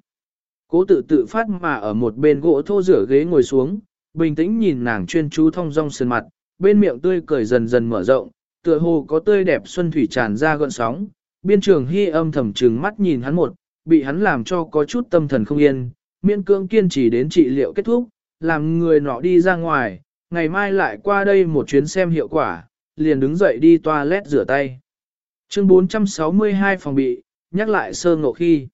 Speaker 1: Cố tự tự phát mà ở một bên gỗ thô rửa ghế ngồi xuống, bình tĩnh nhìn nàng chuyên chú thông dong sườn mặt, bên miệng tươi cười dần dần mở rộng, tựa hồ có tươi đẹp xuân thủy tràn ra gợn sóng. Biên trường hy âm thầm trừng mắt nhìn hắn một, bị hắn làm cho có chút tâm thần không yên, miễn cương kiên trì đến trị liệu kết thúc, làm người nọ đi ra ngoài, ngày mai lại qua đây một chuyến xem hiệu quả, liền đứng dậy đi toilet rửa tay. Chương 462 phòng bị, nhắc lại sơ ngộ khi.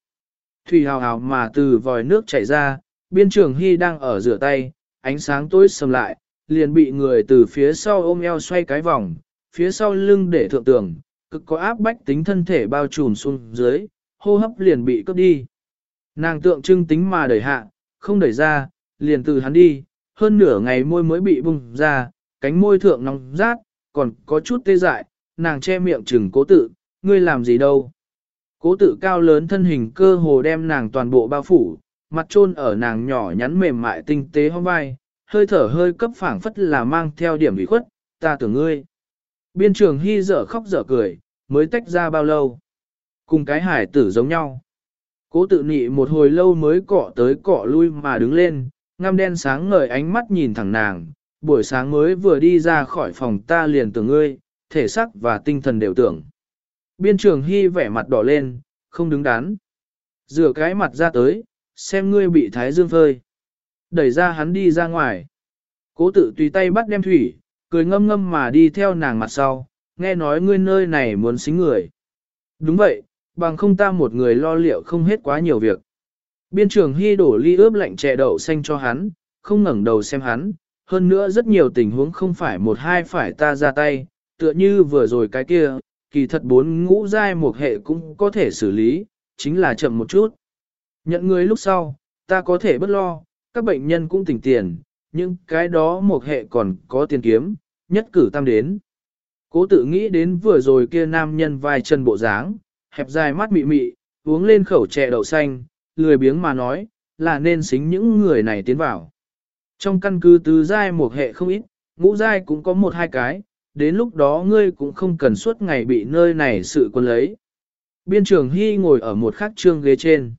Speaker 1: Thủy hào hào mà từ vòi nước chảy ra, biên trường hy đang ở rửa tay, ánh sáng tối sầm lại, liền bị người từ phía sau ôm eo xoay cái vòng, phía sau lưng để thượng tường, cực có áp bách tính thân thể bao trùm xuống dưới, hô hấp liền bị cướp đi. Nàng tượng trưng tính mà đẩy hạ, không đẩy ra, liền từ hắn đi, hơn nửa ngày môi mới bị bung ra, cánh môi thượng nóng rát, còn có chút tê dại, nàng che miệng chừng cố tự, ngươi làm gì đâu. Cố tự cao lớn thân hình cơ hồ đem nàng toàn bộ bao phủ, mặt trôn ở nàng nhỏ nhắn mềm mại tinh tế hông vai, hơi thở hơi cấp phảng phất là mang theo điểm ủy khuất, ta tưởng ngươi. Biên trường hy dở khóc dở cười, mới tách ra bao lâu. Cùng cái hải tử giống nhau. Cố tự nị một hồi lâu mới cọ tới cọ lui mà đứng lên, ngăm đen sáng ngời ánh mắt nhìn thẳng nàng, buổi sáng mới vừa đi ra khỏi phòng ta liền tưởng ngươi, thể sắc và tinh thần đều tưởng. Biên trường hy vẻ mặt đỏ lên, không đứng đắn. Rửa cái mặt ra tới, xem ngươi bị thái dương phơi. Đẩy ra hắn đi ra ngoài. Cố tự tùy tay bắt đem thủy, cười ngâm ngâm mà đi theo nàng mặt sau, nghe nói ngươi nơi này muốn xính người. Đúng vậy, bằng không ta một người lo liệu không hết quá nhiều việc. Biên trường hy đổ ly ướp lạnh chè đậu xanh cho hắn, không ngẩng đầu xem hắn, hơn nữa rất nhiều tình huống không phải một hai phải ta ra tay, tựa như vừa rồi cái kia, kỳ thật bốn ngũ giai một hệ cũng có thể xử lý, chính là chậm một chút. Nhận người lúc sau, ta có thể bất lo, các bệnh nhân cũng tỉnh tiền, nhưng cái đó một hệ còn có tiền kiếm, nhất cử tam đến. Cố tự nghĩ đến vừa rồi kia nam nhân vai chân bộ dáng, hẹp dài mắt mị mị, uống lên khẩu chè đậu xanh, lười biếng mà nói, là nên xính những người này tiến vào. Trong căn cứ tứ giai một hệ không ít, ngũ giai cũng có một hai cái, đến lúc đó ngươi cũng không cần suốt ngày bị nơi này sự quân lấy. Biên trưởng Hy ngồi ở một khắc trương ghế trên.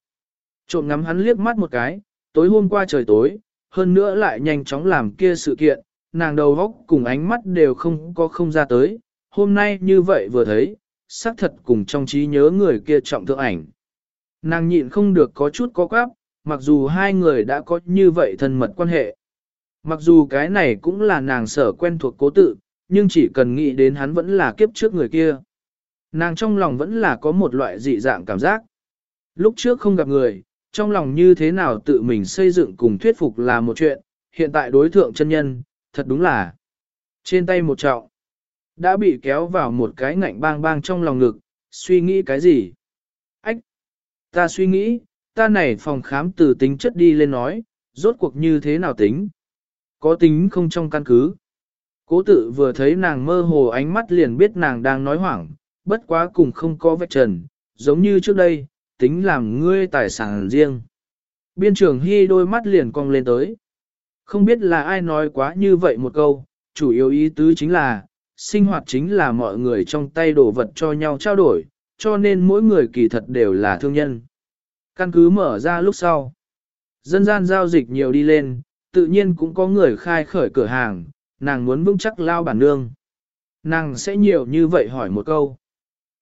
Speaker 1: Trộm ngắm hắn liếc mắt một cái, tối hôm qua trời tối, hơn nữa lại nhanh chóng làm kia sự kiện, nàng đầu góc cùng ánh mắt đều không có không ra tới, hôm nay như vậy vừa thấy, xác thật cùng trong trí nhớ người kia trọng thượng ảnh. Nàng nhịn không được có chút có quáp, mặc dù hai người đã có như vậy thân mật quan hệ. Mặc dù cái này cũng là nàng sở quen thuộc cố tự, nhưng chỉ cần nghĩ đến hắn vẫn là kiếp trước người kia. Nàng trong lòng vẫn là có một loại dị dạng cảm giác. Lúc trước không gặp người, trong lòng như thế nào tự mình xây dựng cùng thuyết phục là một chuyện, hiện tại đối thượng chân nhân, thật đúng là trên tay một trọng, đã bị kéo vào một cái ngạnh bang bang trong lòng ngực, suy nghĩ cái gì? Ách! Ta suy nghĩ, ta này phòng khám từ tính chất đi lên nói, rốt cuộc như thế nào tính? Có tính không trong căn cứ? Cố tự vừa thấy nàng mơ hồ ánh mắt liền biết nàng đang nói hoảng, bất quá cùng không có vết trần, giống như trước đây, tính làm ngươi tài sản riêng. Biên trưởng Hy đôi mắt liền cong lên tới. Không biết là ai nói quá như vậy một câu, chủ yếu ý tứ chính là, sinh hoạt chính là mọi người trong tay đồ vật cho nhau trao đổi, cho nên mỗi người kỳ thật đều là thương nhân. Căn cứ mở ra lúc sau. Dân gian giao dịch nhiều đi lên, tự nhiên cũng có người khai khởi cửa hàng, nàng muốn vững chắc lao bản nương. Nàng sẽ nhiều như vậy hỏi một câu.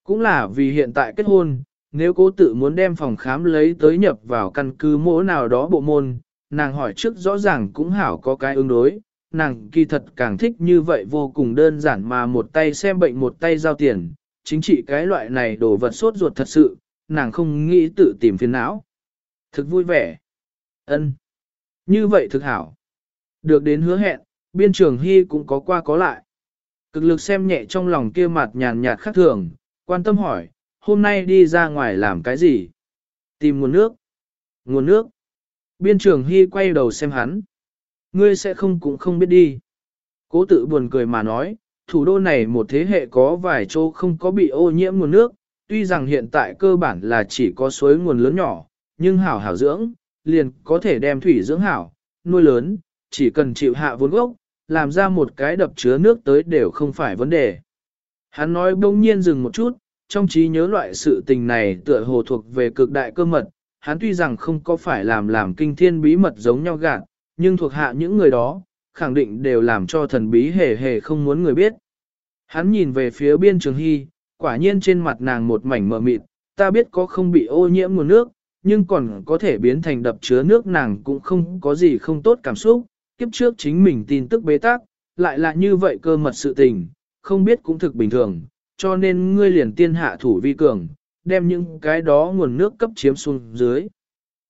Speaker 1: Cũng là vì hiện tại kết hôn, nếu cố tự muốn đem phòng khám lấy tới nhập vào căn cứ mỗi nào đó bộ môn, nàng hỏi trước rõ ràng cũng hảo có cái ứng đối, nàng kỳ thật càng thích như vậy vô cùng đơn giản mà một tay xem bệnh một tay giao tiền, chính trị cái loại này đồ vật sốt ruột thật sự, nàng không nghĩ tự tìm phiền não. Thực vui vẻ. ân Như vậy thực hảo. Được đến hứa hẹn, biên trường hy cũng có qua có lại. Cực lực xem nhẹ trong lòng kia mặt nhàn nhạt khác thường, quan tâm hỏi, hôm nay đi ra ngoài làm cái gì? Tìm nguồn nước. Nguồn nước. Biên trường hy quay đầu xem hắn. Ngươi sẽ không cũng không biết đi. Cố tự buồn cười mà nói, thủ đô này một thế hệ có vài chỗ không có bị ô nhiễm nguồn nước, tuy rằng hiện tại cơ bản là chỉ có suối nguồn lớn nhỏ, nhưng hảo hảo dưỡng, liền có thể đem thủy dưỡng hảo, nuôi lớn, chỉ cần chịu hạ vốn gốc, làm ra một cái đập chứa nước tới đều không phải vấn đề. Hắn nói bỗng nhiên dừng một chút, trong trí nhớ loại sự tình này tựa hồ thuộc về cực đại cơ mật, hắn tuy rằng không có phải làm làm kinh thiên bí mật giống nhau gạt, nhưng thuộc hạ những người đó, khẳng định đều làm cho thần bí hề hề không muốn người biết. Hắn nhìn về phía biên trường hy, quả nhiên trên mặt nàng một mảnh mờ mịt, ta biết có không bị ô nhiễm nguồn nước, nhưng còn có thể biến thành đập chứa nước nàng cũng không có gì không tốt cảm xúc, kiếp trước chính mình tin tức bế tắc, lại là như vậy cơ mật sự tình, không biết cũng thực bình thường, cho nên ngươi liền tiên hạ thủ vi cường, đem những cái đó nguồn nước cấp chiếm xuống dưới.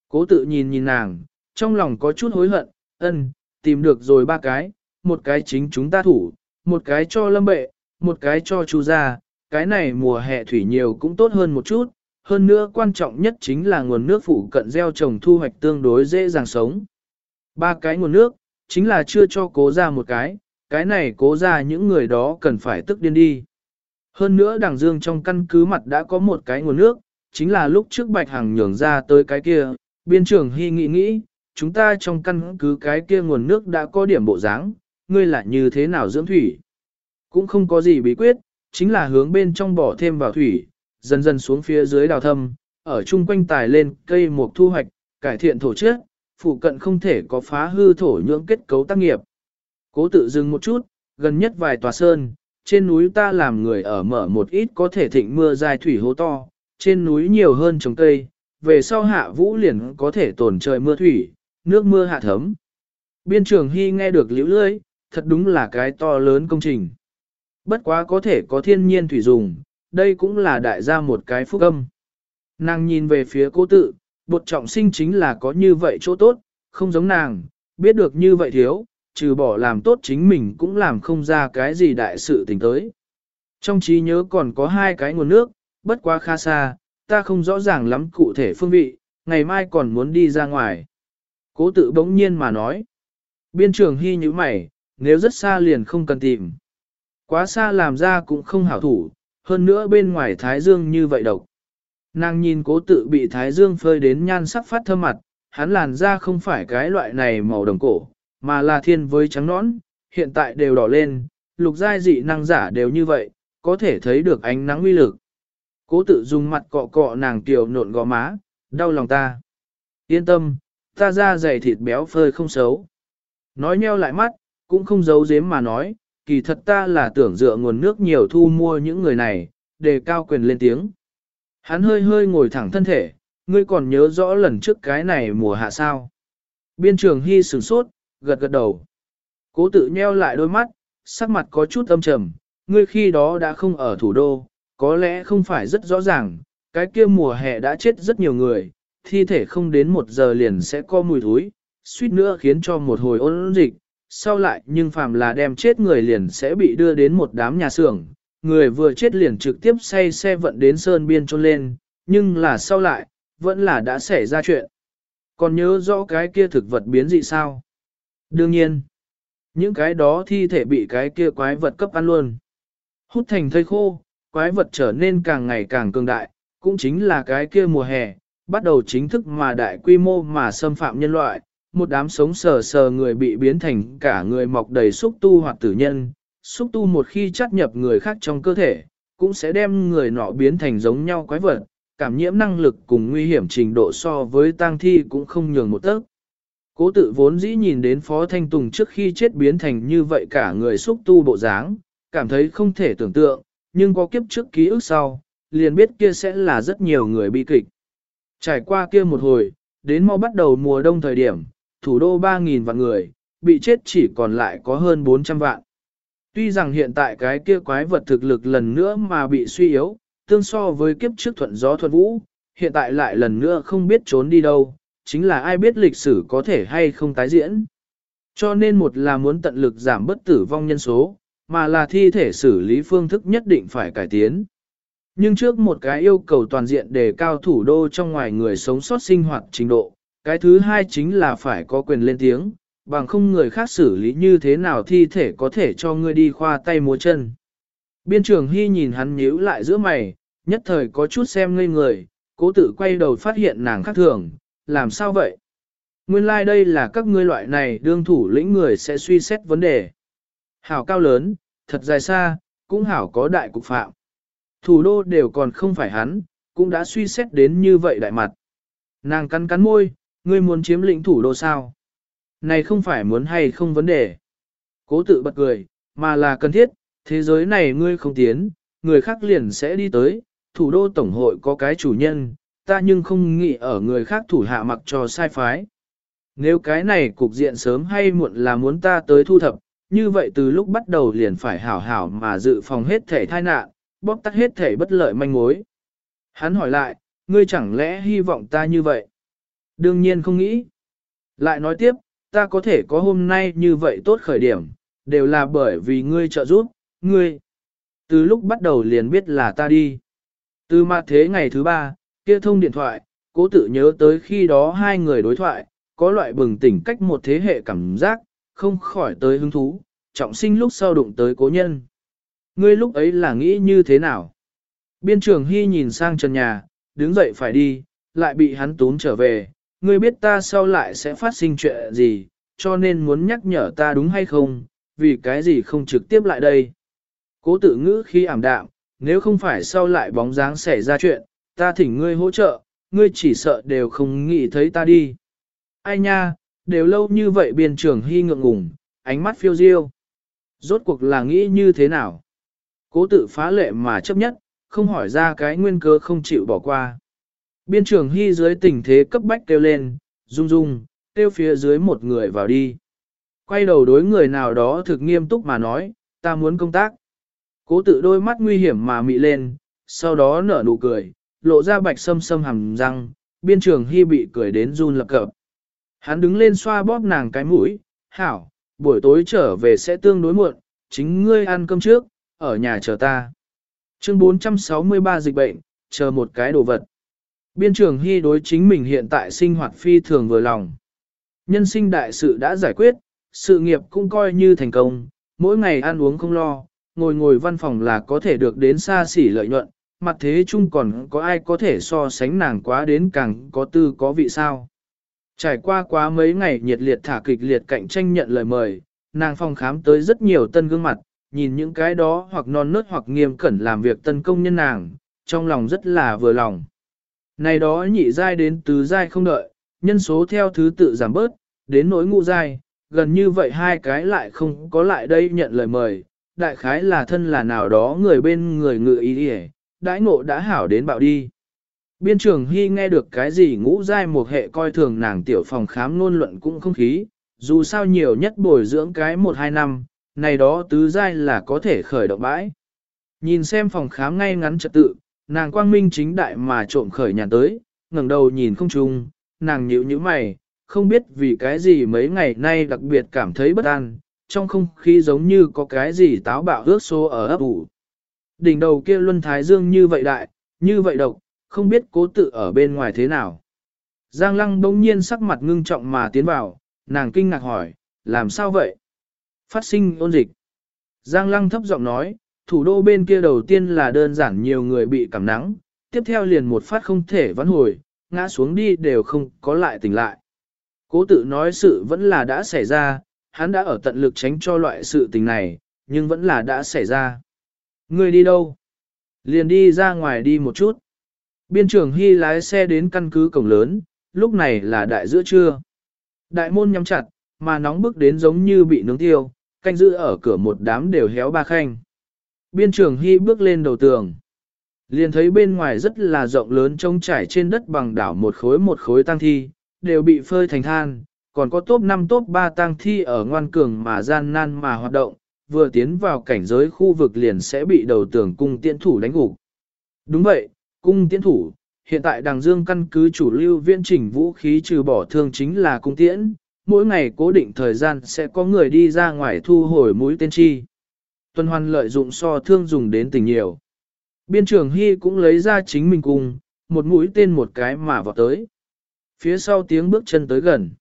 Speaker 1: Cố tự nhìn nhìn nàng, trong lòng có chút hối hận, ân, tìm được rồi ba cái, một cái chính chúng ta thủ, một cái cho lâm bệ, một cái cho chu gia, cái này mùa hè thủy nhiều cũng tốt hơn một chút, hơn nữa quan trọng nhất chính là nguồn nước phụ cận gieo trồng thu hoạch tương đối dễ dàng sống. Ba cái nguồn nước, chính là chưa cho cố ra một cái, cái này cố ra những người đó cần phải tức điên đi. Hơn nữa đảng dương trong căn cứ mặt đã có một cái nguồn nước, chính là lúc trước bạch hàng nhường ra tới cái kia, biên trưởng hy nghĩ nghĩ, chúng ta trong căn cứ cái kia nguồn nước đã có điểm bộ dáng, ngươi lại như thế nào dưỡng thủy. Cũng không có gì bí quyết, chính là hướng bên trong bỏ thêm vào thủy, dần dần xuống phía dưới đào thâm, ở chung quanh tài lên cây mục thu hoạch, cải thiện thổ chất, phụ cận không thể có phá hư thổ nhưỡng kết cấu tác nghiệp. Cố tự dừng một chút, gần nhất vài tòa sơn, trên núi ta làm người ở mở một ít có thể thịnh mưa dài thủy hố to, trên núi nhiều hơn trồng cây, về sau hạ vũ liền có thể tồn trời mưa thủy, nước mưa hạ thấm. Biên trường Hy nghe được liễu lưỡi, thật đúng là cái to lớn công trình. Bất quá có thể có thiên nhiên thủy dùng, đây cũng là đại gia một cái phúc âm. Nàng nhìn về phía cô tự, bột trọng sinh chính là có như vậy chỗ tốt, không giống nàng, biết được như vậy thiếu, trừ bỏ làm tốt chính mình cũng làm không ra cái gì đại sự tình tới. Trong trí nhớ còn có hai cái nguồn nước, bất quá khá xa, ta không rõ ràng lắm cụ thể phương vị, ngày mai còn muốn đi ra ngoài. Cố tự bỗng nhiên mà nói. Biên trường hy như mày, nếu rất xa liền không cần tìm. Quá xa làm ra cũng không hảo thủ, hơn nữa bên ngoài thái dương như vậy độc. Nàng nhìn cố tự bị thái dương phơi đến nhan sắc phát thơm mặt, hắn làn da không phải cái loại này màu đồng cổ, mà là thiên với trắng nõn, hiện tại đều đỏ lên, lục giai dị năng giả đều như vậy, có thể thấy được ánh nắng uy lực. Cố tự dùng mặt cọ cọ nàng tiểu nộn gò má, đau lòng ta. Yên tâm, ta da dày thịt béo phơi không xấu. Nói nheo lại mắt, cũng không giấu giếm mà nói, kỳ thật ta là tưởng dựa nguồn nước nhiều thu mua những người này, để cao quyền lên tiếng. Hắn hơi hơi ngồi thẳng thân thể, ngươi còn nhớ rõ lần trước cái này mùa hạ sao. Biên trường hy sửng sốt, gật gật đầu. Cố tự nheo lại đôi mắt, sắc mặt có chút âm trầm, ngươi khi đó đã không ở thủ đô, có lẽ không phải rất rõ ràng, cái kia mùa hè đã chết rất nhiều người, thi thể không đến một giờ liền sẽ có mùi thối, suýt nữa khiến cho một hồi ôn dịch, sau lại nhưng phàm là đem chết người liền sẽ bị đưa đến một đám nhà xưởng, người vừa chết liền trực tiếp say xe vận đến sơn biên trôn lên, nhưng là sau lại, vẫn là đã xảy ra chuyện. Còn nhớ rõ cái kia thực vật biến dị sao? Đương nhiên, những cái đó thi thể bị cái kia quái vật cấp ăn luôn. Hút thành thây khô, quái vật trở nên càng ngày càng cường đại, cũng chính là cái kia mùa hè, bắt đầu chính thức mà đại quy mô mà xâm phạm nhân loại, một đám sống sờ sờ người bị biến thành cả người mọc đầy xúc tu hoặc tử nhân, xúc tu một khi chắt nhập người khác trong cơ thể, cũng sẽ đem người nọ biến thành giống nhau quái vật, cảm nhiễm năng lực cùng nguy hiểm trình độ so với tang thi cũng không nhường một tấc. Cố tự vốn dĩ nhìn đến Phó Thanh Tùng trước khi chết biến thành như vậy cả người xúc tu bộ dáng, cảm thấy không thể tưởng tượng, nhưng có kiếp trước ký ức sau, liền biết kia sẽ là rất nhiều người bi kịch. Trải qua kia một hồi, đến mau bắt đầu mùa đông thời điểm, thủ đô 3.000 vạn người, bị chết chỉ còn lại có hơn 400 vạn. Tuy rằng hiện tại cái kia quái vật thực lực lần nữa mà bị suy yếu, tương so với kiếp trước thuận gió thuận vũ, hiện tại lại lần nữa không biết trốn đi đâu, chính là ai biết lịch sử có thể hay không tái diễn. Cho nên một là muốn tận lực giảm bất tử vong nhân số, mà là thi thể xử lý phương thức nhất định phải cải tiến. Nhưng trước một cái yêu cầu toàn diện để cao thủ đô trong ngoài người sống sót sinh hoạt trình độ, cái thứ hai chính là phải có quyền lên tiếng, bằng không người khác xử lý như thế nào thi thể có thể cho ngươi đi khoa tay múa chân. Biên trường Hy nhìn hắn nhíu lại giữa mày, nhất thời có chút xem ngây người, cố tự quay đầu phát hiện nàng khác thường, làm sao vậy? Nguyên lai like đây là các ngươi loại này đương thủ lĩnh người sẽ suy xét vấn đề. Hảo cao lớn, thật dài xa, cũng hảo có đại cục phạm. Thủ đô đều còn không phải hắn, cũng đã suy xét đến như vậy đại mặt. Nàng cắn cắn môi, ngươi muốn chiếm lĩnh thủ đô sao? Này không phải muốn hay không vấn đề. Cố tự bật cười, mà là cần thiết, thế giới này ngươi không tiến, người khác liền sẽ đi tới, thủ đô tổng hội có cái chủ nhân, ta nhưng không nghĩ ở người khác thủ hạ mặc cho sai phái. Nếu cái này cục diện sớm hay muộn là muốn ta tới thu thập, như vậy từ lúc bắt đầu liền phải hảo hảo mà dự phòng hết thể thai nạn, bóp tắt hết thể bất lợi manh mối. Hắn hỏi lại, ngươi chẳng lẽ hy vọng ta như vậy? Đương nhiên không nghĩ. Lại nói tiếp, ta có thể có hôm nay như vậy tốt khởi điểm, đều là bởi vì ngươi trợ giúp, ngươi. Từ lúc bắt đầu liền biết là ta đi. Từ mặt thế ngày thứ ba, kia thông điện thoại, cố tự nhớ tới khi đó hai người đối thoại, có loại bừng tỉnh cách một thế hệ cảm giác, không khỏi tới hứng thú, trọng sinh lúc sau đụng tới cố nhân. Ngươi lúc ấy là nghĩ như thế nào? Biên trưởng Hy nhìn sang trần nhà, đứng dậy phải đi, lại bị hắn tún trở về. Ngươi biết ta sau lại sẽ phát sinh chuyện gì, cho nên muốn nhắc nhở ta đúng hay không, vì cái gì không trực tiếp lại đây. Cố tự ngữ khi ảm đạm, nếu không phải sau lại bóng dáng xảy ra chuyện, ta thỉnh ngươi hỗ trợ, ngươi chỉ sợ đều không nghĩ thấy ta đi. Ai nha, đều lâu như vậy biên trưởng hy ngượng ngùng, ánh mắt phiêu diêu. Rốt cuộc là nghĩ như thế nào? Cố tự phá lệ mà chấp nhất, không hỏi ra cái nguyên cơ không chịu bỏ qua. Biên trưởng hy dưới tình thế cấp bách kêu lên, rung rung, kêu phía dưới một người vào đi. Quay đầu đối người nào đó thực nghiêm túc mà nói, ta muốn công tác. Cố tự đôi mắt nguy hiểm mà mị lên, sau đó nở nụ cười, lộ ra bạch sâm sâm hầm răng, biên trường hy bị cười đến run lập cập. Hắn đứng lên xoa bóp nàng cái mũi, hảo, buổi tối trở về sẽ tương đối muộn, chính ngươi ăn cơm trước, ở nhà chờ ta. Chương 463 dịch bệnh, chờ một cái đồ vật. Biên trường hy đối chính mình hiện tại sinh hoạt phi thường vừa lòng. Nhân sinh đại sự đã giải quyết, sự nghiệp cũng coi như thành công, mỗi ngày ăn uống không lo, ngồi ngồi văn phòng là có thể được đến xa xỉ lợi nhuận, mặt thế chung còn có ai có thể so sánh nàng quá đến càng có tư có vị sao. Trải qua quá mấy ngày nhiệt liệt thả kịch liệt cạnh tranh nhận lời mời, nàng phòng khám tới rất nhiều tân gương mặt, nhìn những cái đó hoặc non nớt hoặc nghiêm cẩn làm việc tân công nhân nàng, trong lòng rất là vừa lòng. Này đó nhị giai đến tứ giai không đợi, nhân số theo thứ tự giảm bớt, đến nỗi ngũ giai, gần như vậy hai cái lại không có lại đây nhận lời mời, đại khái là thân là nào đó người bên người ngự ý đi đãi ngộ đã hảo đến bạo đi. Biên trưởng Hy nghe được cái gì ngũ giai một hệ coi thường nàng tiểu phòng khám nôn luận cũng không khí, dù sao nhiều nhất bồi dưỡng cái một hai năm, này đó tứ giai là có thể khởi động bãi. Nhìn xem phòng khám ngay ngắn trật tự, nàng quang minh chính đại mà trộm khởi nhà tới, ngẩng đầu nhìn không trung, nàng nhíu nhíu mày, không biết vì cái gì mấy ngày nay đặc biệt cảm thấy bất an, trong không khí giống như có cái gì táo bạo ước số ở ấp ủ. Đỉnh đầu kia luân thái dương như vậy đại, như vậy độc, không biết cố tự ở bên ngoài thế nào. Giang lăng bỗng nhiên sắc mặt ngưng trọng mà tiến vào, nàng kinh ngạc hỏi, làm sao vậy? Phát sinh ôn dịch. Giang lăng thấp giọng nói, thủ đô bên kia đầu tiên là đơn giản nhiều người bị cảm nắng, tiếp theo liền một phát không thể vãn hồi, ngã xuống đi đều không có lại tỉnh lại. Cố tự nói sự vẫn là đã xảy ra, hắn đã ở tận lực tránh cho loại sự tình này, nhưng vẫn là đã xảy ra. Người đi đâu? Liền đi ra ngoài đi một chút. Biên trưởng Hy lái xe đến căn cứ cổng lớn, lúc này là đại giữa trưa. Đại môn nhắm chặt, mà nóng bức đến giống như bị nướng tiêu, canh giữ ở cửa một đám đều héo ba khanh. Biên trưởng Hy bước lên đầu tường. Liền thấy bên ngoài rất là rộng lớn trông trải trên đất bằng đảo một khối một khối tăng thi, đều bị phơi thành than, còn có top 5 top 3 tăng thi ở ngoan cường mà gian nan mà hoạt động, vừa tiến vào cảnh giới khu vực liền sẽ bị đầu tường cung tiễn thủ đánh gục. Đúng vậy, cung tiễn thủ, hiện tại đằng dương căn cứ chủ lưu viễn trình vũ khí trừ bỏ thương chính là cung tiễn, mỗi ngày cố định thời gian sẽ có người đi ra ngoài thu hồi mũi tên chi. Tuần hoàn lợi dụng so thương dùng đến tình nhiều. Biên trưởng Hy cũng lấy ra chính mình cùng, một mũi tên một cái mà vào tới. Phía sau tiếng bước chân tới gần.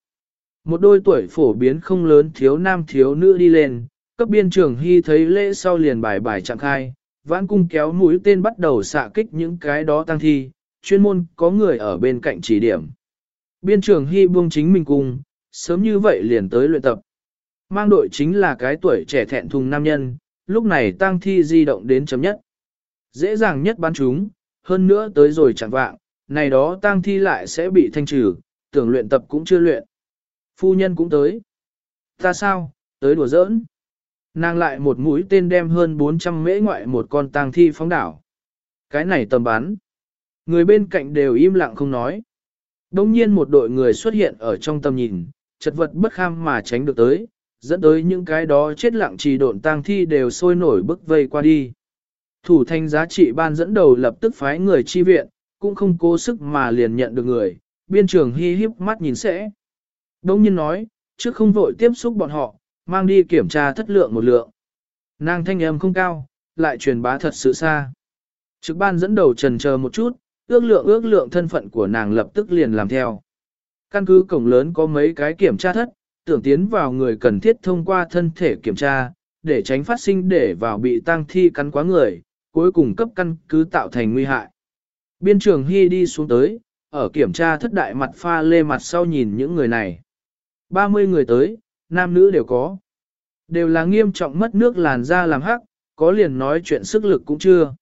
Speaker 1: Một đôi tuổi phổ biến không lớn thiếu nam thiếu nữ đi lên, cấp biên trưởng Hy thấy lễ sau liền bài bài trạng khai, vãn cung kéo mũi tên bắt đầu xạ kích những cái đó tăng thi, chuyên môn có người ở bên cạnh chỉ điểm. Biên trưởng Hy buông chính mình cùng, sớm như vậy liền tới luyện tập. Mang đội chính là cái tuổi trẻ thẹn thùng nam nhân, lúc này tăng thi di động đến chấm nhất. Dễ dàng nhất bắn chúng, hơn nữa tới rồi chẳng vạng, này đó tăng thi lại sẽ bị thanh trừ, tưởng luyện tập cũng chưa luyện. Phu nhân cũng tới. Ta sao, tới đùa giỡn. Nàng lại một mũi tên đem hơn 400 mễ ngoại một con tang thi phóng đảo. Cái này tầm bắn. Người bên cạnh đều im lặng không nói. Đông nhiên một đội người xuất hiện ở trong tầm nhìn, chật vật bất kham mà tránh được tới, dẫn tới những cái đó chết lặng trì độn tang thi đều sôi nổi bức vây qua đi. Thủ thanh giá trị ban dẫn đầu lập tức phái người chi viện, cũng không cố sức mà liền nhận được người, biên trường hy hiếp mắt nhìn sẽ. Đông nhiên nói, trước không vội tiếp xúc bọn họ, mang đi kiểm tra thất lượng một lượng. Nàng thanh âm không cao, lại truyền bá thật sự xa. Trực ban dẫn đầu trần chờ một chút, ước lượng ước lượng thân phận của nàng lập tức liền làm theo. Căn cứ cổng lớn có mấy cái kiểm tra thất, tưởng tiến vào người cần thiết thông qua thân thể kiểm tra, để tránh phát sinh để vào bị tang thi cắn quá người, cuối cùng cấp căn cứ tạo thành nguy hại. Biên trường Hy đi xuống tới, ở kiểm tra thất đại mặt pha lê mặt sau nhìn những người này. 30 người tới, nam nữ đều có. Đều là nghiêm trọng mất nước làn da làm hắc, có liền nói chuyện sức lực cũng chưa.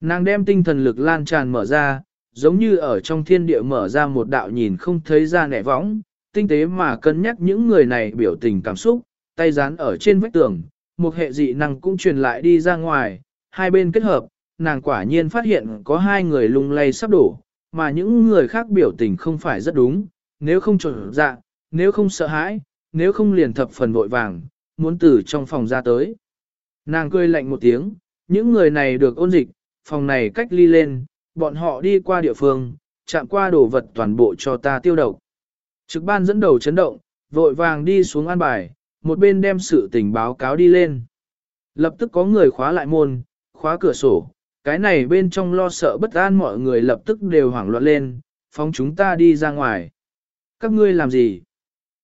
Speaker 1: Nàng đem tinh thần lực lan tràn mở ra, giống như ở trong thiên địa mở ra một đạo nhìn không thấy ra nẻ võng, tinh tế mà cân nhắc những người này biểu tình cảm xúc, tay dán ở trên vách tường, một hệ dị năng cũng truyền lại đi ra ngoài, hai bên kết hợp, nàng quả nhiên phát hiện có hai người lung lay sắp đổ, mà những người khác biểu tình không phải rất đúng, nếu không trộn dạ, nếu không sợ hãi, nếu không liền thập phần vội vàng, muốn từ trong phòng ra tới. Nàng cười lạnh một tiếng, những người này được ôn dịch, phòng này cách ly lên, bọn họ đi qua địa phương, chạm qua đồ vật toàn bộ cho ta tiêu độc. Trực ban dẫn đầu chấn động, vội vàng đi xuống an bài, một bên đem sự tình báo cáo đi lên. Lập tức có người khóa lại môn, khóa cửa sổ, cái này bên trong lo sợ bất an mọi người lập tức đều hoảng loạn lên, phóng chúng ta đi ra ngoài. Các ngươi làm gì?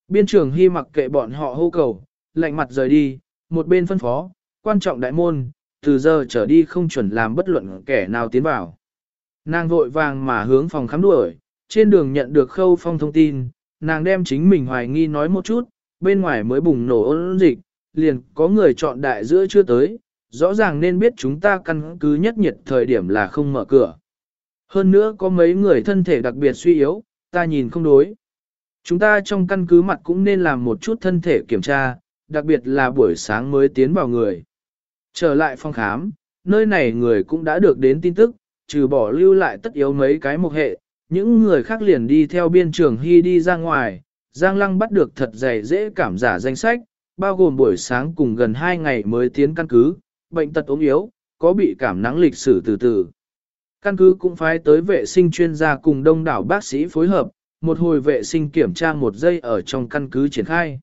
Speaker 1: Biên trưởng hy mặc kệ bọn họ hô cầu, lạnh mặt rời đi, một bên phân phó, quan trọng đại môn, từ giờ trở đi không chuẩn làm bất luận kẻ nào tiến vào. Nàng vội vàng mà hướng phòng khám đuổi, trên đường nhận được khâu phong thông tin, nàng đem chính mình hoài nghi nói một chút, bên ngoài mới bùng nổ ôn dịch, liền có người chọn đại giữa chưa tới, rõ ràng nên biết chúng ta căn cứ nhất nhiệt thời điểm là không mở cửa. Hơn nữa có mấy người thân thể đặc biệt suy yếu, ta nhìn không đối. Chúng ta trong căn cứ mặt cũng nên làm một chút thân thể kiểm tra, đặc biệt là buổi sáng mới tiến vào người. Trở lại phòng khám, nơi này người cũng đã được đến tin tức, trừ bỏ lưu lại tất yếu mấy cái mục hệ, những người khác liền đi theo biên trường hy đi ra ngoài, Giang Lăng bắt được thật dày dễ cảm giả danh sách, bao gồm buổi sáng cùng gần 2 ngày mới tiến căn cứ, bệnh tật ốm yếu, có bị cảm nắng lịch sử từ từ. Căn cứ cũng phái tới vệ sinh chuyên gia cùng đông đảo bác sĩ phối hợp, một hồi vệ sinh kiểm tra một giây ở trong căn cứ triển khai.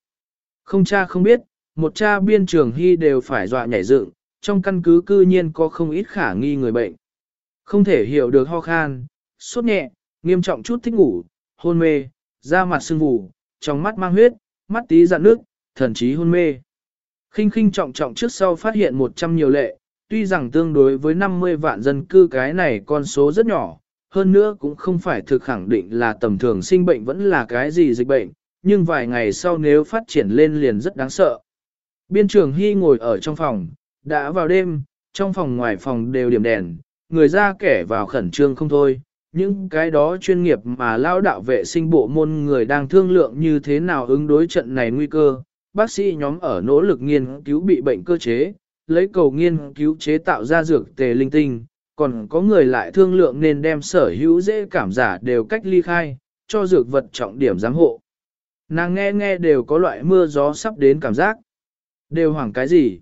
Speaker 1: Không cha không biết, một cha biên trường hy đều phải dọa nhảy dựng, trong căn cứ cư nhiên có không ít khả nghi người bệnh. Không thể hiểu được ho khan, sốt nhẹ, nghiêm trọng chút thích ngủ, hôn mê, da mặt sưng vù, trong mắt mang huyết, mắt tí dạn nước, thần trí hôn mê. khinh khinh trọng trọng trước sau phát hiện 100 nhiều lệ, tuy rằng tương đối với 50 vạn dân cư cái này con số rất nhỏ, hơn nữa cũng không phải thực khẳng định là tầm thường sinh bệnh vẫn là cái gì dịch bệnh, nhưng vài ngày sau nếu phát triển lên liền rất đáng sợ. Biên trường Hy ngồi ở trong phòng, đã vào đêm, trong phòng ngoài phòng đều điểm đèn, người ra kẻ vào khẩn trương không thôi. Những cái đó chuyên nghiệp mà lao đạo vệ sinh bộ môn người đang thương lượng như thế nào ứng đối trận này nguy cơ, bác sĩ nhóm ở nỗ lực nghiên cứu bị bệnh cơ chế, lấy cầu nghiên cứu chế tạo ra dược tề linh tinh, còn có người lại thương lượng nên đem sở hữu dễ cảm giả đều cách ly khai, cho dược vật trọng điểm giám hộ. Nàng nghe nghe đều có loại mưa gió sắp đến cảm giác. Đều hoảng cái gì?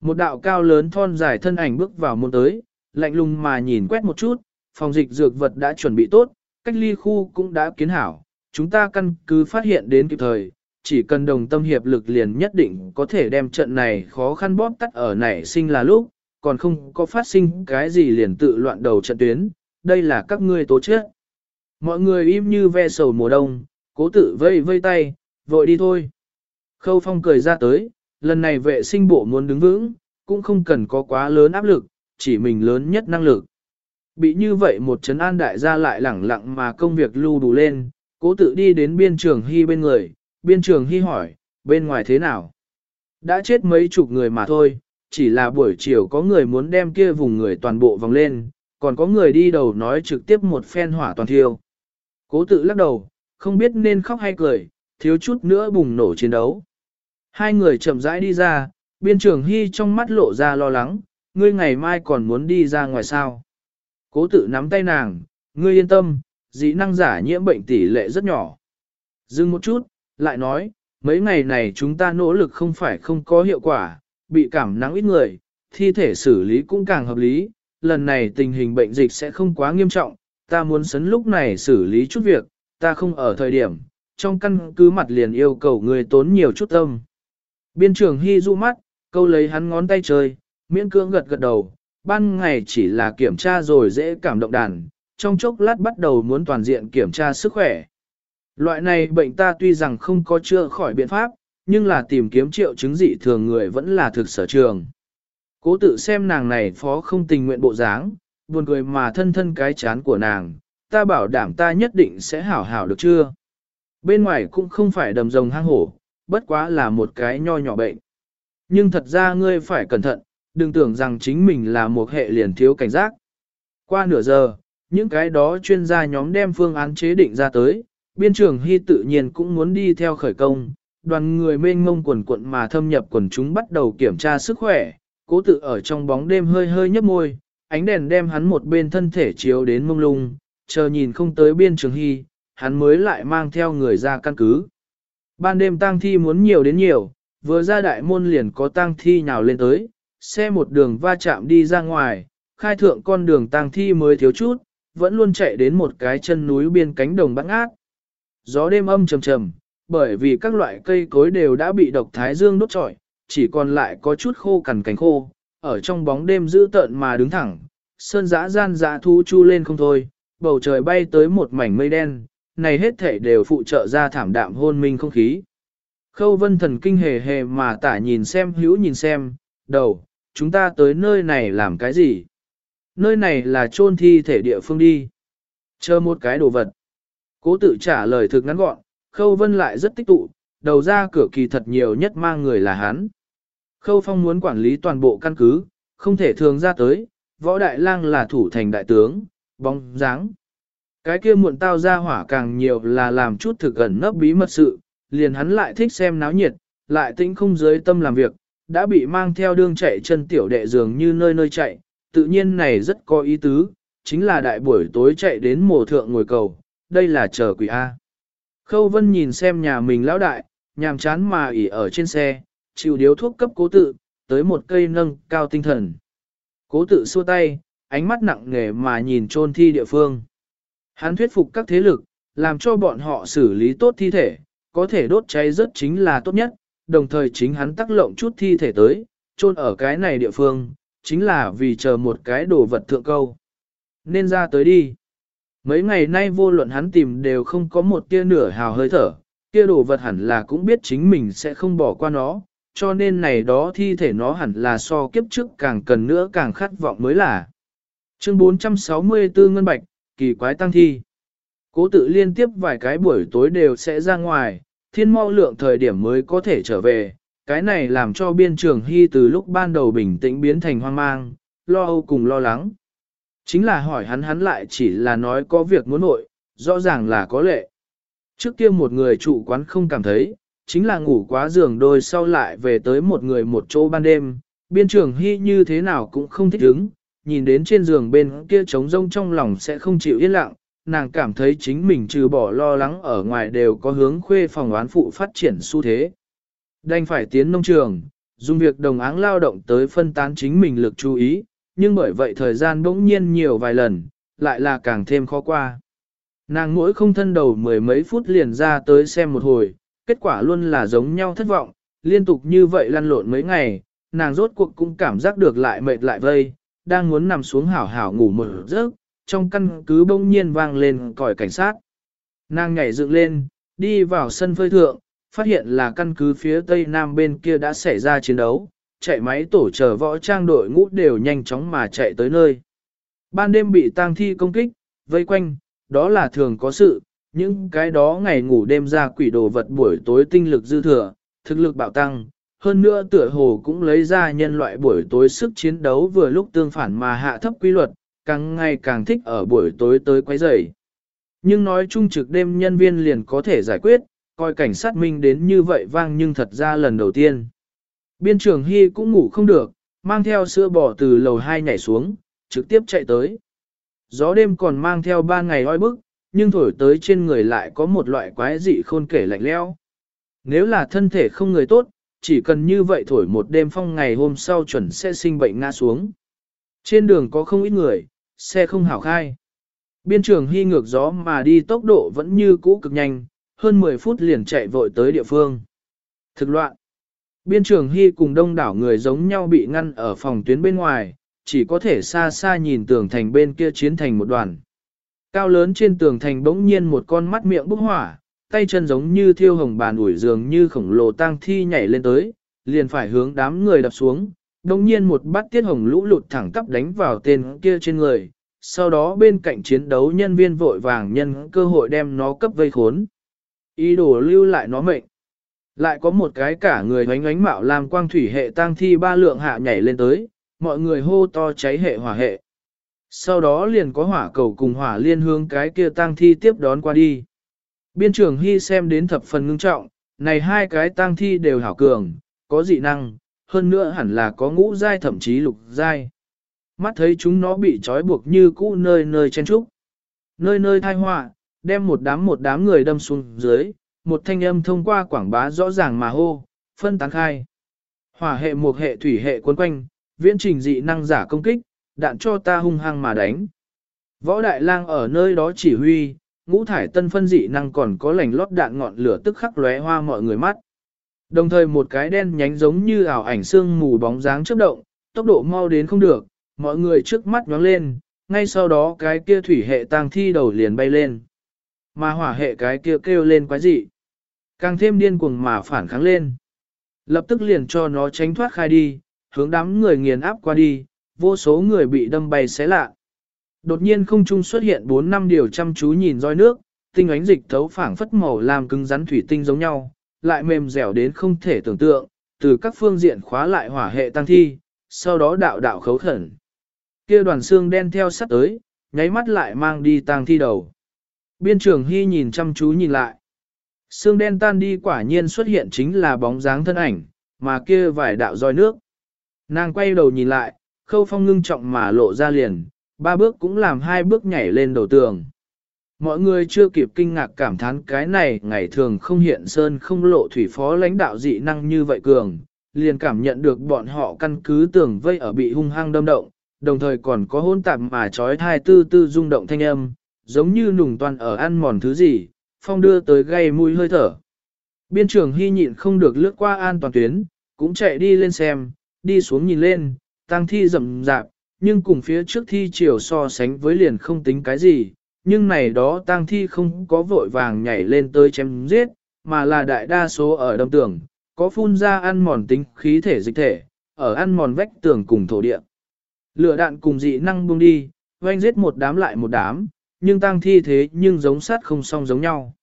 Speaker 1: Một đạo cao lớn thon dài thân ảnh bước vào môn tới, lạnh lùng mà nhìn quét một chút, phòng dịch dược vật đã chuẩn bị tốt, cách ly khu cũng đã kiến hảo. Chúng ta căn cứ phát hiện đến kịp thời, chỉ cần đồng tâm hiệp lực liền nhất định có thể đem trận này khó khăn bóp tắt ở nảy sinh là lúc, còn không có phát sinh cái gì liền tự loạn đầu trận tuyến, đây là các ngươi tố chết. Mọi người im như ve sầu mùa đông, cố tự vây vây tay, vội đi thôi. Khâu phong cười ra tới, lần này vệ sinh bộ muốn đứng vững, cũng không cần có quá lớn áp lực, chỉ mình lớn nhất năng lực. Bị như vậy một chấn an đại gia lại lẳng lặng mà công việc lưu đủ lên, cố tự đi đến biên trường hy bên người, biên trường hy hỏi, bên ngoài thế nào? Đã chết mấy chục người mà thôi, chỉ là buổi chiều có người muốn đem kia vùng người toàn bộ vòng lên, còn có người đi đầu nói trực tiếp một phen hỏa toàn thiêu. Cố tự lắc đầu, không biết nên khóc hay cười, thiếu chút nữa bùng nổ chiến đấu. Hai người chậm rãi đi ra, biên trường hy trong mắt lộ ra lo lắng, ngươi ngày mai còn muốn đi ra ngoài sao. Cố tự nắm tay nàng, ngươi yên tâm, dĩ năng giả nhiễm bệnh tỷ lệ rất nhỏ. Dừng một chút, lại nói, mấy ngày này chúng ta nỗ lực không phải không có hiệu quả, bị cảm nắng ít người, thi thể xử lý cũng càng hợp lý, lần này tình hình bệnh dịch sẽ không quá nghiêm trọng, ta muốn sấn lúc này xử lý chút việc, ta không ở thời điểm, trong căn cứ mặt liền yêu cầu người tốn nhiều chút tâm. Biên trưởng Hy du mắt, câu lấy hắn ngón tay chơi, miễn cưỡng gật gật đầu, ban ngày chỉ là kiểm tra rồi dễ cảm động đàn, trong chốc lát bắt đầu muốn toàn diện kiểm tra sức khỏe. Loại này bệnh ta tuy rằng không có chữa khỏi biện pháp, nhưng là tìm kiếm triệu chứng dị thường người vẫn là thực sở trường. Cố tự xem nàng này phó không tình nguyện bộ dáng, buồn cười mà thân thân cái chán của nàng, ta bảo đảm ta nhất định sẽ hảo hảo được chưa? Bên ngoài cũng không phải đầm rồng hang hổ, bất quá là một cái nho nhỏ bệnh. Nhưng thật ra ngươi phải cẩn thận, đừng tưởng rằng chính mình là một hệ liền thiếu cảnh giác. Qua nửa giờ, những cái đó chuyên gia nhóm đem phương án chế định ra tới, biên trưởng hy tự nhiên cũng muốn đi theo khởi công, đoàn người mênh ngông quần quận mà thâm nhập quần chúng bắt đầu kiểm tra sức khỏe, cố tự ở trong bóng đêm hơi hơi nhấp môi, ánh đèn đem hắn một bên thân thể chiếu đến mông lung, chờ nhìn không tới biên trường hy, hắn mới lại mang theo người ra căn cứ. Ban đêm tang thi muốn nhiều đến nhiều, vừa ra đại môn liền có tang thi nhào lên tới, xe một đường va chạm đi ra ngoài, khai thượng con đường tang thi mới thiếu chút, vẫn luôn chạy đến một cái chân núi biên cánh đồng băng ác. Gió đêm âm trầm trầm, bởi vì các loại cây cối đều đã bị độc thái dương đốt trọi, chỉ còn lại có chút khô cằn cánh khô, ở trong bóng đêm giữ tợn mà đứng thẳng, sơn dã gian dã thu chu lên không thôi, bầu trời bay tới một mảnh mây đen, này hết thể đều phụ trợ ra thảm đạm hôn minh không khí. Khâu vân thần kinh hề hề mà tả nhìn xem hữu nhìn xem, đầu, chúng ta tới nơi này làm cái gì? Nơi này là chôn thi thể địa phương đi. Chờ một cái đồ vật. Cố tự trả lời thực ngắn gọn, Khâu Vân lại rất tích tụ, đầu ra cửa kỳ thật nhiều nhất mang người là hắn. Khâu Phong muốn quản lý toàn bộ căn cứ, không thể thường ra tới, võ đại lang là thủ thành đại tướng, bóng dáng. Cái kia muộn tao ra hỏa càng nhiều là làm chút thực gần nấp bí mật sự, liền hắn lại thích xem náo nhiệt, lại tĩnh không dưới tâm làm việc, đã bị mang theo đương chạy chân tiểu đệ dường như nơi nơi chạy, tự nhiên này rất có ý tứ, chính là đại buổi tối chạy đến mồ thượng ngồi cầu, đây là chờ quỷ A. Khâu Vân nhìn xem nhà mình lão đại, nhàm chán mà ỉ ở trên xe, chịu điếu thuốc cấp cố tự, tới một cây nâng cao tinh thần. Cố tự xua tay, ánh mắt nặng nề mà nhìn trôn thi địa phương. Hắn thuyết phục các thế lực, làm cho bọn họ xử lý tốt thi thể, có thể đốt cháy rất chính là tốt nhất, đồng thời chính hắn tác lộng chút thi thể tới, chôn ở cái này địa phương, chính là vì chờ một cái đồ vật thượng câu. Nên ra tới đi. Mấy ngày nay vô luận hắn tìm đều không có một tia nửa hào hơi thở, kia đồ vật hẳn là cũng biết chính mình sẽ không bỏ qua nó, cho nên này đó thi thể nó hẳn là so kiếp trước càng cần nữa càng khát vọng mới là. Chương 464 Ngân Bạch, kỳ quái tăng thi. Cố tự liên tiếp vài cái buổi tối đều sẽ ra ngoài, thiên mau lượng thời điểm mới có thể trở về, cái này làm cho biên trường hy từ lúc ban đầu bình tĩnh biến thành hoang mang, lo âu cùng lo lắng. Chính là hỏi hắn hắn lại chỉ là nói có việc muốn nội, rõ ràng là có lệ. Trước kia một người trụ quán không cảm thấy, chính là ngủ quá giường đôi sau lại về tới một người một chỗ ban đêm, biên trường hy như thế nào cũng không thích ứng, nhìn đến trên giường bên kia trống rông trong lòng sẽ không chịu yên lặng, nàng cảm thấy chính mình trừ bỏ lo lắng ở ngoài đều có hướng khuê phòng oán phụ phát triển xu thế. Đành phải tiến nông trường, dùng việc đồng áng lao động tới phân tán chính mình lực chú ý, nhưng bởi vậy thời gian bỗng nhiên nhiều vài lần, lại là càng thêm khó qua. Nàng mỗi không thân đầu mười mấy phút liền ra tới xem một hồi, kết quả luôn là giống nhau thất vọng, liên tục như vậy lăn lộn mấy ngày, nàng rốt cuộc cũng cảm giác được lại mệt lại vây, đang muốn nằm xuống hảo hảo ngủ một giấc, trong căn cứ bỗng nhiên vang lên còi cảnh sát. Nàng nhảy dựng lên, đi vào sân phơi thượng, phát hiện là căn cứ phía tây nam bên kia đã xảy ra chiến đấu, chạy máy tổ chờ võ trang đội ngũ đều nhanh chóng mà chạy tới nơi. Ban đêm bị tang thi công kích, vây quanh, đó là thường có sự, những cái đó ngày ngủ đêm ra quỷ đồ vật buổi tối tinh lực dư thừa, thực lực bạo tăng, hơn nữa tựa hồ cũng lấy ra nhân loại buổi tối sức chiến đấu vừa lúc tương phản mà hạ thấp quy luật, càng ngày càng thích ở buổi tối tới quấy rầy. Nhưng nói chung trực đêm nhân viên liền có thể giải quyết, coi cảnh sát minh đến như vậy vang nhưng thật ra lần đầu tiên. Biên trưởng Hy cũng ngủ không được, mang theo sữa bò từ lầu 2 nhảy xuống, trực tiếp chạy tới. Gió đêm còn mang theo ba ngày oi bức, nhưng thổi tới trên người lại có một loại quái dị khôn kể lạnh leo. Nếu là thân thể không người tốt, chỉ cần như vậy thổi một đêm phong ngày hôm sau chuẩn sẽ sinh bệnh ngã xuống. Trên đường có không ít người, xe không hảo khai. Biên trường hy ngược gió mà đi tốc độ vẫn như cũ cực nhanh, hơn 10 phút liền chạy vội tới địa phương. Thực loạn. Biên trường hy cùng đông đảo người giống nhau bị ngăn ở phòng tuyến bên ngoài, chỉ có thể xa xa nhìn tường thành bên kia chiến thành một đoàn. Cao lớn trên tường thành bỗng nhiên một con mắt miệng bốc hỏa, tay chân giống như thiêu hồng bàn ủi dường như khổng lồ tang thi nhảy lên tới, liền phải hướng đám người đập xuống. Đồng nhiên một bát tiết hồng lũ lụt thẳng tắp đánh vào tên kia trên người, sau đó bên cạnh chiến đấu nhân viên vội vàng nhân cơ hội đem nó cấp vây khốn. Ý đồ lưu lại nó mệnh. Lại có một cái cả người hoánh ánh mạo làm quang thủy hệ tang thi ba lượng hạ nhảy lên tới, mọi người hô to cháy hệ hỏa hệ. Sau đó liền có hỏa cầu cùng hỏa liên hướng cái kia tang thi tiếp đón qua đi. Biên trưởng Hy xem đến thập phần ngưng trọng, này hai cái tang thi đều hảo cường, có dị năng, hơn nữa hẳn là có ngũ giai thậm chí lục giai. Mắt thấy chúng nó bị trói buộc như cũ nơi nơi chen trúc. Nơi nơi thai họa, đem một đám một đám người đâm xuống dưới, một thanh âm thông qua quảng bá rõ ràng mà hô, phân tán khai. Hỏa hệ một hệ thủy hệ quấn quanh, viễn trình dị năng giả công kích, đạn cho ta hung hăng mà đánh. Võ Đại Lang ở nơi đó chỉ huy, ngũ thải tân phân dị năng còn có lành lót đạn ngọn lửa tức khắc lóe hoa mọi người mắt. Đồng thời một cái đen nhánh giống như ảo ảnh xương mù bóng dáng chớp động, tốc độ mau đến không được, mọi người trước mắt nhoáng lên, ngay sau đó cái kia thủy hệ tang thi đầu liền bay lên. Mà hỏa hệ cái kia kêu lên quái dị. Càng thêm điên cuồng mà phản kháng lên. Lập tức liền cho nó tránh thoát khai đi, hướng đám người nghiền áp qua đi, vô số người bị đâm bay xé lạ. Đột nhiên không trung xuất hiện 4 năm điều chăm chú nhìn roi nước, tinh ánh dịch thấu phảng phất màu làm cứng rắn thủy tinh giống nhau, lại mềm dẻo đến không thể tưởng tượng, từ các phương diện khóa lại hỏa hệ tăng thi, sau đó đạo đạo khấu khẩn. Kia đoàn xương đen theo sát tới, nháy mắt lại mang đi tăng thi đầu. Biên trưởng Hy nhìn chăm chú nhìn lại. Xương đen tan đi quả nhiên xuất hiện chính là bóng dáng thân ảnh, mà kia vài đạo roi nước. Nàng quay đầu nhìn lại, khâu phong ngưng trọng mà lộ ra liền, ba bước cũng làm hai bước nhảy lên đầu tường. Mọi người chưa kịp kinh ngạc cảm thán cái này ngày thường không hiện sơn không lộ thủy phó lãnh đạo dị năng như vậy cường, liền cảm nhận được bọn họ căn cứ tưởng vây ở bị hung hăng đâm động, đồng thời còn có hôn tạp mà trói thai tư tư rung động thanh âm, giống như nùng toàn ở ăn mòn thứ gì, phong đưa tới gây mùi hơi thở. Biên trưởng hy nhịn không được lướt qua an toàn tuyến, cũng chạy đi lên xem, đi xuống nhìn lên, tăng thi rậm rạp, nhưng cùng phía trước thi chiều so sánh với liền không tính cái gì, nhưng này đó tang thi không có vội vàng nhảy lên tới chém giết, mà là đại đa số ở đâm tường, có phun ra ăn mòn tính khí thể dịch thể, ở ăn mòn vách tường cùng thổ địa. Lửa đạn cùng dị năng buông đi, oanh giết một đám lại một đám, nhưng tang thi thế nhưng giống sát không song giống nhau.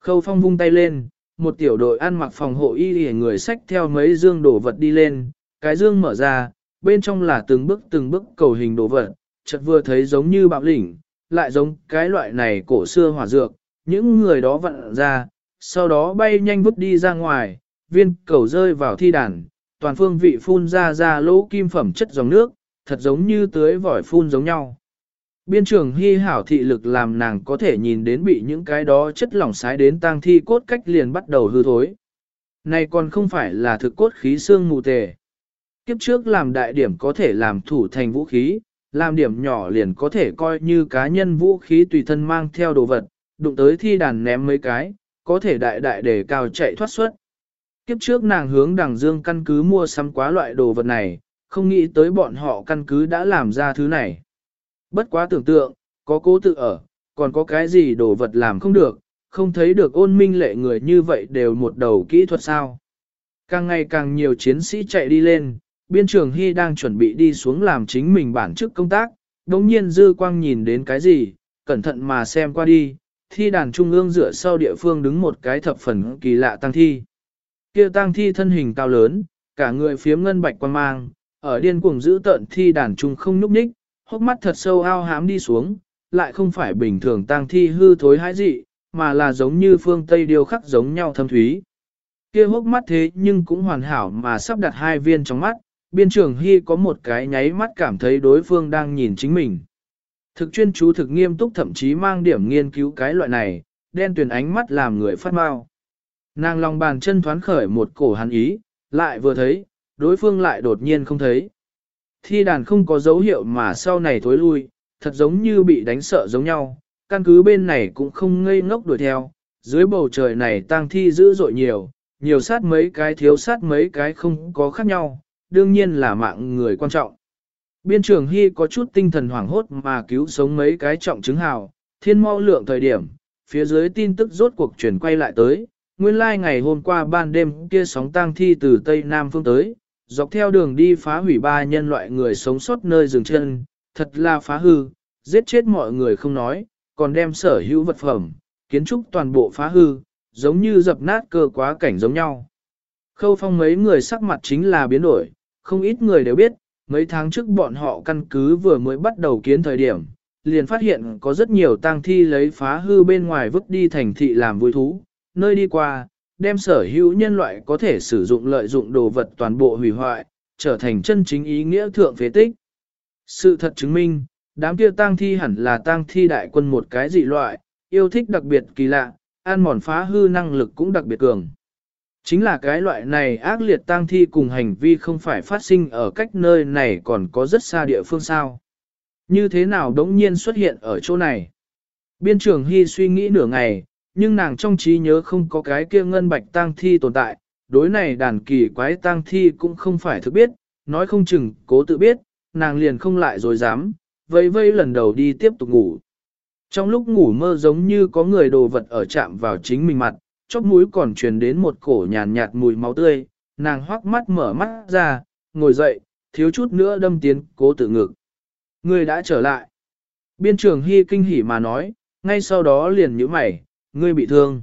Speaker 1: Khâu phong vung tay lên, một tiểu đội ăn mặc phòng hộ y để người sách theo mấy dương đồ vật đi lên, cái dương mở ra, bên trong là từng bước từng bước cầu hình đồ vật, chợt vừa thấy giống như bạo lĩnh, lại giống cái loại này cổ xưa hỏa dược, những người đó vặn ra, sau đó bay nhanh vứt đi ra ngoài, viên cầu rơi vào thi đàn, toàn phương vị phun ra ra lỗ kim phẩm chất dòng nước, thật giống như tưới vòi phun giống nhau. Biên trường hy hảo thị lực làm nàng có thể nhìn đến bị những cái đó chất lỏng sái đến tang thi cốt cách liền bắt đầu hư thối. Này còn không phải là thực cốt khí xương mù tề. Kiếp trước làm đại điểm có thể làm thủ thành vũ khí, làm điểm nhỏ liền có thể coi như cá nhân vũ khí tùy thân mang theo đồ vật, đụng tới thi đàn ném mấy cái, có thể đại đại để cao chạy thoát xuất. Kiếp trước nàng hướng đằng dương căn cứ mua sắm quá loại đồ vật này, không nghĩ tới bọn họ căn cứ đã làm ra thứ này. Bất quá tưởng tượng, có cố tự ở, còn có cái gì đồ vật làm không được, không thấy được ôn minh lệ người như vậy đều một đầu kỹ thuật sao. Càng ngày càng nhiều chiến sĩ chạy đi lên, biên trường Hy đang chuẩn bị đi xuống làm chính mình bản chức công tác, đồng nhiên dư quang nhìn đến cái gì, cẩn thận mà xem qua đi, thi đàn trung ương dựa sau địa phương đứng một cái thập phần kỳ lạ tăng thi. kia tăng thi thân hình cao lớn, cả người phiếm ngân bạch quan mang, ở điên cuồng giữ tận thi đàn trung không nhúc nhích, hốc mắt thật sâu ao hám đi xuống, lại không phải bình thường tăng thi hư thối hãi dị, mà là giống như phương Tây điều khắc giống nhau thâm thúy. Kia hốc mắt thế nhưng cũng hoàn hảo mà sắp đặt hai viên trong mắt, biên trường hy có một cái nháy mắt cảm thấy đối phương đang nhìn chính mình. Thực chuyên chú thực nghiêm túc thậm chí mang điểm nghiên cứu cái loại này, đen tuyền ánh mắt làm người phát mau. Nàng lòng bàn chân thoáng khởi một cổ hắn ý, lại vừa thấy, đối phương lại đột nhiên không thấy. Thi đàn không có dấu hiệu mà sau này thối lui, thật giống như bị đánh sợ giống nhau, căn cứ bên này cũng không ngây ngốc đuổi theo, dưới bầu trời này tang thi dữ dội nhiều, nhiều sát mấy cái thiếu sát mấy cái không có khác nhau, đương nhiên là mạng người quan trọng. Biên trường Hy có chút tinh thần hoảng hốt mà cứu sống mấy cái trọng chứng hào, thiên mau lượng thời điểm, phía dưới tin tức rốt cuộc chuyển quay lại tới, nguyên lai like ngày hôm qua ban đêm kia sóng tang thi từ Tây Nam phương tới, dọc theo đường đi phá hủy ba nhân loại người sống sót nơi dừng chân, thật là phá hư, giết chết mọi người không nói, còn đem sở hữu vật phẩm, kiến trúc toàn bộ phá hư, giống như dập nát cơ quá cảnh giống nhau. Khâu phong mấy người sắc mặt chính là biến đổi, không ít người đều biết, mấy tháng trước bọn họ căn cứ vừa mới bắt đầu kiến thời điểm, liền phát hiện có rất nhiều tang thi lấy phá hư bên ngoài vứt đi thành thị làm vui thú, nơi đi qua, đem sở hữu nhân loại có thể sử dụng lợi dụng đồ vật toàn bộ hủy hoại, trở thành chân chính ý nghĩa thượng phế tích. Sự thật chứng minh, đám kia tang thi hẳn là tang thi đại quân một cái dị loại, yêu thích đặc biệt kỳ lạ, an mòn phá hư năng lực cũng đặc biệt cường. Chính là cái loại này ác liệt tang thi cùng hành vi không phải phát sinh ở cách nơi này còn có rất xa địa phương sao. Như thế nào đống nhiên xuất hiện ở chỗ này? Biên trưởng Hy suy nghĩ nửa ngày, nhưng nàng trong trí nhớ không có cái kia ngân bạch tang thi tồn tại, đối này đàn kỳ quái tang thi cũng không phải thực biết, nói không chừng cố tự biết, nàng liền không lại rồi dám, vây vây lần đầu đi tiếp tục ngủ. Trong lúc ngủ mơ giống như có người đồ vật ở chạm vào chính mình mặt, chóp mũi còn truyền đến một cổ nhàn nhạt, mùi máu tươi, nàng hoắc mắt mở mắt ra, ngồi dậy, thiếu chút nữa đâm tiến cố tự ngực. Người đã trở lại. Biên trường Hy kinh hỉ mà nói, ngay sau đó liền nhíu mày, ngươi bị thương.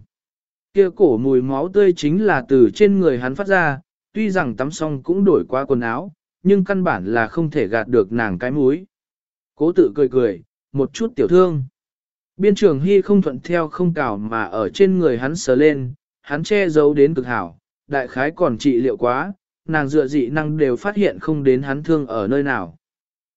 Speaker 1: Kia cổ mùi máu tươi chính là từ trên người hắn phát ra, tuy rằng tắm xong cũng đổi qua quần áo, nhưng căn bản là không thể gạt được nàng cái mũi. Cố tự cười cười, một chút tiểu thương. Biên trường Hy không thuận theo không cào mà ở trên người hắn sờ lên, hắn che giấu đến cực hảo, đại khái còn trị liệu quá, nàng dựa dị năng đều phát hiện không đến hắn thương ở nơi nào.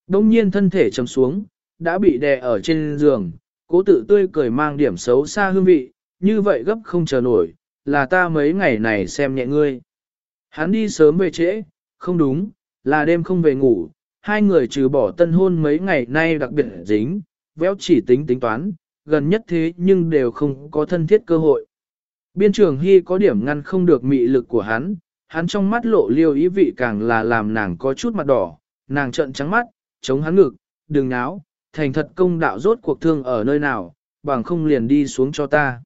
Speaker 1: Đông nhiên thân thể chấm xuống, đã bị đè ở trên giường, cố tự tươi cười mang điểm xấu xa hương vị, như vậy gấp không chờ nổi, là ta mấy ngày này xem nhẹ ngươi. Hắn đi sớm về trễ, không đúng, là đêm không về ngủ, hai người trừ bỏ tân hôn mấy ngày nay đặc biệt dính, véo chỉ tính tính toán, gần nhất thế nhưng đều không có thân thiết cơ hội. Biên trường Hy có điểm ngăn không được mị lực của hắn, hắn trong mắt lộ liêu ý vị càng là làm nàng có chút mặt đỏ, nàng trợn trắng mắt, chống hắn ngực, đừng náo, thành thật công đạo rốt cuộc thương ở nơi nào, bằng không liền đi xuống cho ta.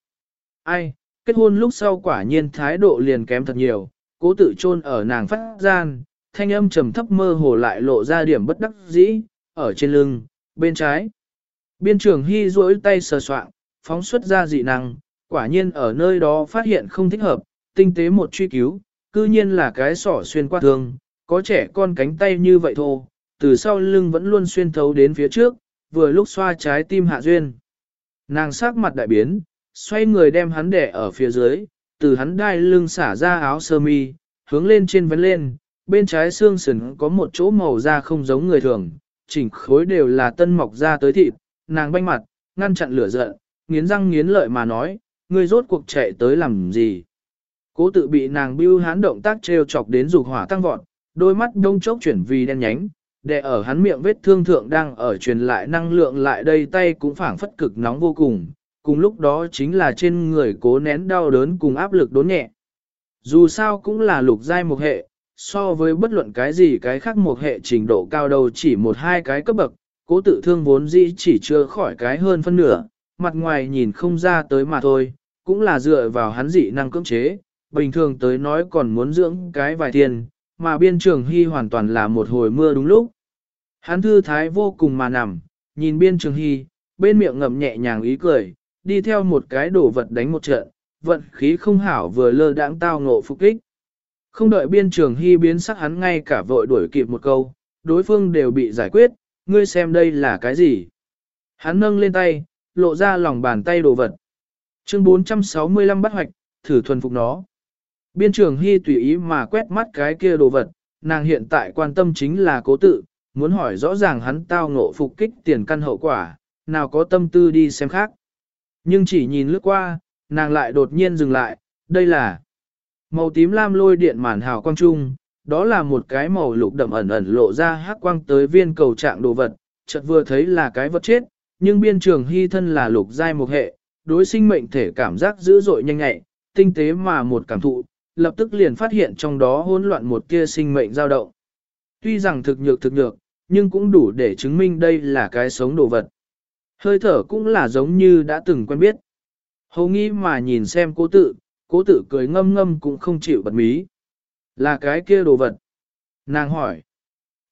Speaker 1: Ai, kết hôn lúc sau quả nhiên thái độ liền kém thật nhiều, cố tự chôn ở nàng phát gian, thanh âm trầm thấp mơ hồ lại lộ ra điểm bất đắc dĩ, ở trên lưng, bên trái. Biên trường hy duỗi tay sờ soạng, phóng xuất ra dị năng, Quả nhiên ở nơi đó phát hiện không thích hợp, tinh tế một truy cứu, cư nhiên là cái sỏ xuyên qua thương, có trẻ con cánh tay như vậy thô, từ sau lưng vẫn luôn xuyên thấu đến phía trước, vừa lúc xoa trái tim hạ duyên. Nàng sắc mặt đại biến, xoay người đem hắn đẻ ở phía dưới, từ hắn đai lưng xả ra áo sơ mi, hướng lên trên vấn lên, bên trái xương sườn có một chỗ màu da không giống người thường, chỉnh khối đều là tân mọc ra tới thịt, nàng banh mặt, ngăn chặn lửa giận, nghiến răng nghiến lợi mà nói, ngươi rốt cuộc chạy tới làm gì. Cố tự bị nàng bưu hán động tác trêu chọc đến dục hỏa tăng vọt, đôi mắt đông chốc chuyển vì đen nhánh, để ở hắn miệng vết thương thượng đang ở truyền lại năng lượng lại đây tay cũng phảng phất cực nóng vô cùng, cùng lúc đó chính là trên người cố nén đau đớn cùng áp lực đốn nhẹ. Dù sao cũng là lục giai một hệ, so với bất luận cái gì cái khác một hệ trình độ cao đầu chỉ một hai cái cấp bậc, cố tự thương vốn dĩ chỉ chưa khỏi cái hơn phân nửa, mặt ngoài nhìn không ra tới mà thôi, cũng là dựa vào hắn dị năng cưỡng chế, bình thường tới nói còn muốn dưỡng cái vài tiền, mà biên trường hy hoàn toàn là một hồi mưa đúng lúc. Hắn thư thái vô cùng mà nằm, nhìn biên trường hy, bên miệng ngậm nhẹ nhàng ý cười, đi theo một cái đổ vật đánh một trận, vận khí không hảo vừa lơ đãng tao ngộ phục kích. Không đợi biên trường hy biến sắc hắn ngay cả vội đuổi kịp một câu, đối phương đều bị giải quyết, ngươi xem đây là cái gì. Hắn nâng lên tay, lộ ra lòng bàn tay đồ vật. Chương 465 bắt hoạch, thử thuần phục nó. Biên trường hy tùy ý mà quét mắt cái kia đồ vật, nàng hiện tại quan tâm chính là cố tự, muốn hỏi rõ ràng hắn tao ngộ phục kích tiền căn hậu quả, nào có tâm tư đi xem khác. Nhưng chỉ nhìn lướt qua, nàng lại đột nhiên dừng lại, đây là màu tím lam lôi điện màn hào quang trung, đó là một cái màu lục đậm ẩn ẩn lộ ra hắc quang tới viên cầu trạng đồ vật, chợt vừa thấy là cái vật chết, nhưng biên trường hy thân là lục giai một hệ, đối sinh mệnh thể cảm giác dữ dội nhanh nhạy, tinh tế mà một cảm thụ, lập tức liền phát hiện trong đó hỗn loạn một kia sinh mệnh dao động. Tuy rằng thực nhược thực nhược, nhưng cũng đủ để chứng minh đây là cái sống đồ vật. Hơi thở cũng là giống như đã từng quen biết. Hầu nghi mà nhìn xem cố tự, cố tự cười ngâm ngâm cũng không chịu bật mí. Là cái kia đồ vật. Nàng hỏi.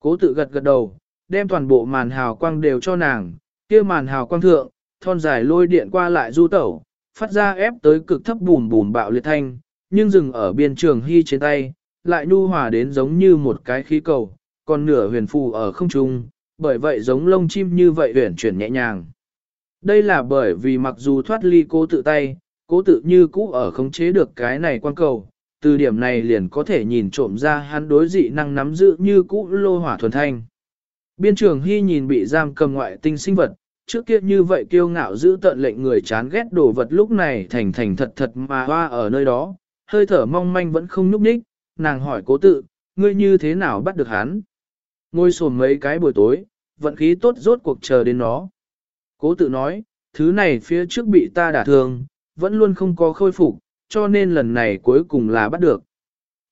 Speaker 1: Cố tự gật gật đầu, đem toàn bộ màn hào quang đều cho nàng, kia màn hào quang thượng, thon dài lôi điện qua lại du tẩu, phát ra ép tới cực thấp bùn bùn bạo liệt thanh, nhưng dừng ở biên trường hy trên tay, lại nhu hòa đến giống như một cái khí cầu, còn nửa huyền phù ở không trung, bởi vậy giống lông chim như vậy huyền chuyển nhẹ nhàng. Đây là bởi vì mặc dù thoát ly cố tự tay, cố tự như cũ ở khống chế được cái này quan cầu, từ điểm này liền có thể nhìn trộm ra hắn đối dị năng nắm giữ như cũ lô hỏa thuần thanh. Biên trường hy nhìn bị giam cầm ngoại tinh sinh vật, trước kia như vậy kiêu ngạo giữ tận lệnh người chán ghét đồ vật lúc này thành thành thật thật mà hoa ở nơi đó, hơi thở mong manh vẫn không nhúc nhích, nàng hỏi cố tự, ngươi như thế nào bắt được hắn? Ngồi sồn mấy cái buổi tối, vận khí tốt rốt cuộc chờ đến nó. Cố tự nói, thứ này phía trước bị ta đả thương, vẫn luôn không có khôi phục, cho nên lần này cuối cùng là bắt được.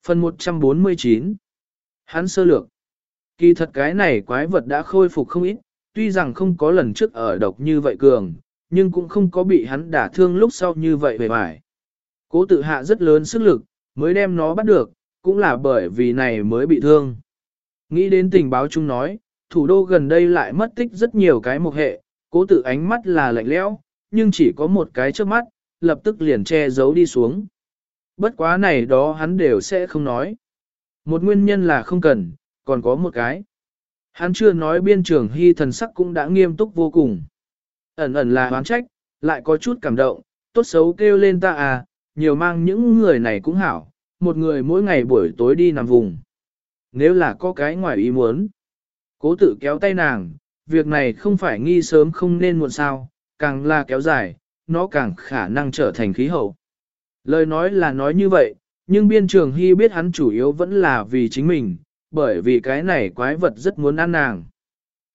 Speaker 1: Phần 149 Hắn sơ lược Kỳ thật cái này quái vật đã khôi phục không ít, tuy rằng không có lần trước ở độc như vậy cường, nhưng cũng không có bị hắn đả thương lúc sau như vậy về mải. Cố tự hạ rất lớn sức lực, mới đem nó bắt được, cũng là bởi vì này mới bị thương. Nghĩ đến tình báo chung nói, thủ đô gần đây lại mất tích rất nhiều cái mục hệ, cố tự ánh mắt là lạnh lẽo, nhưng chỉ có một cái trước mắt, lập tức liền che giấu đi xuống. Bất quá này đó hắn đều sẽ không nói. Một nguyên nhân là không cần, còn có một cái. Hắn chưa nói biên trưởng hy thần sắc cũng đã nghiêm túc vô cùng. Ẩn ẩn là hoán trách, lại có chút cảm động, tốt xấu kêu lên ta à, nhiều mang những người này cũng hảo, một người mỗi ngày buổi tối đi nằm vùng. Nếu là có cái ngoài ý muốn, cố tự kéo tay nàng, việc này không phải nghi sớm không nên muộn sao, càng là kéo dài, nó càng khả năng trở thành khí hậu. Lời nói là nói như vậy, nhưng biên trường hy biết hắn chủ yếu vẫn là vì chính mình, bởi vì cái này quái vật rất muốn ăn nàng.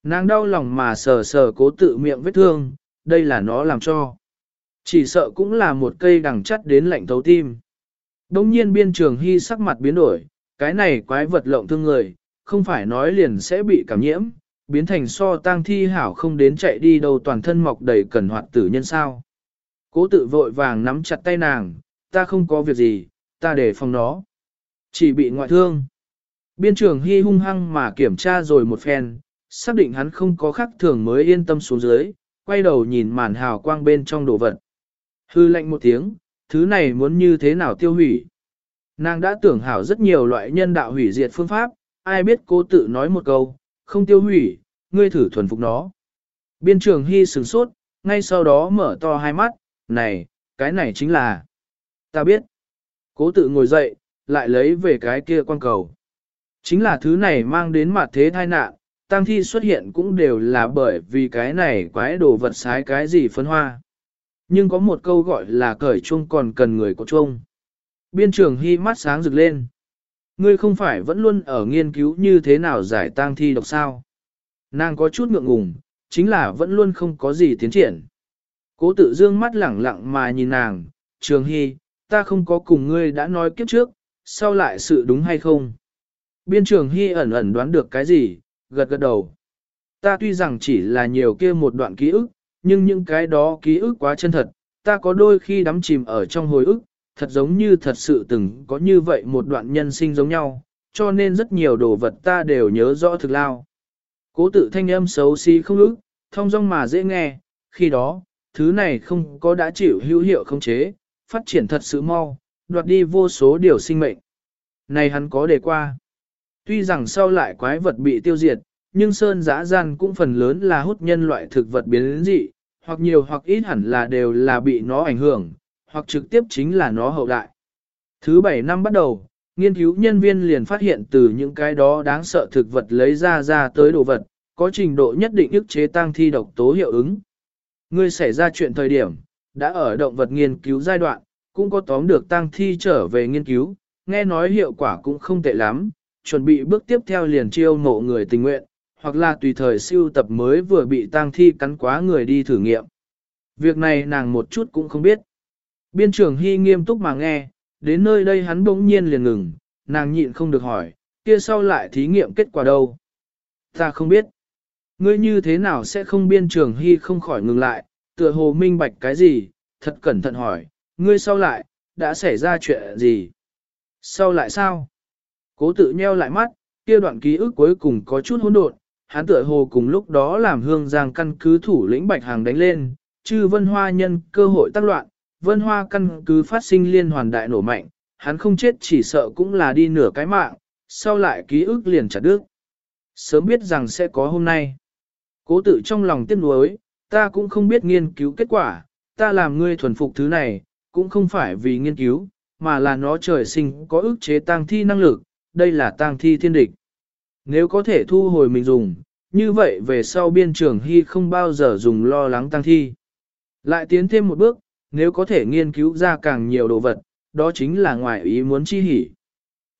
Speaker 1: Nàng đau lòng mà sờ sờ cố tự miệng vết thương, đây là nó làm cho. Chỉ sợ cũng là một cây đằng chắt đến lạnh thấu tim. Đông nhiên biên trường hy sắc mặt biến đổi, cái này quái vật lộng thương người, không phải nói liền sẽ bị cảm nhiễm, biến thành so tang thi hảo không đến chạy đi đâu toàn thân mọc đầy cần hoạt tử nhân sao. Cố tự vội vàng nắm chặt tay nàng, ta không có việc gì, ta để phòng nó. Chỉ bị ngoại thương. Biên trưởng hy hung hăng mà kiểm tra rồi một phen, xác định hắn không có khác thường mới yên tâm xuống dưới, quay đầu nhìn màn hào quang bên trong đồ vật. Hư lệnh một tiếng, thứ này muốn như thế nào tiêu hủy. Nàng đã tưởng hảo rất nhiều loại nhân đạo hủy diệt phương pháp, ai biết cô tự nói một câu, không tiêu hủy, ngươi thử thuần phục nó. Biên trường hy sửng sốt, ngay sau đó mở to hai mắt, này, cái này chính là... Ta biết. Cố tự ngồi dậy, lại lấy về cái kia quan cầu. Chính là thứ này mang đến mặt thế tai nạn, tăng thi xuất hiện cũng đều là bởi vì cái này quái đồ vật sái cái gì phân hoa. Nhưng có một câu gọi là cởi chuông còn cần người có chuông. Biên trường hy mắt sáng rực lên. Ngươi không phải vẫn luôn ở nghiên cứu như thế nào giải tang thi độc sao. Nàng có chút ngượng ngùng, chính là vẫn luôn không có gì tiến triển. Cố tự dương mắt lẳng lặng mà nhìn nàng, trường hy, ta không có cùng ngươi đã nói kiếp trước, sao lại sự đúng hay không? Biên trường hy ẩn ẩn đoán được cái gì, gật gật đầu. Ta tuy rằng chỉ là nhiều kia một đoạn ký ức, nhưng những cái đó ký ức quá chân thật, ta có đôi khi đắm chìm ở trong hồi ức, thật giống như thật sự từng có như vậy một đoạn nhân sinh giống nhau, cho nên rất nhiều đồ vật ta đều nhớ rõ thực lao. Cố tự thanh âm xấu xí không ức, thông dong mà dễ nghe, khi đó, thứ này không có đã chịu hữu hiệu không chế, phát triển thật sự mau, đoạt đi vô số điều sinh mệnh. Này hắn có đề qua. Tuy rằng sau lại quái vật bị tiêu diệt, nhưng sơn giã gian cũng phần lớn là hút nhân loại thực vật biến dị, hoặc nhiều hoặc ít hẳn là đều là bị nó ảnh hưởng, hoặc trực tiếp chính là nó hậu đại. Thứ bảy năm bắt đầu, nghiên cứu nhân viên liền phát hiện từ những cái đó đáng sợ thực vật lấy ra ra tới đồ vật, có trình độ nhất định ức chế tăng thi độc tố hiệu ứng. Ngươi xảy ra chuyện thời điểm, đã ở động vật nghiên cứu giai đoạn, cũng có tóm được tăng thi trở về nghiên cứu, nghe nói hiệu quả cũng không tệ lắm, chuẩn bị bước tiếp theo liền chiêu mộ người tình nguyện, hoặc là tùy thời siêu tập mới vừa bị tăng thi cắn quá người đi thử nghiệm. Việc này nàng một chút cũng không biết. Biên trưởng Hy nghiêm túc mà nghe, đến nơi đây hắn bỗng nhiên liền ngừng, nàng nhịn không được hỏi, kia sau lại thí nghiệm kết quả đâu? Ta không biết. Ngươi như thế nào sẽ không biên trường Hy không khỏi ngừng lại, tựa hồ minh bạch cái gì, thật cẩn thận hỏi, ngươi sau lại, đã xảy ra chuyện gì? Sau lại sao? Cố tự nheo lại mắt, kia đoạn ký ức cuối cùng có chút hỗn độn, hắn tựa hồ cùng lúc đó làm hương giang căn cứ thủ lĩnh bạch hàng đánh lên, chư vân hoa nhân cơ hội tác loạn, vân hoa căn cứ phát sinh liên hoàn đại nổ mạnh, hắn không chết chỉ sợ cũng là đi nửa cái mạng, sau lại ký ức liền chặt đứt. Sớm biết rằng sẽ có hôm nay. Cố tự trong lòng tiếc nuối, ta cũng không biết nghiên cứu kết quả, ta làm ngươi thuần phục thứ này, cũng không phải vì nghiên cứu, mà là nó trời sinh có ức chế tăng thi năng lực, đây là tăng thi thiên địch. Nếu có thể thu hồi mình dùng, như vậy về sau biên trường hy không bao giờ dùng lo lắng tăng thi. Lại tiến thêm một bước, nếu có thể nghiên cứu ra càng nhiều đồ vật, đó chính là ngoài ý muốn chi hỉ.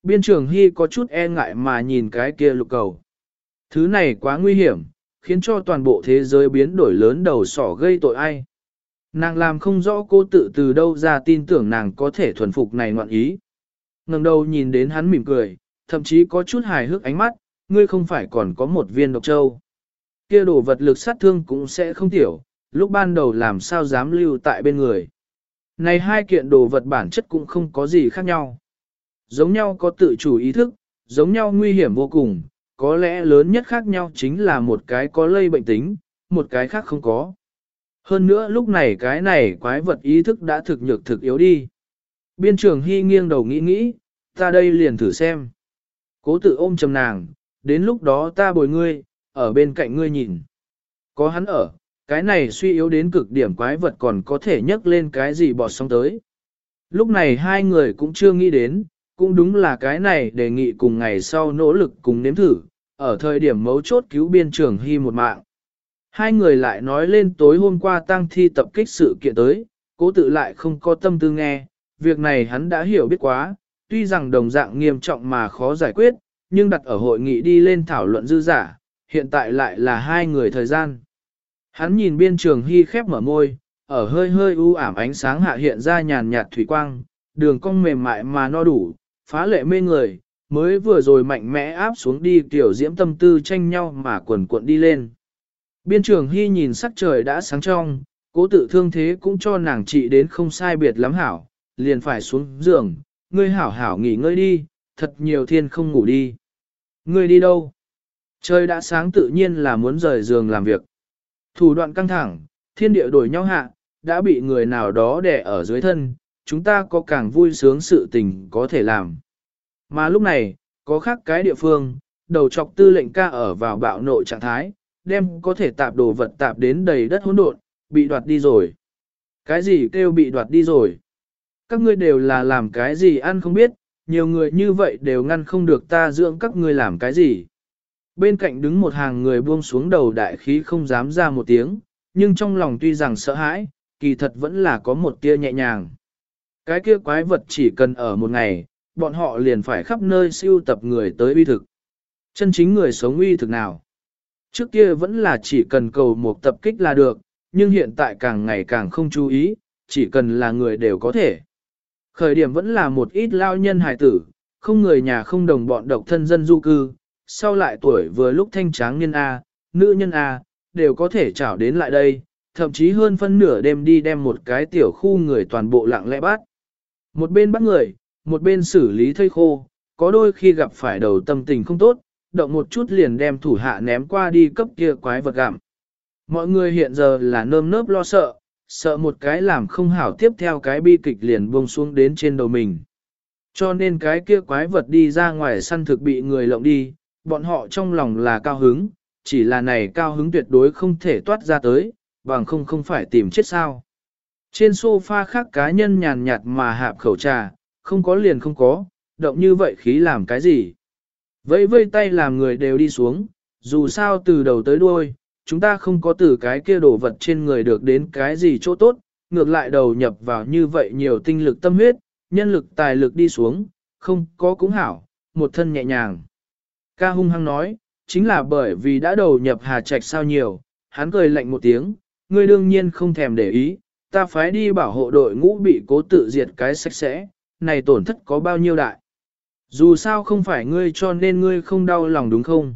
Speaker 1: Biên trường hy có chút e ngại mà nhìn cái kia lục cầu. Thứ này quá nguy hiểm, khiến cho toàn bộ thế giới biến đổi lớn đầu sỏ gây tội ai. Nàng làm không rõ cô tự từ đâu ra tin tưởng nàng có thể thuần phục này ngoạn ý. ngẩng đầu nhìn đến hắn mỉm cười, thậm chí có chút hài hước ánh mắt, ngươi không phải còn có một viên độc châu. kia đồ vật lực sát thương cũng sẽ không tiểu, lúc ban đầu làm sao dám lưu tại bên người. Này hai kiện đồ vật bản chất cũng không có gì khác nhau. Giống nhau có tự chủ ý thức, giống nhau nguy hiểm vô cùng, có lẽ lớn nhất khác nhau chính là một cái có lây bệnh tính, một cái khác không có. Hơn nữa lúc này cái này quái vật ý thức đã thực nhược thực yếu đi. Biên trường hy nghiêng đầu nghĩ nghĩ, ta đây liền thử xem. Cố tự ôm chầm nàng, đến lúc đó ta bồi ngươi, ở bên cạnh ngươi nhìn. Có hắn ở, cái này suy yếu đến cực điểm quái vật còn có thể nhấc lên cái gì bọt sóng tới. Lúc này hai người cũng chưa nghĩ đến, cũng đúng là cái này đề nghị cùng ngày sau nỗ lực cùng nếm thử, ở thời điểm mấu chốt cứu biên trường hy một mạng. Hai người lại nói lên tối hôm qua tăng thi tập kích sự kiện tới, cố tự lại không có tâm tư nghe, việc này hắn đã hiểu biết quá, tuy rằng đồng dạng nghiêm trọng mà khó giải quyết, nhưng đặt ở hội nghị đi lên thảo luận dư giả, hiện tại lại là hai người thời gian. Hắn nhìn biên trường hy khép mở môi, ở hơi hơi u ảm ánh sáng hạ hiện ra nhàn nhạt thủy quang, đường cong mềm mại mà no đủ, phá lệ mê người, mới vừa rồi mạnh mẽ áp xuống đi tiểu diễm tâm tư tranh nhau mà quần cuộn đi lên. Biên trường hy nhìn sắc trời đã sáng trong, cố tự thương thế cũng cho nàng trị đến không sai biệt lắm hảo, liền phải xuống giường, ngươi hảo hảo nghỉ ngơi đi, thật nhiều thiên không ngủ đi. Ngươi đi đâu? Trời đã sáng tự nhiên là muốn rời giường làm việc. Thủ đoạn căng thẳng, thiên địa đổi nhau hạ, đã bị người nào đó đè ở dưới thân, chúng ta có càng vui sướng sự tình có thể làm. Mà lúc này, có khác cái địa phương, đầu chọc tư lệnh ca ở vào bạo nộ trạng thái, đem có thể tạp đồ vật tạp đến đầy đất hỗn độn, bị đoạt đi rồi. Cái gì kêu bị đoạt đi rồi? Các ngươi đều là làm cái gì ăn không biết, nhiều người như vậy đều ngăn không được ta dưỡng các ngươi làm cái gì. Bên cạnh đứng một hàng người buông xuống đầu đại khí không dám ra một tiếng, nhưng trong lòng tuy rằng sợ hãi, kỳ thật vẫn là có một tia nhẹ nhàng. Cái kia quái vật chỉ cần ở một ngày, bọn họ liền phải khắp nơi siêu tập người tới uy thực. Chân chính người sống uy thực nào? Trước kia vẫn là chỉ cần cầu một tập kích là được, nhưng hiện tại càng ngày càng không chú ý, chỉ cần là người đều có thể. Khởi điểm vẫn là một ít lao nhân hài tử, không người nhà không đồng bọn độc thân dân du cư, sau lại tuổi vừa lúc thanh tráng nhân A, nữ nhân A, đều có thể trảo đến lại đây, thậm chí hơn phân nửa đêm đi đem một cái tiểu khu người toàn bộ lặng lẽ bắt. Một bên bắt người, một bên xử lý thây khô, có đôi khi gặp phải đầu tâm tình không tốt, động một chút liền đem thủ hạ ném qua đi cấp kia quái vật gặm. Mọi người hiện giờ là nơm nớp lo sợ, sợ một cái làm không hảo tiếp theo cái bi kịch liền buông xuống đến trên đầu mình. Cho nên cái kia quái vật đi ra ngoài săn thực bị người lộng đi, bọn họ trong lòng là cao hứng, chỉ là này cao hứng tuyệt đối không thể toát ra tới, bằng không không phải tìm chết sao. Trên sofa khác cá nhân nhàn nhạt mà hạp khẩu trà, không có liền không có, động như vậy khí làm cái gì. Vẫy vây tay làm người đều đi xuống, dù sao từ đầu tới đuôi, chúng ta không có từ cái kia đồ vật trên người được đến cái gì chỗ tốt, ngược lại đầu nhập vào như vậy nhiều tinh lực tâm huyết, nhân lực tài lực đi xuống, không có cũng hảo, một thân nhẹ nhàng. Ca hung hăng nói, chính là bởi vì đã đầu nhập hà trạch sao nhiều, hắn cười lạnh một tiếng, ngươi đương nhiên không thèm để ý, ta phái đi bảo hộ đội ngũ bị cố tự diệt cái sạch sẽ, này tổn thất có bao nhiêu đại. Dù sao không phải ngươi cho nên ngươi không đau lòng đúng không?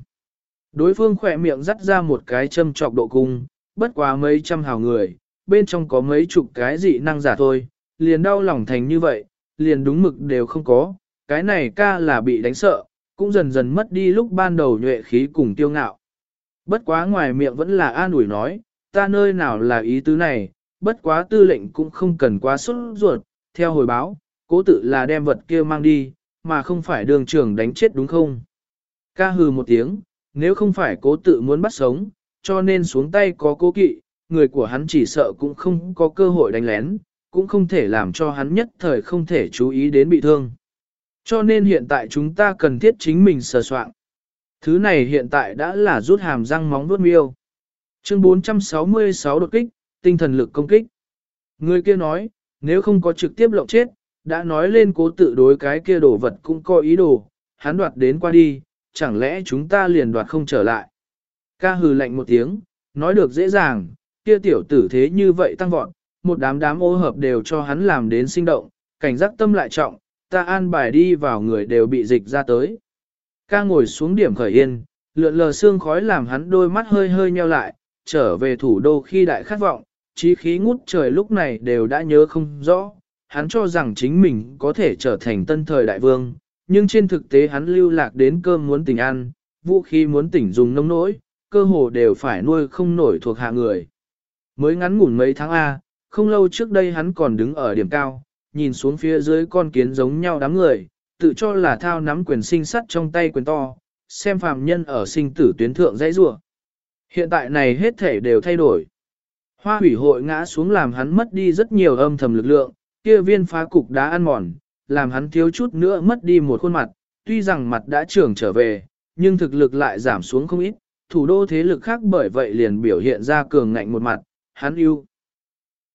Speaker 1: Đối phương khỏe miệng dắt ra một cái châm trọc độ cung, bất quá mấy trăm hào người, bên trong có mấy chục cái dị năng giả thôi, liền đau lòng thành như vậy, liền đúng mực đều không có, cái này ca là bị đánh sợ, cũng dần dần mất đi lúc ban đầu nhuệ khí cùng tiêu ngạo. Bất quá ngoài miệng vẫn là an ủi nói, ta nơi nào là ý tứ này, bất quá tư lệnh cũng không cần quá sốt ruột, theo hồi báo, cố tự là đem vật kia mang đi, mà không phải đường trưởng đánh chết đúng không? Ca hừ một tiếng, nếu không phải cố tự muốn bắt sống, cho nên xuống tay có cố kỵ, người của hắn chỉ sợ cũng không có cơ hội đánh lén, cũng không thể làm cho hắn nhất thời không thể chú ý đến bị thương. Cho nên hiện tại chúng ta cần thiết chính mình sờ soạn. Thứ này hiện tại đã là rút hàm răng móng vuốt miêu. Chương 466 đột kích, tinh thần lực công kích. Người kia nói, nếu không có trực tiếp lộng chết, đã nói lên cố tự đối cái kia đồ vật cũng có ý đồ, hắn đoạt đến qua đi, chẳng lẽ chúng ta liền đoạt không trở lại. Ca hừ lạnh một tiếng, nói được dễ dàng, kia tiểu tử thế như vậy tăng vọt, một đám đám ô hợp đều cho hắn làm đến sinh động, cảnh giác tâm lại trọng, ta an bài đi vào người đều bị dịch ra tới. Ca ngồi xuống điểm khởi yên, lượn lờ xương khói làm hắn đôi mắt hơi hơi nheo lại, trở về thủ đô khi đại khát vọng, trí khí ngút trời lúc này đều đã nhớ không rõ, hắn cho rằng chính mình có thể trở thành tân thời đại vương, nhưng trên thực tế hắn lưu lạc đến cơm muốn tỉnh ăn, vũ khí muốn tỉnh dùng nông nỗi, cơ hồ đều phải nuôi không nổi thuộc hạ người. Mới ngắn ngủn mấy tháng A, không lâu trước đây hắn còn đứng ở điểm cao, nhìn xuống phía dưới con kiến giống nhau đám người, tự cho là thao nắm quyền sinh sắt trong tay quyền to, xem phàm nhân ở sinh tử tuyến thượng dãy rủa. Hiện tại này hết thể đều thay đổi. Hoa hủy hội ngã xuống làm hắn mất đi rất nhiều âm thầm lực lượng, kia viên phá cục đã ăn mòn, làm hắn thiếu chút nữa mất đi một khuôn mặt, tuy rằng mặt đã trưởng trở về, nhưng thực lực lại giảm xuống không ít, thủ đô thế lực khác bởi vậy liền biểu hiện ra cường ngạnh một mặt, hắn ưu.